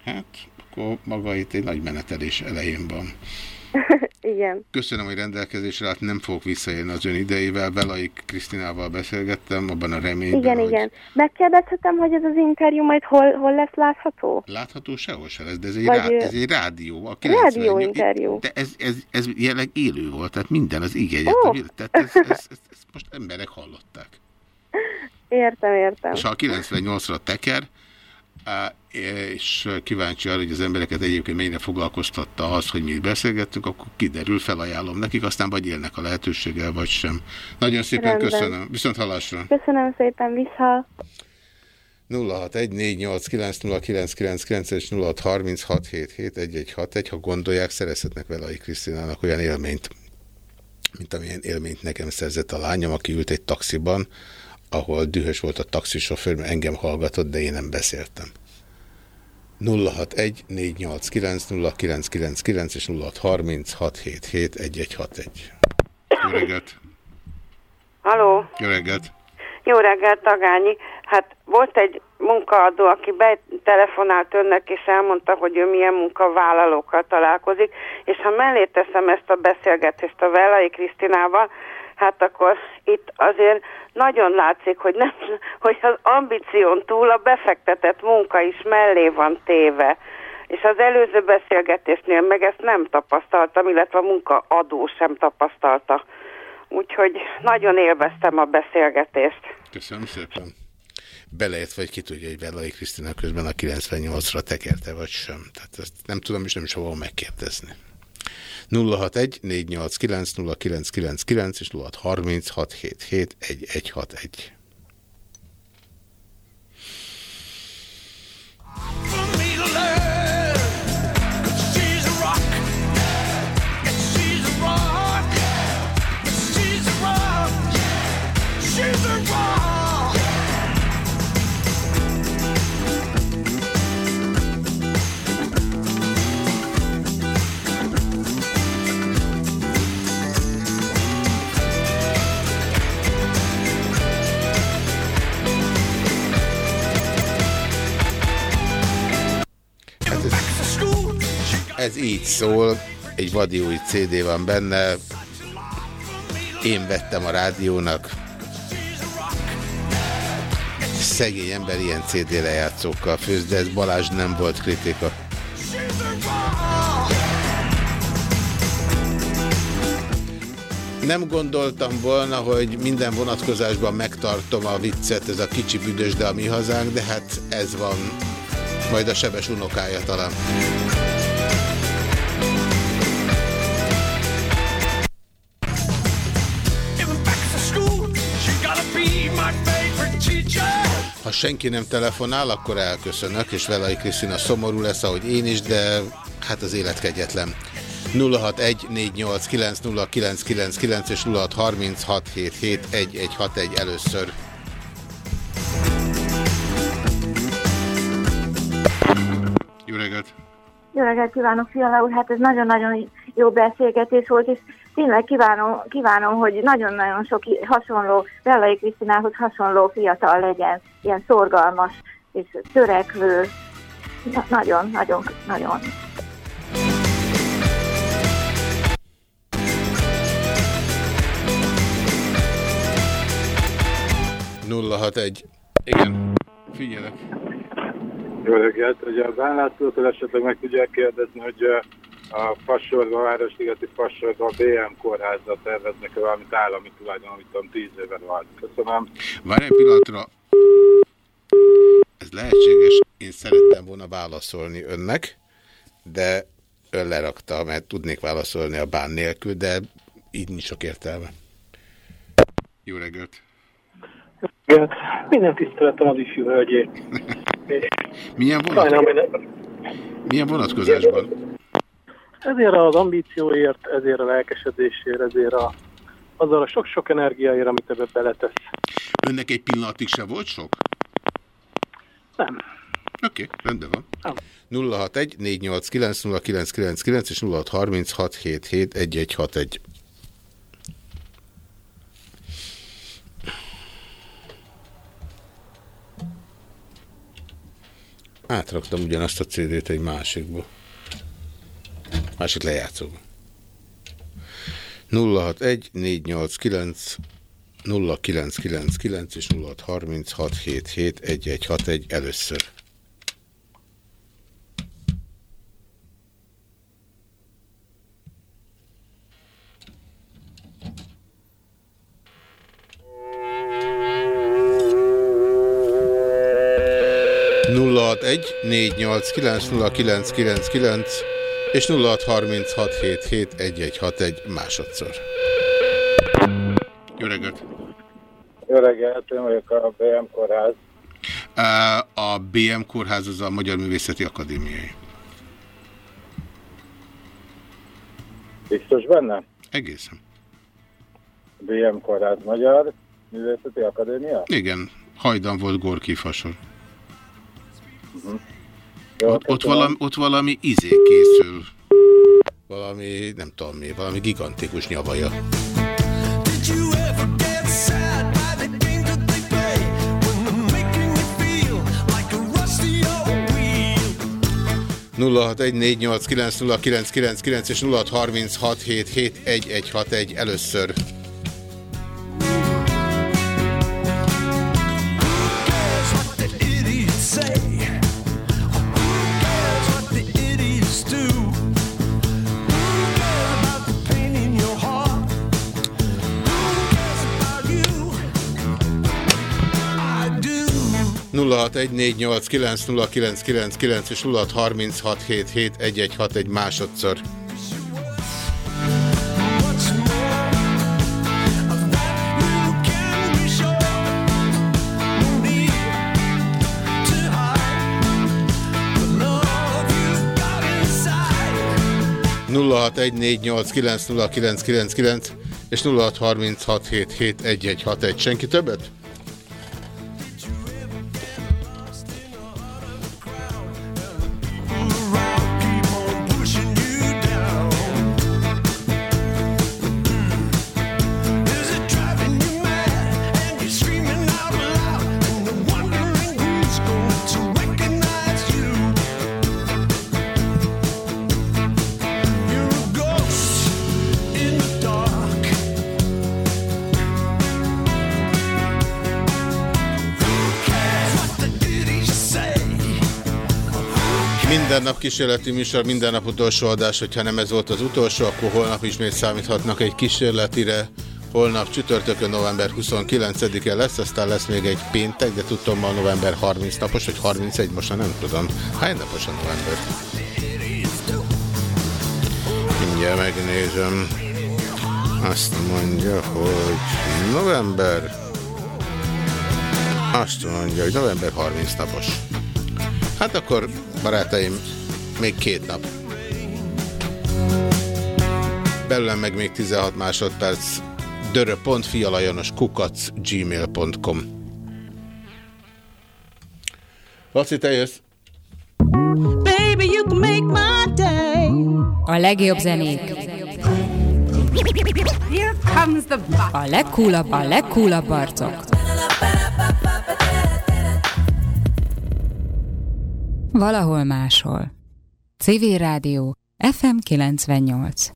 Hát, akkor maga itt egy nagy menetelés elején van. Igen. Köszönöm, hogy rendelkezésre állt, nem fogok visszaélni az ön idejével. Velaik Krisztinával beszélgettem, abban a reményben, Igen, hogy igen. Megkérdezhetem, hogy ez az interjú majd hol, hol lesz látható? látható sehol se lesz, de ez egy, Vagy, rá, ez egy rádió. A rádió 98 interjú. De ez, ez, ez jelenleg élő volt, tehát minden az ígéret. Ó. Oh. Tehát ez, ez, ez, ez most emberek hallották. Értem, értem. És ha a 98-ra teker, és kíváncsi arra, hogy az embereket egyébként mennyire foglalkoztatta az, hogy mi beszélgettünk, akkor kiderül, felajánlom nekik, aztán vagy élnek a lehetőséggel, vagy sem. Nagyon szépen Rendben. köszönöm. Viszont hallásra. Köszönöm szépen, vissza. 0614890999 és 0636771161, ha gondolják, szerezhetnek vele a Krisztinának olyan élményt, mint amilyen élményt nekem szerzett a lányom, aki ült egy taxiban, ahol dühös volt a taxisofőr, mert engem hallgatott, de én nem beszéltem. 061-489-0999 és 0636771161. Jó reggelt! Haló, Jó reggelt! jó reggelt, Tagányi. Hát volt egy munkaadó, aki betelefonált önnek, és elmondta, hogy ő milyen munkavállalókkal találkozik, és ha mellé teszem ezt a beszélgetést a Vellai Krisztinával, hát akkor itt azért nagyon látszik, hogy, nem, hogy az ambíción túl a befektetett munka is mellé van téve. És az előző beszélgetésnél meg ezt nem tapasztaltam, illetve a munkaadó sem tapasztalta. Úgyhogy nagyon élveztem a beszélgetést. Köszönöm szépen. Beleért vagy ki tudja, hogy Bellai Krisztina közben a 98-ra tekerte, vagy sem. Tehát ezt nem tudom, és nem is fogom megkérdezni. 061 489 0999 és 0636771161. ez így szól, egy vadi új CD van benne, én vettem a rádiónak, szegény ember ilyen CD lejátszókkal főz, de ez Balázs nem volt kritika. Nem gondoltam volna, hogy minden vonatkozásban megtartom a viccet, ez a kicsi büdös, de a mi hazánk, de hát ez van. Majd a sebes unokája talán. Ha senki nem telefonál, akkor elköszönök, és Velai Krisztina szomorú lesz, ahogy én is, de hát az élet kegyetlen. 0614890999 és 0636771161 először. Jó reggelt! Jó reggelt kívánok, Fiala úr! Hát ez nagyon-nagyon jó beszélgetés volt, és tényleg kívánom, kívánom hogy nagyon-nagyon sok hasonló, Bellai Krisztinához hasonló fiatal legyen, ilyen szorgalmas és törekvő. Na- Nagyon, nagyon, nagyon. nulla hat egy. Igen, figyelek. Jó reggelt! Ugye a Bánlászlótól esetleg meg tudják kérdezni, hogy a Fassorba, a Városligeti Fassorba a BM kórházra terveznek valamit állami tulajdon, amit tudom 10 éve van. Köszönöm. Várj egy pillanatra. Ez lehetséges. Én szerettem volna válaszolni önnek, de ön lerakta, mert tudnék válaszolni a bán nélkül, de így nincs sok értelme. Jó reggelt! Igen. Minden tiszteletem az ifjú hölgyé. Milyen, Sajnálom, vonat... ne- Milyen vonatkozásban? Ezért az ambícióért, ezért a lelkesedésért, ezért a, azzal a sok-sok energiáért, amit ebbe beletesz. Önnek egy pillanatig se volt sok? Nem. Oké, okay, rendben van. 061 489 0999 és 0636 77 1161. Átraktam ugyanazt a CD-t egy másikba. Másik lejátszóba. 061 489 0999 és 0636 77 1161 először. egy 489 és 0636771161 másodszor. Jó reggelt! Jó reggelt, én vagyok a BM kórház. A BM Kórház az a Magyar Művészeti Akadémiai. Biztos benne? Egészen. BM kórház Magyar Művészeti Akadémia? Igen, hajdan volt Gorki fasor. Ott, ott, valami, ott valami izé készül. Valami, nem tudom mi, valami gigantikus nyavaja. Did you ever get 0614890999 és 0636771161 másodszor. Love you got inside. 0614890999 és 0636771161. Senki többet? Minden nap kísérleti műsor, minden nap utolsó adás, hogyha nem ez volt az utolsó, akkor holnap ismét számíthatnak egy kísérletire. Holnap csütörtökön november 29-e lesz, aztán lesz még egy péntek, de tudtam ma november 30 napos, vagy 31, most nem tudom. Hány napos a november? Mindjárt megnézem. Azt mondja, hogy november... Azt mondja, hogy november 30 napos. Hát akkor, barátaim, még két nap. Belőlem meg még 16 másodperc. dörö.fialajanos kukac gmail.com Laci, te jössz? Baby, you can make my day. A legjobb zenék. Here comes the. A legcoolabb, a legcoolabb arcok. Valahol máshol. CV Rádió FM 98.